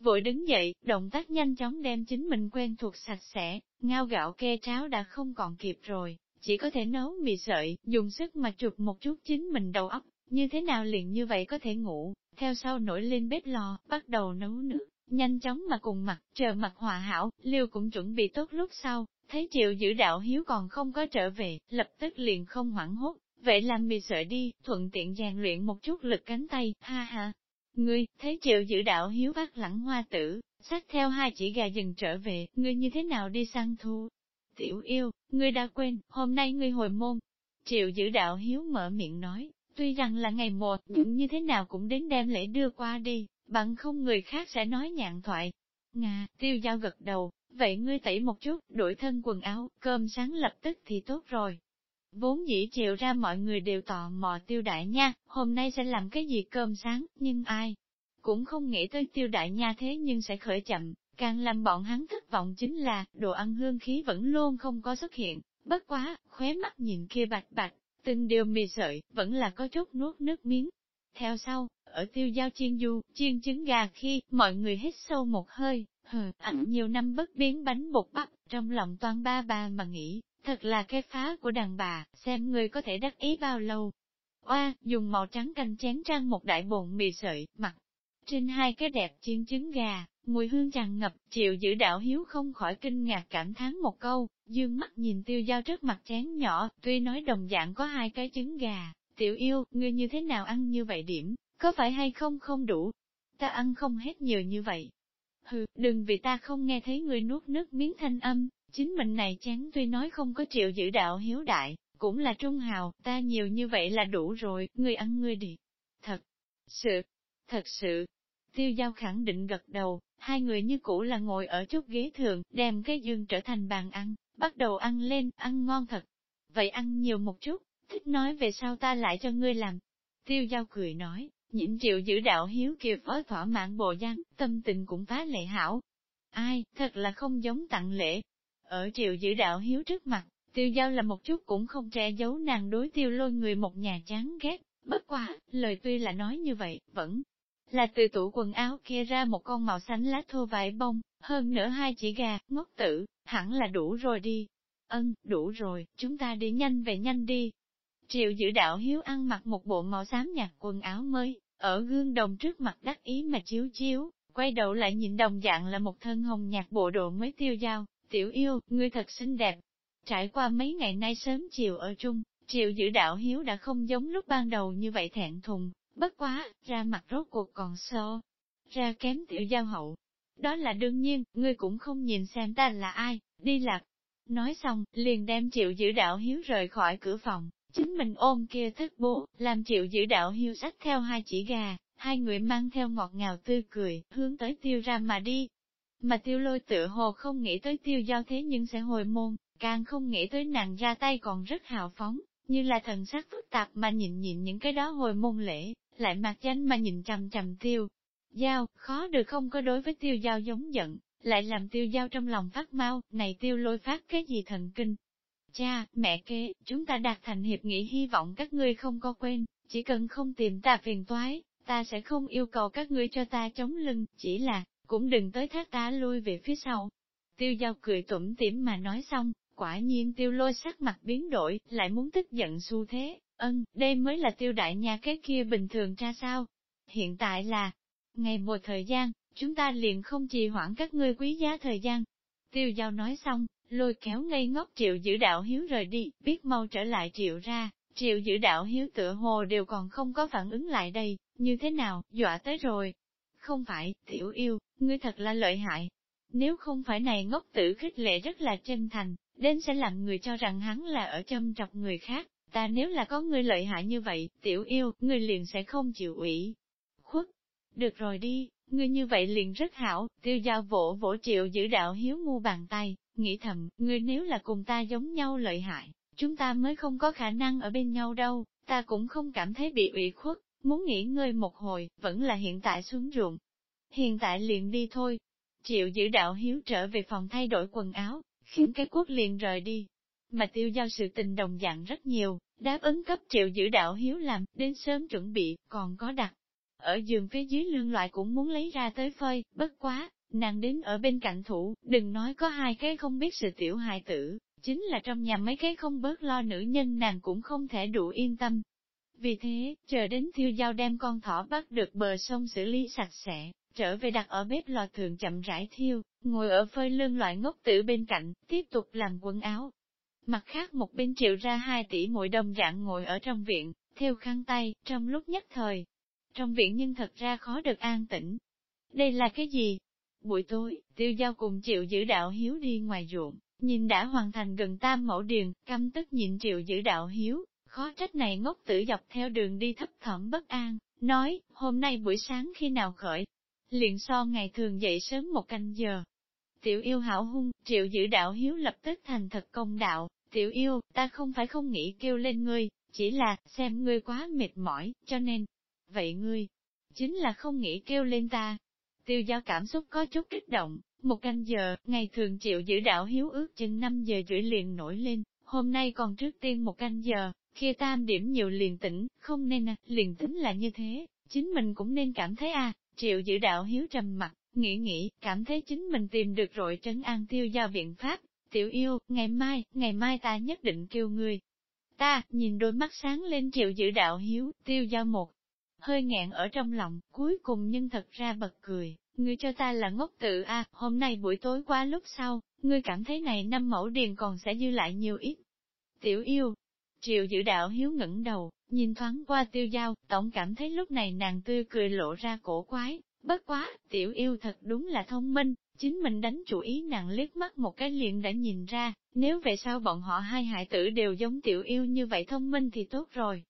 Vội đứng dậy, động tác nhanh chóng đem chính mình quen thuộc sạch sẽ, ngao gạo kê cháo đã không còn kịp rồi, chỉ có thể nấu mì sợi, dùng sức mà chụp một chút chính mình đầu óc, như thế nào liền như vậy có thể ngủ, theo sau nổi lên bếp lò, bắt đầu nấu nước, nhanh chóng mà cùng mặt, chờ mặt hòa hảo, liêu cũng chuẩn bị tốt lúc sau, thấy triệu giữ đạo hiếu còn không có trở về, lập tức liền không hoảng hốt, vậy làm mì sợi đi, thuận tiện rèn luyện một chút lực cánh tay, ha ha. Ngươi, thấy triệu giữ đạo hiếu bác lẳng hoa tử, sát theo hai chỉ gà dừng trở về, ngươi như thế nào đi săn thu? Tiểu yêu, ngươi đã quên, hôm nay ngươi hồi môn. Triệu giữ đạo hiếu mở miệng nói, Tuy rằng là ngày một, nhưng như thế nào cũng đến đem lễ đưa qua đi, bằng không người khác sẽ nói nhạn thoại. Nga, tiêu giao gật đầu, vậy ngươi tẩy một chút, đổi thân quần áo, cơm sáng lập tức thì tốt rồi. Vốn dĩ chiều ra mọi người đều tò mò tiêu đại nha, hôm nay sẽ làm cái gì cơm sáng, nhưng ai cũng không nghĩ tới tiêu đại nha thế nhưng sẽ khởi chậm, càng làm bọn hắn thất vọng chính là, đồ ăn hương khí vẫn luôn không có xuất hiện, bất quá, khóe mắt nhìn kia bạch bạch, từng điều mì sợi, vẫn là có chút nuốt nước miếng. Theo sau, ở tiêu giao chiên du, chiên trứng gà khi, mọi người hít sâu một hơi, hờ, ảnh nhiều năm bất biến bánh bột bắp, trong lòng toàn ba bà mà nghĩ, thật là cái phá của đàn bà, xem người có thể đắc ý bao lâu. Oa, dùng màu trắng canh chén trang một đại bồn mì sợi, mặt trên hai cái đẹp chiên trứng gà, mùi hương tràn ngập, chịu giữ đạo hiếu không khỏi kinh ngạc cảm thán một câu, dương mắt nhìn tiêu dao trước mặt chén nhỏ, tuy nói đồng dạng có hai cái trứng gà, tiểu yêu, ngươi như thế nào ăn như vậy điểm, có phải hay không không đủ? Ta ăn không hết nhiều như vậy. Hừ, đừng vì ta không nghe thấy ngươi nuốt nước miếng thanh âm, chính mình này chén tuy nói không có triệu giữ đạo hiếu đại, cũng là trung hào, ta nhiều như vậy là đủ rồi, ngươi ăn ngươi đi. Thật sự, thật sự, tiêu giao khẳng định gật đầu, hai người như cũ là ngồi ở chút ghế thường, đem cái dương trở thành bàn ăn, bắt đầu ăn lên, ăn ngon thật. Vậy ăn nhiều một chút, thích nói về sao ta lại cho ngươi làm. Tiêu giao cười nói, nhịn triệu giữ đạo hiếu kiều phó thỏa mãn bộ gian, tâm tình cũng phá lệ hảo. Ai, thật là không giống tặng lễ. Ở triệu giữ đạo hiếu trước mặt, tiêu giao là một chút cũng không che giấu nàng đối tiêu lôi người một nhà chán ghét. Bất quá, lời tuy là nói như vậy, vẫn là từ tủ quần áo kia ra một con màu xanh lá thô vải bông, hơn nữa hai chỉ gà, ngốc tử, hẳn là đủ rồi đi. Ân, đủ rồi, chúng ta đi nhanh về nhanh đi. Triệu giữ đạo hiếu ăn mặc một bộ màu xám nhạt quần áo mới, ở gương đồng trước mặt đắc ý mà chiếu chiếu, quay đầu lại nhìn đồng dạng là một thân hồng nhạt bộ đồ mới tiêu dao, tiểu yêu, ngươi thật xinh đẹp. Trải qua mấy ngày nay sớm chiều ở chung, triệu giữ đạo hiếu đã không giống lúc ban đầu như vậy thẹn thùng, bất quá, ra mặt rốt cuộc còn so, ra kém tiểu giao hậu. Đó là đương nhiên, ngươi cũng không nhìn xem ta là ai, đi lạc. Nói xong, liền đem triệu giữ đạo hiếu rời khỏi cửa phòng, chính mình ôm kia thất bố, làm triệu giữ đạo hiếu sách theo hai chỉ gà, hai người mang theo ngọt ngào tươi cười, hướng tới tiêu ra mà đi. Mà tiêu lôi tự hồ không nghĩ tới tiêu giao thế nhưng sẽ hồi môn, càng không nghĩ tới nàng ra tay còn rất hào phóng, như là thần sắc phức tạp mà nhìn nhìn những cái đó hồi môn lễ, lại mặt danh mà nhìn trầm trầm tiêu. Giao, khó được không có đối với tiêu giao giống giận, lại làm tiêu giao trong lòng phát mau, này tiêu lôi phát cái gì thần kinh. Cha, mẹ kế, chúng ta đạt thành hiệp nghị hy vọng các ngươi không có quên, chỉ cần không tìm ta phiền toái, ta sẽ không yêu cầu các ngươi cho ta chống lưng, chỉ là, cũng đừng tới thác ta lui về phía sau. Tiêu giao cười tủm tỉm mà nói xong, quả nhiên tiêu lôi sắc mặt biến đổi, lại muốn tức giận xu thế, ân, đây mới là tiêu đại nhà cái kia bình thường ra sao. Hiện tại là, ngày một thời gian, chúng ta liền không trì hoãn các ngươi quý giá thời gian. Tiêu giao nói xong, lôi kéo ngây ngốc triệu giữ đạo hiếu rời đi, biết mau trở lại triệu ra, triệu giữ đạo hiếu tựa hồ đều còn không có phản ứng lại đây, như thế nào, dọa tới rồi. Không phải, tiểu yêu, ngươi thật là lợi hại. Nếu không phải này ngốc tử khích lệ rất là chân thành, đến sẽ làm người cho rằng hắn là ở châm trọc người khác, ta nếu là có ngươi lợi hại như vậy, tiểu yêu, ngươi liền sẽ không chịu ủy. Khuất, được rồi đi, ngươi như vậy liền rất hảo, tiêu giao vỗ vỗ triệu giữ đạo hiếu ngu bàn tay, nghĩ thầm, ngươi nếu là cùng ta giống nhau lợi hại, chúng ta mới không có khả năng ở bên nhau đâu, ta cũng không cảm thấy bị ủy khuất, muốn nghỉ ngơi một hồi, vẫn là hiện tại xuống ruộng. Hiện tại liền đi thôi. Triệu giữ đạo hiếu trở về phòng thay đổi quần áo, khiến cái quốc liền rời đi. Mà tiêu giao sự tình đồng dạng rất nhiều, đáp ứng cấp triệu giữ đạo hiếu làm, đến sớm chuẩn bị, còn có đặt. Ở giường phía dưới lương loại cũng muốn lấy ra tới phơi, bất quá, nàng đến ở bên cạnh thủ, đừng nói có hai cái không biết sự tiểu hài tử, chính là trong nhà mấy cái không bớt lo nữ nhân nàng cũng không thể đủ yên tâm, vì thế, chờ đến thiêu giao đem con thỏ bắt được bờ sông xử lý sạch sẽ, trở về đặt ở bếp lò thường chậm rãi thiêu, ngồi ở phơi lưng loại ngốc tử bên cạnh, tiếp tục làm quần áo. Mặt khác một bên triệu ra hai tỷ mỗi đồng dạng ngồi ở trong viện, theo khăn tay, trong lúc nhất thời. Trong viện nhưng thật ra khó được an tĩnh. Đây là cái gì? Buổi tối, tiêu giao cùng triệu giữ đạo hiếu đi ngoài ruộng, nhìn đã hoàn thành gần tam mẫu điền, căm tức nhìn triệu giữ đạo hiếu, Khó trách này ngốc tử dọc theo đường đi thấp thỏm bất an, nói, hôm nay buổi sáng khi nào khởi, liền so ngày thường dậy sớm một canh giờ. Tiểu yêu hảo hung, triệu giữ đạo hiếu lập tức thành thật công đạo, tiểu yêu, ta không phải không nghĩ kêu lên ngươi, chỉ là, xem ngươi quá mệt mỏi, cho nên, vậy ngươi, chính là không nghĩ kêu lên ta. Tiêu giao cảm xúc có chút kích động, một canh giờ, ngày thường triệu giữ đạo hiếu ước chừng 5 giờ rưỡi liền nổi lên, hôm nay còn trước tiên một canh giờ, kia tam điểm nhiều liền tỉnh, không nên à, liền tính là như thế, chính mình cũng nên cảm thấy à, triệu giữ đạo hiếu trầm mặt, nghĩ nghĩ, cảm thấy chính mình tìm được rồi trấn an tiêu giao biện pháp, tiểu yêu, ngày mai, ngày mai ta nhất định kêu ngươi. Ta, nhìn đôi mắt sáng lên triệu giữ đạo hiếu, tiêu giao một, hơi nghẹn ở trong lòng, cuối cùng nhưng thật ra bật cười, ngươi cho ta là ngốc tự a hôm nay buổi tối qua lúc sau, ngươi cảm thấy này năm mẫu điền còn sẽ dư lại nhiều ít. Tiểu yêu, Triệu giữ đạo hiếu ngẩng đầu, nhìn thoáng qua tiêu giao, tổng cảm thấy lúc này nàng tươi cười lộ ra cổ quái, bất quá, tiểu yêu thật đúng là thông minh, chính mình đánh chủ ý nàng liếc mắt một cái liền đã nhìn ra, nếu về sau bọn họ hai hại tử đều giống tiểu yêu như vậy thông minh thì tốt rồi.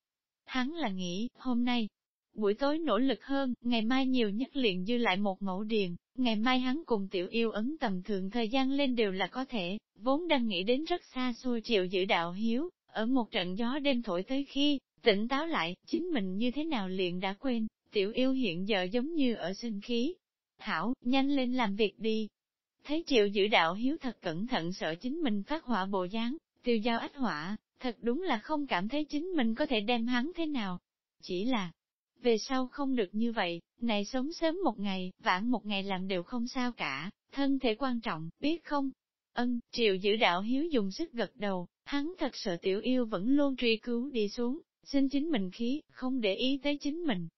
Hắn là nghĩ, hôm nay, buổi tối nỗ lực hơn, ngày mai nhiều nhất liền dư lại một mẫu điền, ngày mai hắn cùng tiểu yêu ấn tầm thường thời gian lên đều là có thể, vốn đang nghĩ đến rất xa xôi triệu giữ đạo hiếu, ở một trận gió đêm thổi tới khi, tỉnh táo lại, chính mình như thế nào liền đã quên, tiểu yêu hiện giờ giống như ở sinh khí. Hảo, nhanh lên làm việc đi. Thấy triệu giữ đạo hiếu thật cẩn thận sợ chính mình phát họa bộ dáng, tiêu giao ách họa, thật đúng là không cảm thấy chính mình có thể đem hắn thế nào. Chỉ là, về sau không được như vậy, này sống sớm một ngày, vãn một ngày làm đều không sao cả, thân thể quan trọng, biết không? Ân, triệu giữ đạo hiếu dùng sức gật đầu, hắn thật sợ tiểu yêu vẫn luôn truy cứu đi xuống, xin chính mình khí, không để ý tới chính mình.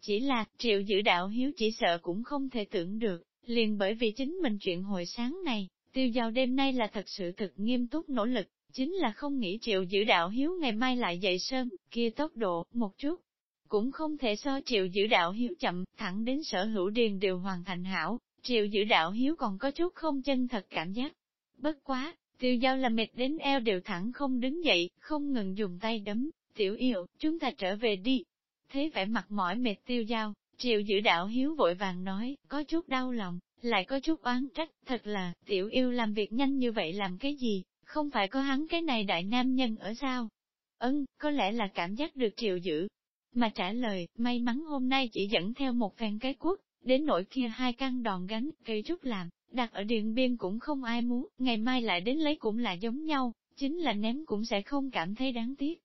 Chỉ là, triệu giữ đạo hiếu chỉ sợ cũng không thể tưởng được, liền bởi vì chính mình chuyện hồi sáng này, tiêu giao đêm nay là thật sự thực nghiêm túc nỗ lực, chính là không nghĩ triệu giữ đạo hiếu ngày mai lại dậy sớm, kia tốc độ, một chút. Cũng không thể so triệu giữ đạo hiếu chậm, thẳng đến sở hữu điền đều hoàn thành hảo, triệu giữ đạo hiếu còn có chút không chân thật cảm giác. Bất quá, tiêu giao là mệt đến eo đều thẳng không đứng dậy, không ngừng dùng tay đấm, tiểu yêu, chúng ta trở về đi. Thế vẻ mặt mỏi mệt tiêu giao, triệu giữ đạo hiếu vội vàng nói, có chút đau lòng, lại có chút oán trách, thật là, tiểu yêu làm việc nhanh như vậy làm cái gì, không phải có hắn cái này đại nam nhân ở sao? Ấn, có lẽ là cảm giác được triệu giữ. Mà trả lời, may mắn hôm nay chỉ dẫn theo một phen cái quốc, đến nỗi kia hai căn đòn gánh, cây chút làm, đặt ở điện biên cũng không ai muốn, ngày mai lại đến lấy cũng là giống nhau, chính là ném cũng sẽ không cảm thấy đáng tiếc.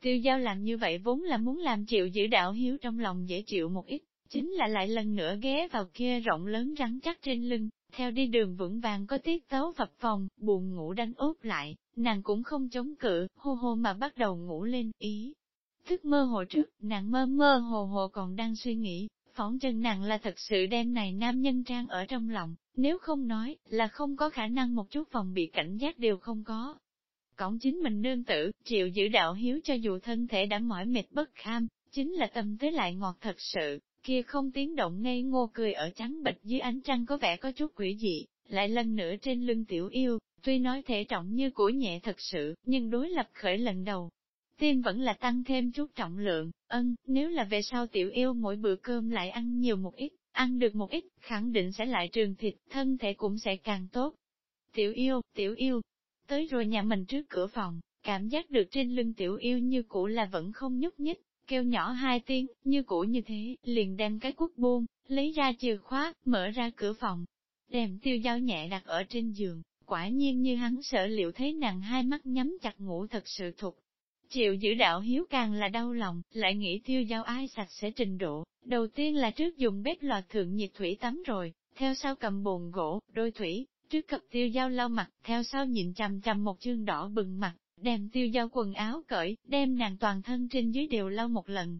Tiêu giao làm như vậy vốn là muốn làm chịu giữ đạo hiếu trong lòng dễ chịu một ít, chính là lại lần nữa ghé vào kia rộng lớn rắn chắc trên lưng, theo đi đường vững vàng có tiết tấu phập phòng, buồn ngủ đánh ốp lại, nàng cũng không chống cự, hô hô mà bắt đầu ngủ lên, ý. Thức mơ hồ trước, nàng mơ mơ hồ hồ còn đang suy nghĩ, phỏng chân nàng là thật sự đem này nam nhân trang ở trong lòng, nếu không nói, là không có khả năng một chút phòng bị cảnh giác đều không có. Cổng chính mình nương tử, chịu giữ đạo hiếu cho dù thân thể đã mỏi mệt bất kham, chính là tâm tới lại ngọt thật sự, kia không tiếng động ngây ngô cười ở trắng bịch dưới ánh trăng có vẻ có chút quỷ dị, lại lần nữa trên lưng tiểu yêu, tuy nói thể trọng như của nhẹ thật sự, nhưng đối lập khởi lần đầu. Tiên vẫn là tăng thêm chút trọng lượng, ân, nếu là về sau tiểu yêu mỗi bữa cơm lại ăn nhiều một ít, ăn được một ít, khẳng định sẽ lại trường thịt, thân thể cũng sẽ càng tốt. Tiểu yêu, tiểu yêu, tới rồi nhà mình trước cửa phòng, cảm giác được trên lưng tiểu yêu như cũ là vẫn không nhúc nhích, kêu nhỏ hai tiếng, như cũ như thế, liền đem cái quốc buông, lấy ra chìa khóa, mở ra cửa phòng. Đem tiêu dao nhẹ đặt ở trên giường, quả nhiên như hắn sợ liệu thấy nàng hai mắt nhắm chặt ngủ thật sự thục. Chịu giữ đạo hiếu càng là đau lòng, lại nghĩ tiêu dao ai sạch sẽ trình độ, đầu tiên là trước dùng bếp lò thượng nhiệt thủy tắm rồi, theo sau cầm bồn gỗ, đôi thủy, trước cập tiêu dao lau mặt, theo sau nhìn chằm chằm một chương đỏ bừng mặt, đem tiêu dao quần áo cởi, đem nàng toàn thân trên dưới đều lau một lần.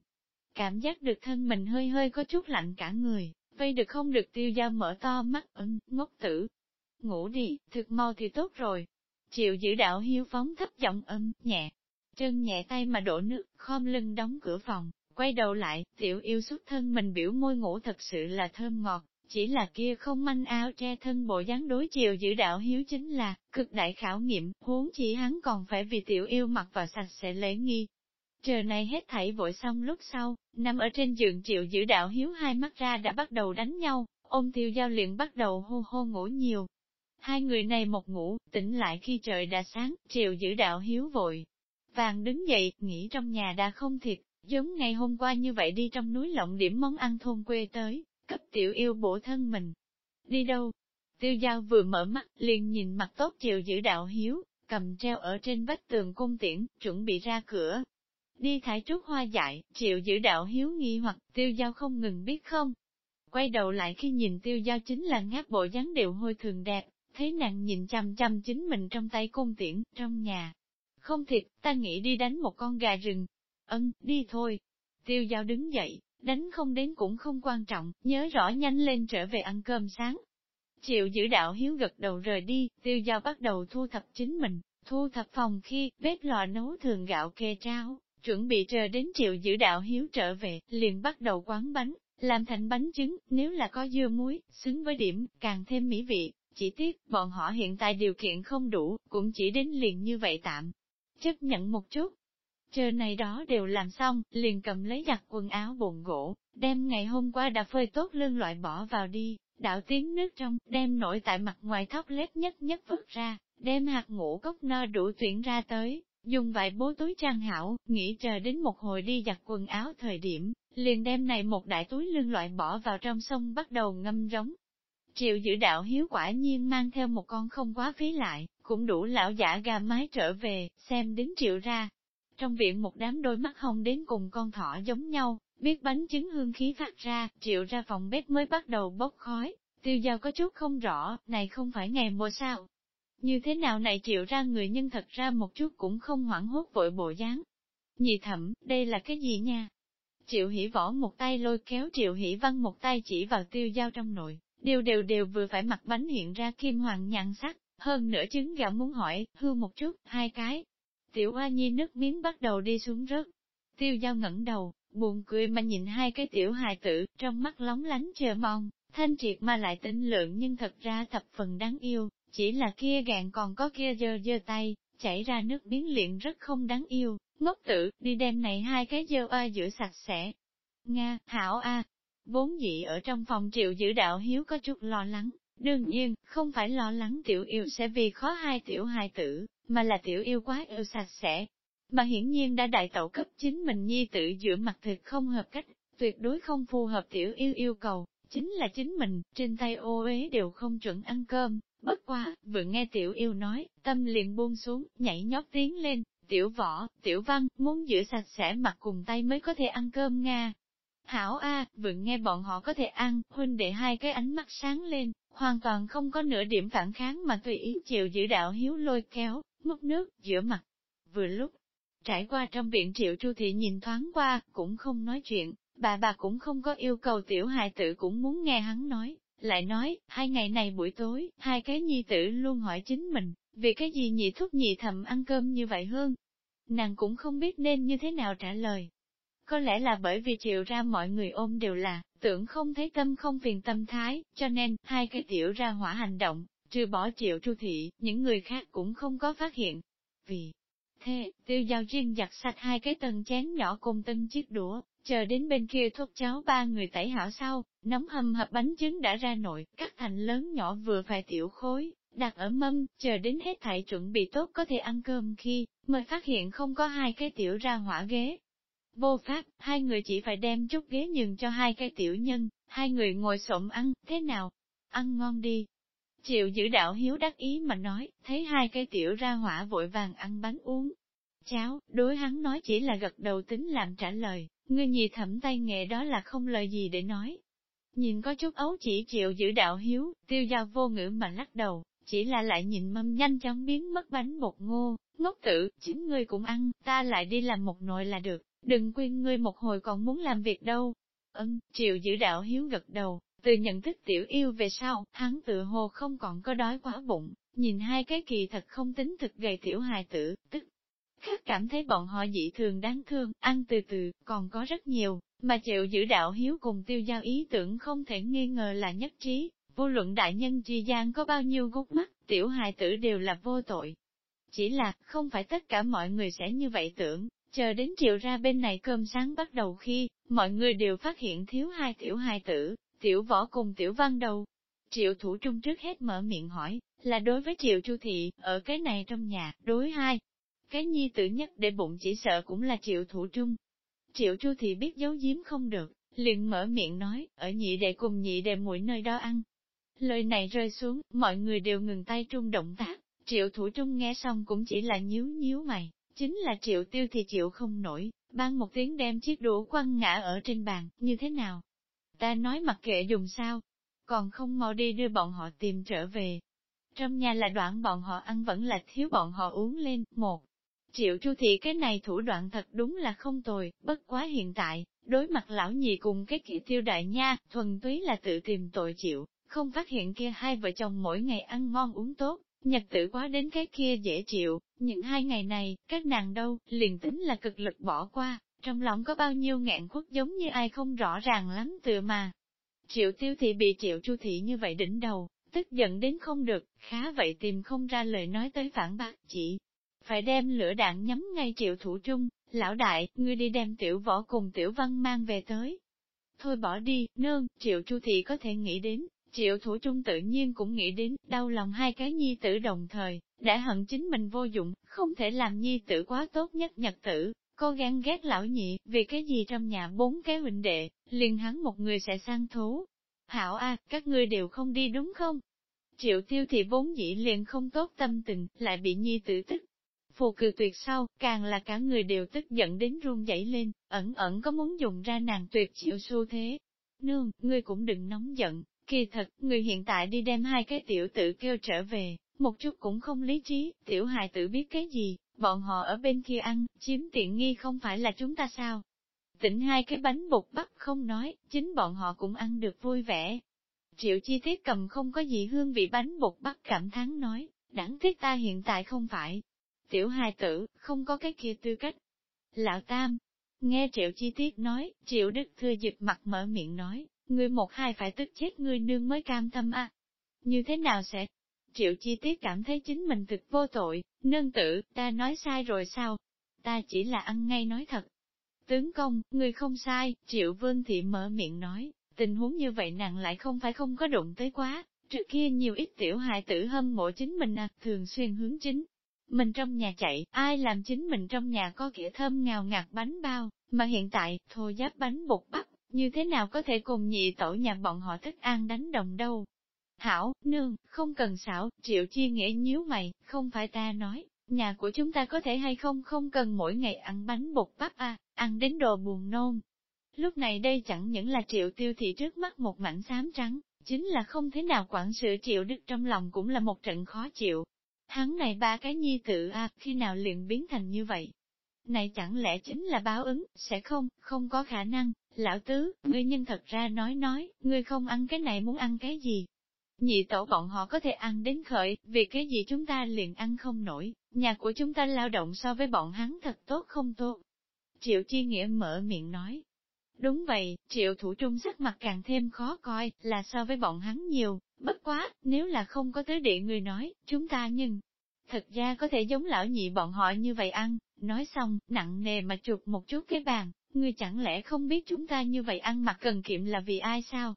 Cảm giác được thân mình hơi hơi có chút lạnh cả người, vây được không được tiêu dao mở to mắt ưng, ngốc tử. Ngủ đi, thực mau thì tốt rồi. Chịu giữ đạo hiếu phóng thấp giọng âm, nhẹ. Chân nhẹ tay mà đổ nước, khom lưng đóng cửa phòng, quay đầu lại, tiểu yêu xuất thân mình biểu môi ngủ thật sự là thơm ngọt, chỉ là kia không manh áo che thân bộ dáng đối chiều giữ đạo hiếu chính là, cực đại khảo nghiệm, huống chỉ hắn còn phải vì tiểu yêu mặc vào sạch sẽ lễ nghi. trời này hết thảy vội xong lúc sau, nằm ở trên giường triệu giữ đạo hiếu hai mắt ra đã bắt đầu đánh nhau, ôm tiêu giao luyện bắt đầu hô hô ngủ nhiều. Hai người này một ngủ, tỉnh lại khi trời đã sáng, triệu giữ đạo hiếu vội. Vàng đứng dậy, nghĩ trong nhà đã không thiệt, giống ngày hôm qua như vậy đi trong núi lộng điểm món ăn thôn quê tới, cấp tiểu yêu bổ thân mình. Đi đâu? Tiêu giao vừa mở mắt, liền nhìn mặt tốt chiều giữ đạo hiếu, cầm treo ở trên vách tường cung tiễn, chuẩn bị ra cửa. Đi thải trúc hoa dại, chịu giữ đạo hiếu nghi hoặc tiêu giao không ngừng biết không. Quay đầu lại khi nhìn tiêu giao chính là ngáp bộ dáng đều hôi thường đẹp, thấy nàng nhìn chăm chăm chính mình trong tay cung tiễn, trong nhà. Không thiệt, ta nghĩ đi đánh một con gà rừng. Ân, đi thôi. Tiêu giao đứng dậy, đánh không đến cũng không quan trọng, nhớ rõ nhanh lên trở về ăn cơm sáng. Chịu giữ đạo hiếu gật đầu rời đi, tiêu giao bắt đầu thu thập chính mình, thu thập phòng khi bếp lò nấu thường gạo kê trao, chuẩn bị chờ đến triệu giữ đạo hiếu trở về, liền bắt đầu quán bánh, làm thành bánh trứng, nếu là có dưa muối, xứng với điểm, càng thêm mỹ vị, chỉ tiếc, bọn họ hiện tại điều kiện không đủ, cũng chỉ đến liền như vậy tạm. Chấp nhận một chút, Chờ này đó đều làm xong, liền cầm lấy giặt quần áo bồn gỗ, đem ngày hôm qua đã phơi tốt lưng loại bỏ vào đi, đảo tiếng nước trong, đem nổi tại mặt ngoài thóc lép nhất nhất vứt ra, đem hạt ngũ cốc no đủ tuyển ra tới, dùng vài bố túi trang hảo, nghĩ chờ đến một hồi đi giặt quần áo thời điểm, liền đem này một đại túi lưng loại bỏ vào trong sông bắt đầu ngâm rống. Triệu giữ đạo hiếu quả nhiên mang theo một con không quá phí lại, cũng đủ lão giả gà mái trở về, xem đến triệu ra, trong viện một đám đôi mắt hồng đến cùng con thỏ giống nhau, biết bánh trứng hương khí phát ra, triệu ra phòng bếp mới bắt đầu bốc khói, tiêu giao có chút không rõ, này không phải ngày mùa sao. Như thế nào này triệu ra người nhân thật ra một chút cũng không hoảng hốt vội bộ dáng. Nhị thẩm, đây là cái gì nha? Triệu hỷ võ một tay lôi kéo triệu hỷ văn một tay chỉ vào tiêu dao trong nội, đều đều đều vừa phải mặt bánh hiện ra kim hoàng nhàn sắc, hơn nữa trứng gà muốn hỏi, hư một chút, hai cái. Tiểu Hoa Nhi nước miếng bắt đầu đi xuống rớt. Tiêu dao ngẩng đầu, buồn cười mà nhìn hai cái tiểu hài tử, trong mắt lóng lánh chờ mong, thanh triệt mà lại tinh lượng nhưng thật ra thập phần đáng yêu, chỉ là kia gạn còn có kia dơ dơ tay, chảy ra nước biến liền rất không đáng yêu, ngốc tử, đi đem này hai cái dơ oa giữa sạch sẽ. Nga, hảo a vốn dĩ ở trong phòng triệu giữ đạo hiếu có chút lo lắng, đương nhiên, không phải lo lắng tiểu yêu sẽ vì khó hai tiểu hài tử, mà là tiểu yêu quá yêu sạch sẽ. Mà hiển nhiên đã đại tẩu cấp chính mình nhi tử giữa mặt thực không hợp cách, tuyệt đối không phù hợp tiểu yêu yêu cầu, chính là chính mình, trên tay ô uế đều không chuẩn ăn cơm, bất quá vừa nghe tiểu yêu nói, tâm liền buông xuống, nhảy nhót tiến lên, tiểu võ, tiểu văn, muốn giữ sạch sẽ mặt cùng tay mới có thể ăn cơm Nga. Hảo A, vừa nghe bọn họ có thể ăn, huynh đệ hai cái ánh mắt sáng lên, hoàn toàn không có nửa điểm phản kháng mà tùy ý chịu giữ đạo hiếu lôi kéo, múc nước, giữa mặt. Vừa lúc, trải qua trong viện triệu chu thị nhìn thoáng qua, cũng không nói chuyện, bà bà cũng không có yêu cầu tiểu hài tử cũng muốn nghe hắn nói, lại nói, hai ngày này buổi tối, hai cái nhi tử luôn hỏi chính mình, vì cái gì nhị thúc nhị thầm ăn cơm như vậy hơn. Nàng cũng không biết nên như thế nào trả lời. Có lẽ là bởi vì chịu ra mọi người ôm đều là, tưởng không thấy tâm không phiền tâm thái, cho nên, hai cái tiểu ra hỏa hành động, trừ bỏ triệu tru thị, những người khác cũng không có phát hiện. Vì thế, tiêu giao riêng giặt sạch hai cái tầng chén nhỏ cùng tân chiếc đũa, chờ đến bên kia thuốc cháo ba người tẩy hảo sau, nóng hầm hập bánh trứng đã ra nội, cắt thành lớn nhỏ vừa phải tiểu khối, đặt ở mâm, chờ đến hết thảy chuẩn bị tốt có thể ăn cơm khi, mới phát hiện không có hai cái tiểu ra hỏa ghế. Vô pháp, hai người chỉ phải đem chút ghế nhường cho hai cái tiểu nhân, hai người ngồi xổm ăn, thế nào? Ăn ngon đi. Triệu giữ đạo hiếu đắc ý mà nói, thấy hai cái tiểu ra hỏa vội vàng ăn bánh uống. Cháo, đối hắn nói chỉ là gật đầu tính làm trả lời, ngươi nhì thẩm tay nghề đó là không lời gì để nói. Nhìn có chút ấu chỉ triệu giữ đạo hiếu, tiêu giao vô ngữ mà lắc đầu, chỉ là lại nhìn mâm nhanh chóng biến mất bánh bột ngô, ngốc tử, chính ngươi cũng ăn, ta lại đi làm một nồi là được, đừng quên ngươi một hồi còn muốn làm việc đâu. Ân, triệu giữ đạo hiếu gật đầu, từ nhận thức tiểu yêu về sau, hắn tự hồ không còn có đói quá bụng, nhìn hai cái kỳ thật không tính thực gầy tiểu hài tử, tức khác cảm thấy bọn họ dị thường đáng thương, ăn từ từ, còn có rất nhiều, mà chịu giữ đạo hiếu cùng tiêu giao ý tưởng không thể nghi ngờ là nhất trí, vô luận đại nhân tri gian có bao nhiêu gút mắt, tiểu hài tử đều là vô tội. Chỉ là, không phải tất cả mọi người sẽ như vậy tưởng, chờ đến triệu ra bên này cơm sáng bắt đầu khi, mọi người đều phát hiện thiếu hai tiểu hài tử, tiểu võ cùng tiểu văn đầu. Triệu thủ trung trước hết mở miệng hỏi, là đối với triệu chu thị, ở cái này trong nhà, đối hai. Cái nhi tử nhất để bụng chỉ sợ cũng là triệu thủ trung. Triệu chu thị biết giấu giếm không được, liền mở miệng nói, ở nhị đệ cùng nhị đệ mũi nơi đó ăn, Lời này rơi xuống, mọi người đều ngừng tay trung động tác, triệu thủ trung nghe xong cũng chỉ là nhíu nhíu mày, chính là triệu tiêu thì chịu không nổi, ban một tiếng đem chiếc đũa quăng ngã ở trên bàn, như thế nào? Ta nói mặc kệ dùng sao, còn không mau đi đưa bọn họ tìm trở về. Trong nhà là đoạn bọn họ ăn vẫn là thiếu bọn họ uống lên, một. Triệu chu thị cái này thủ đoạn thật đúng là không tồi, bất quá hiện tại, đối mặt lão nhị cùng cái kỹ tiêu đại nha, thuần túy là tự tìm tội chịu, không phát hiện kia hai vợ chồng mỗi ngày ăn ngon uống tốt, nhật tử quá đến cái kia dễ chịu, những hai ngày này, các nàng đâu, liền tính là cực lực bỏ qua, trong lòng có bao nhiêu ngạn khuất giống như ai không rõ ràng lắm tựa mà. Triệu tiêu thị bị triệu chu thị như vậy đỉnh đầu, tức giận đến không được, khá vậy tìm không ra lời nói tới phản bác chỉ. Phải đem lửa đạn nhắm ngay triệu thủ trung, lão đại, ngươi đi đem tiểu võ cùng tiểu văn mang về tới. Thôi bỏ đi, nương, triệu chu thị có thể nghĩ đến, Triệu thủ trung tự nhiên cũng nghĩ đến, đau lòng hai cái nhi tử đồng thời, đã hận chính mình vô dụng, không thể làm nhi tử quá tốt nhất nhật tử, cô ghen ghét lão nhị, vì cái gì trong nhà bốn cái huynh đệ, liền hắn một người sẽ sang thú. Hảo a, các ngươi đều không đi đúng không? Triệu tiêu thì vốn dĩ liền không tốt tâm tình, lại bị nhi tử tức. Phù cừ tuyệt sau, càng là cả người đều tức giận đến run dậy lên, ẩn ẩn có muốn dùng ra nàng tuyệt chịu xu thế. Nương, ngươi cũng đừng nóng giận, Kỳ thật, người hiện tại đi đem hai cái tiểu tử kêu trở về, một chút cũng không lý trí, tiểu hài tử biết cái gì, bọn họ ở bên kia ăn, chiếm tiện nghi không phải là chúng ta sao? Tỉnh hai cái bánh bột bắp không nói, chính bọn họ cũng ăn được vui vẻ. Triệu chi tiết cầm không có gì hương vị bánh bột bắp cảm thán nói, đáng tiếc ta hiện tại không phải. Tiểu hài tử, không có cái kia tư cách. Lão Tam, nghe Triệu chi tiết nói, Triệu Đức Thừa dịch mặt mở miệng nói, ngươi một hai phải tức chết ngươi nương mới cam tâm à. Như thế nào sẽ? Triệu chi tiết cảm thấy chính mình thực vô tội, nương tử, ta nói sai rồi sao? Ta chỉ là ăn ngay nói thật. Tướng công, người không sai, triệu vương thị mở miệng nói, tình huống như vậy nàng lại không phải không có đụng tới quá, trước kia nhiều ít tiểu hài tử hâm mộ chính mình à, thường xuyên hướng chính. Mình trong nhà chạy, ai làm chính mình trong nhà có kĩa thơm ngào ngạt bánh bao, mà hiện tại, thô giáp bánh bột bắp, như thế nào có thể cùng nhị tổ nhà bọn họ thức ăn đánh đồng đâu. Hảo, nương, không cần xảo, triệu chi nghĩa nhíu mày, không phải ta nói, nhà của chúng ta có thể hay không không cần mỗi ngày ăn bánh bột bắp à, ăn đến đồ buồn nôn. Lúc này đây chẳng những là triệu tiêu thị trước mắt một mảnh xám trắng, chính là không thế nào quản sự triệu đức trong lòng cũng là một trận khó chịu. Hắn này ba cái nhi tự à, khi nào liền biến thành như vậy? Này chẳng lẽ chính là báo ứng, sẽ không, không có khả năng, lão tứ, ngươi nhân thật ra nói nói, ngươi không ăn cái này muốn ăn cái gì, Nhị tổ bọn họ có thể ăn đến khởi, vì cái gì chúng ta liền ăn không nổi, nhà của chúng ta lao động so với bọn hắn thật tốt không tốt. Triệu Chi Nghĩa mở miệng nói. Đúng vậy, triệu thủ trung sắc mặt càng thêm khó coi, là so với bọn hắn nhiều, bất quá, nếu là không có tới địa người nói, chúng ta nhưng, thật ra có thể giống lão nhị bọn họ như vậy ăn, nói xong, nặng nề mà chụp một chút cái bàn, ngươi chẳng lẽ không biết chúng ta như vậy ăn mặc cần kiệm là vì ai sao?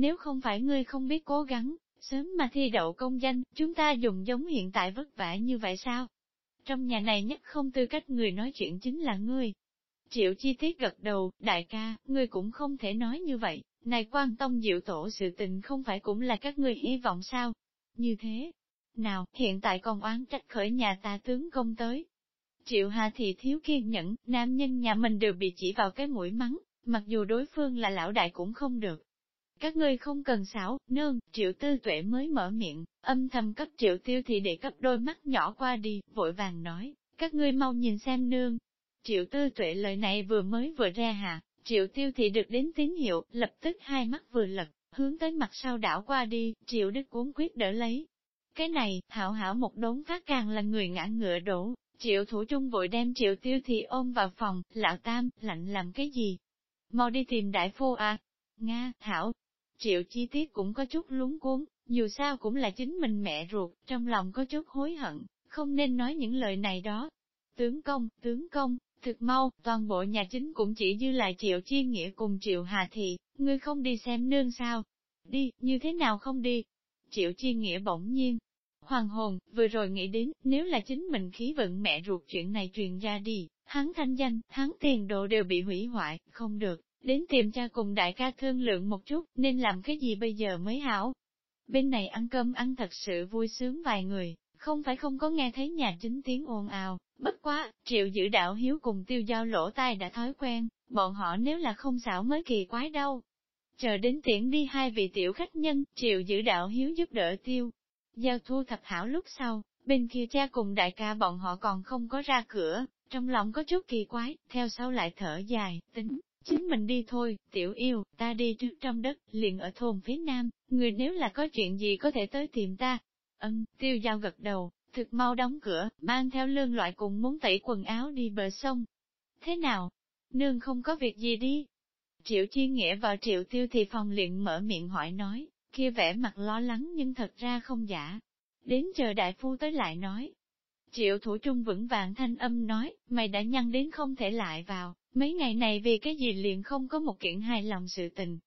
Nếu không phải ngươi không biết cố gắng, sớm mà thi đậu công danh, chúng ta dùng giống hiện tại vất vả như vậy sao? Trong nhà này nhất không tư cách người nói chuyện chính là ngươi. Triệu chi tiết gật đầu, đại ca, ngươi cũng không thể nói như vậy, này quan tông diệu tổ sự tình không phải cũng là các ngươi hy vọng sao? Như thế, nào, hiện tại còn oán trách khởi nhà ta tướng công tới. Triệu Hà thì thiếu kiên nhẫn, nam nhân nhà mình đều bị chỉ vào cái mũi mắng, mặc dù đối phương là lão đại cũng không được. Các ngươi không cần xảo, nương, triệu tư tuệ mới mở miệng, âm thầm cấp triệu tiêu thì để cấp đôi mắt nhỏ qua đi, vội vàng nói, các ngươi mau nhìn xem nương. Triệu tư tuệ lời này vừa mới vừa ra hạ, triệu tiêu thì được đến tín hiệu, lập tức hai mắt vừa lật, hướng tới mặt sau đảo qua đi, triệu đức cuốn quyết đỡ lấy. Cái này, hảo hảo một đốn phát càng là người ngã ngựa đổ, triệu thủ trung vội đem triệu tiêu thì ôm vào phòng, lão tam, lạnh làm cái gì? Mau đi tìm đại phu à? Nga, hảo, Triệu chi tiết cũng có chút lúng cuốn, dù sao cũng là chính mình mẹ ruột, trong lòng có chút hối hận, không nên nói những lời này đó. Tướng công, tướng công, thực mau, toàn bộ nhà chính cũng chỉ dư lại triệu chi nghĩa cùng triệu hà thị, ngươi không đi xem nương sao? Đi, như thế nào không đi? Triệu chi nghĩa bỗng nhiên. Hoàng hồn, vừa rồi nghĩ đến, nếu là chính mình khí vận mẹ ruột chuyện này truyền ra đi, hắn thanh danh, hắn tiền đồ đều bị hủy hoại, không được, Đến tìm cha cùng đại ca thương lượng một chút, nên làm cái gì bây giờ mới hảo. Bên này ăn cơm ăn thật sự vui sướng vài người, không phải không có nghe thấy nhà chính tiếng ồn ào, bất quá, triệu giữ đạo hiếu cùng tiêu giao lỗ tai đã thói quen, bọn họ nếu là không xảo mới kỳ quái đâu. Chờ đến tiễn đi hai vị tiểu khách nhân, triệu giữ đạo hiếu giúp đỡ tiêu. Giao thu thập hảo lúc sau, bên kia cha cùng đại ca bọn họ còn không có ra cửa, trong lòng có chút kỳ quái, theo sau lại thở dài, tính, Chính mình đi thôi, tiểu yêu, ta đi trước trong đất, liền ở thôn phía nam, người nếu là có chuyện gì có thể tới tìm ta. Ân, tiêu giao gật đầu, thực mau đóng cửa, mang theo lương loại cùng muốn tẩy quần áo đi bờ sông. Thế nào? Nương không có việc gì đi. Triệu chi nghĩa vào triệu tiêu thì phòng liền mở miệng hỏi nói, kia vẻ mặt lo lắng nhưng thật ra không giả. Đến chờ đại phu tới lại nói. Triệu thủ trung vững vàng thanh âm nói, mày đã nhăn đến không thể lại vào, Mấy ngày này vì cái gì liền không có một kiện hài lòng sự tình.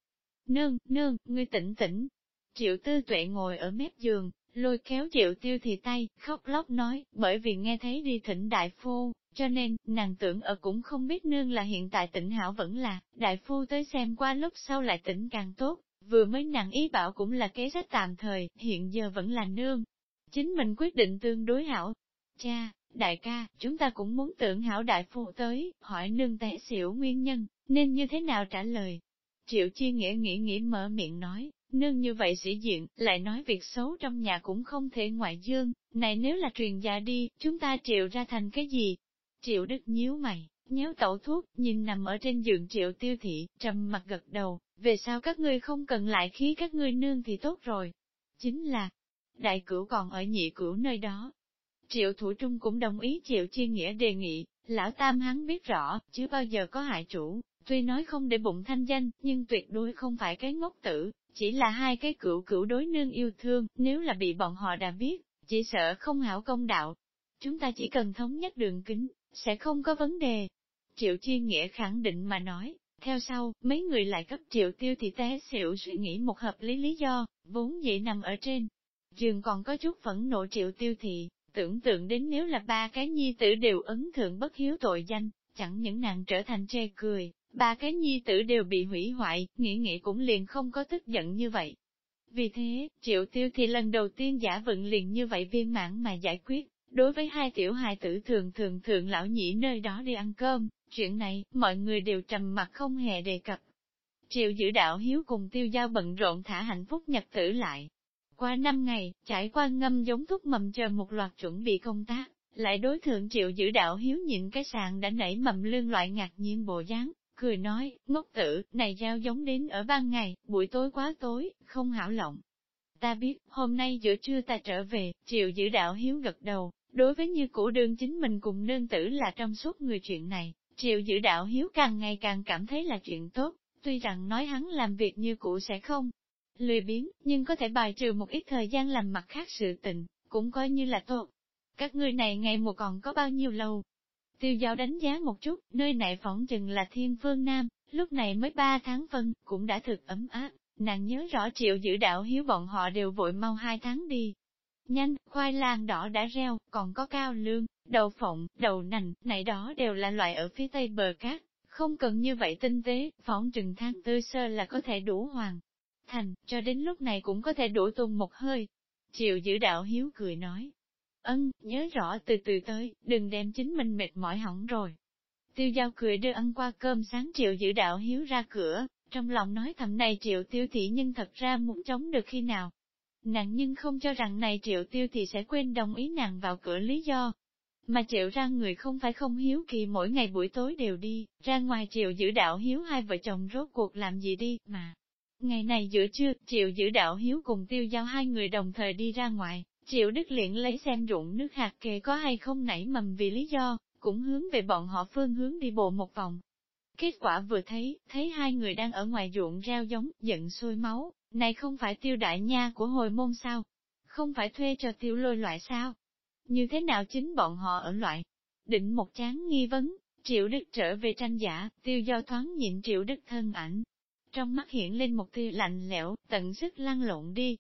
Nương, nương, ngươi tỉnh tỉnh. Triệu tư tuệ ngồi ở mép giường, lôi kéo triệu tiêu thì tay, khóc lóc nói, bởi vì nghe thấy đi thỉnh đại phu, cho nên, nàng tưởng ở cũng không biết nương là hiện tại tỉnh hảo vẫn là, đại phu tới xem qua lúc sau lại tỉnh càng tốt, vừa mới nàng ý bảo cũng là kế sách tạm thời, hiện giờ vẫn là nương. Chính mình quyết định tương đối hảo. Cha, Đại ca, chúng ta cũng muốn tưởng hảo đại phụ tới, hỏi nương té xỉu nguyên nhân, nên như thế nào trả lời. Triệu chi nghĩa nghĩ nghĩ mở miệng nói, Nương như vậy sĩ diện, lại nói việc xấu trong nhà cũng không thể ngoại dương, này nếu là truyền gia đi, chúng ta triệu ra thành cái gì? Triệu đức nhíu mày, nhéo tẩu thuốc, nhìn nằm ở trên giường triệu tiêu thị, trầm mặt gật đầu, về sao các ngươi không cần lại khí các ngươi nương thì tốt rồi. Chính là, đại cửu còn ở nhị cửu nơi đó. Triệu thủ trung cũng đồng ý triệu chi nghĩa đề nghị, lão tam hắn biết rõ, chứ bao giờ có hại chủ, tuy nói không để bụng thanh danh, nhưng tuyệt đối không phải cái ngốc tử, chỉ là hai cái cửu cửu đối nương yêu thương, nếu là bị bọn họ đã biết, chỉ sợ không hảo công đạo. Chúng ta chỉ cần thống nhất đường kính, sẽ không có vấn đề. Triệu Chi Nghĩa khẳng định mà nói, theo sau, mấy người lại cấp triệu tiêu thì té xỉu suy nghĩ một hợp lý lý do, vốn dĩ nằm ở trên. dường còn có chút phẫn nộ triệu tiêu thị, tưởng tượng đến nếu là ba cái nhi tử đều ấn thượng bất hiếu tội danh, chẳng những nàng trở thành chê cười, ba cái nhi tử đều bị hủy hoại, nghĩ nghĩ cũng liền không có tức giận như vậy. Vì thế, triệu tiêu thì lần đầu tiên giả vận liền như vậy viên mãn mà giải quyết, đối với hai tiểu hài tử thường thường thượng lão nhị nơi đó đi ăn cơm, chuyện này, mọi người đều trầm mặt không hề đề cập. Triệu giữ đạo hiếu cùng tiêu giao bận rộn thả hạnh phúc nhật tử lại. Qua năm ngày, trải qua ngâm giống thuốc mầm chờ một loạt chuẩn bị công tác, lại đối thượng triệu giữ đạo hiếu nhịn cái sàn đã nảy mầm lương loại ngạc nhiên bộ dáng, cười nói, ngốc tử, này giao giống đến ở ban ngày, buổi tối quá tối, không hảo lộng. Ta biết, hôm nay giữa trưa ta trở về, triệu giữ đạo hiếu gật đầu, đối với như cũ đương chính mình cùng nương tử là trong suốt người chuyện này, triệu giữ đạo hiếu càng ngày càng cảm thấy là chuyện tốt, tuy rằng nói hắn làm việc như cũ sẽ không lười biếng, nhưng có thể bài trừ một ít thời gian làm mặt khác sự tình, cũng coi như là tốt. Các ngươi này ngày mùa còn có bao nhiêu lâu, Tiêu giao đánh giá một chút, nơi này phỏng chừng là thiên phương Nam, lúc này mới ba tháng phân, cũng đã thực ấm áp, nàng nhớ rõ triệu giữ đạo hiếu bọn họ đều vội mau hai tháng đi. Nhanh, khoai lang đỏ đã reo, còn có cao lương, đầu phộng, đầu nành, này đó đều là loại ở phía tây bờ cát, không cần như vậy tinh tế, phỏng chừng tháng tư sơ là có thể đủ hoàng Thành, cho đến lúc này cũng có thể đổ tung một hơi. Triệu giữ đạo hiếu cười nói, Ân, nhớ rõ từ từ tới, đừng đem chính mình mệt mỏi hỏng rồi. Tiêu giao cười đưa ăn qua cơm sáng triệu giữ đạo hiếu ra cửa, trong lòng nói thầm này triệu tiêu thị nhưng thật ra muốn chống được khi nào. Nàng nhưng không cho rằng này triệu tiêu thị sẽ quên đồng ý nàng vào cửa lý do. Mà triệu ra người không phải không hiếu kỳ mỗi ngày buổi tối đều đi, ra ngoài triệu giữ đạo hiếu hai vợ chồng rốt cuộc làm gì đi, mà. Ngày này giữa trưa, triệu giữ đạo hiếu cùng tiêu giao hai người đồng thời đi ra ngoài, Triệu Đức Liễn lấy xem ruộng nước hạt kề có hay không nảy mầm vì lý do, cũng hướng về bọn họ phương hướng đi bộ một vòng. Kết quả vừa thấy, thấy hai người đang ở ngoài ruộng reo giống, giận sôi máu, này không phải tiêu đại nha của hồi môn sao? Không phải thuê cho tiêu lôi loại sao? Như thế nào chính bọn họ ở loại? Định một chán nghi vấn, triệu đức trở về tranh giả, tiêu do thoáng nhịn triệu đức thân ảnh. Trong mắt hiện lên một tia lạnh lẽo, tận sức lăn lộn đi,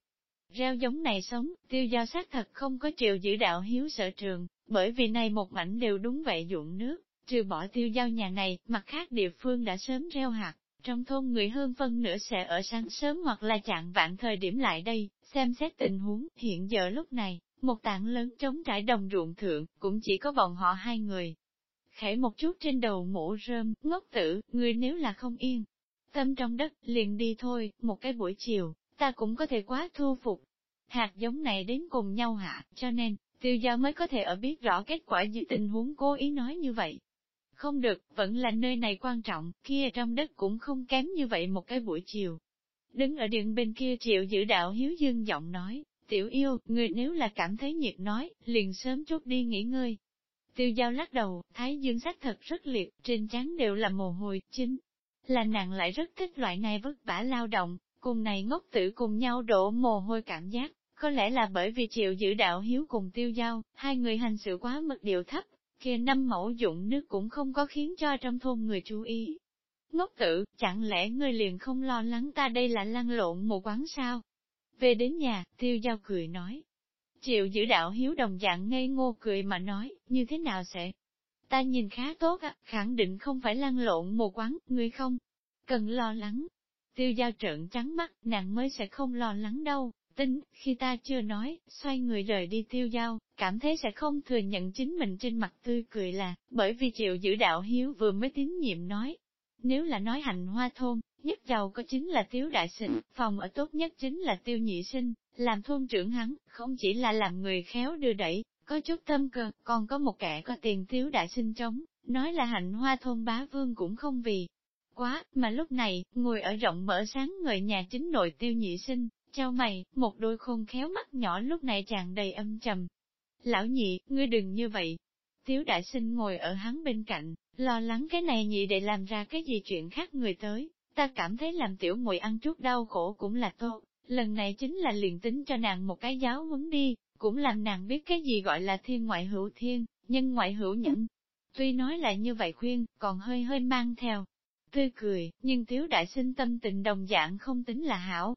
Reo giống này sống, tiêu giao xác thật không có triệu giữ đạo hiếu sở trường, bởi vì này một mảnh đều đúng vậy dụng nước, trừ bỏ tiêu giao nhà này, mặt khác địa phương đã sớm reo hạt, trong thôn người hơn phân nửa sẽ ở sáng sớm hoặc là chạng vạn thời điểm lại đây, xem xét tình huống, hiện giờ lúc này, một tảng lớn trống trải đồng ruộng thượng, cũng chỉ có bọn họ hai người. Khẽ một chút trên đầu mũ rơm, ngốc tử, người nếu là không yên, tâm trong đất, liền đi thôi, một cái buổi chiều, ta cũng có thể quá thu phục. Hạt giống này đến cùng nhau hạ, cho nên, tiêu giao mới có thể ở biết rõ kết quả như tình huống cố ý nói như vậy. Không được, vẫn là nơi này quan trọng, kia trong đất cũng không kém như vậy một cái buổi chiều. Đứng ở điện bên kia triệu giữ đạo hiếu dương giọng nói, tiểu yêu, người nếu là cảm thấy nhiệt nói, liền sớm chút đi nghỉ ngơi. Tiêu giao lắc đầu, thái dương sách thật rất liệt, trên trán đều là mồ hôi, chính là nàng lại rất thích loại này vất vả lao động, Cùng này ngốc tử cùng nhau đổ mồ hôi cảm giác, có lẽ là bởi vì chịu giữ đạo hiếu cùng tiêu giao, hai người hành sự quá mật điệu thấp, kia năm mẫu dụng nước cũng không có khiến cho trong thôn người chú ý. Ngốc tử, chẳng lẽ ngươi liền không lo lắng ta đây là lăn lộn một quán sao? Về đến nhà, tiêu giao cười nói. Chịu giữ đạo hiếu đồng dạng ngây ngô cười mà nói, như thế nào sẽ? Ta nhìn khá tốt á, khẳng định không phải lăn lộn một quán, ngươi không? Cần lo lắng, Tiêu giao trợn trắng mắt, nàng mới sẽ không lo lắng đâu. Tính, khi ta chưa nói, xoay người rời đi tiêu giao, cảm thấy sẽ không thừa nhận chính mình trên mặt tươi cười là, bởi vì chịu giữ đạo hiếu vừa mới tín nhiệm nói. Nếu là nói hành hoa thôn, nhất giàu có chính là Tiêu đại sinh, phòng ở tốt nhất chính là tiêu nhị sinh, làm thôn trưởng hắn, không chỉ là làm người khéo đưa đẩy, có chút tâm cơ, còn có một kẻ có tiền thiếu đại sinh trống, nói là hạnh hoa thôn bá vương cũng không vì. Quá, mà lúc này, ngồi ở rộng mở sáng người nhà chính nội tiêu nhị sinh, trao mày, một đôi khôn khéo mắt nhỏ lúc này tràn đầy âm trầm. Lão nhị, ngươi đừng như vậy. Tiếu đại sinh ngồi ở hắn bên cạnh, lo lắng cái này nhị để làm ra cái gì chuyện khác người tới, ta cảm thấy làm tiểu muội ăn chút đau khổ cũng là tốt, lần này chính là liền tính cho nàng một cái giáo huấn đi, cũng làm nàng biết cái gì gọi là thiên ngoại hữu thiên, nhân ngoại hữu nhẫn. Tuy nói là như vậy khuyên, còn hơi hơi mang theo tươi cười, nhưng thiếu đại sinh tâm tình đồng dạng không tính là hảo.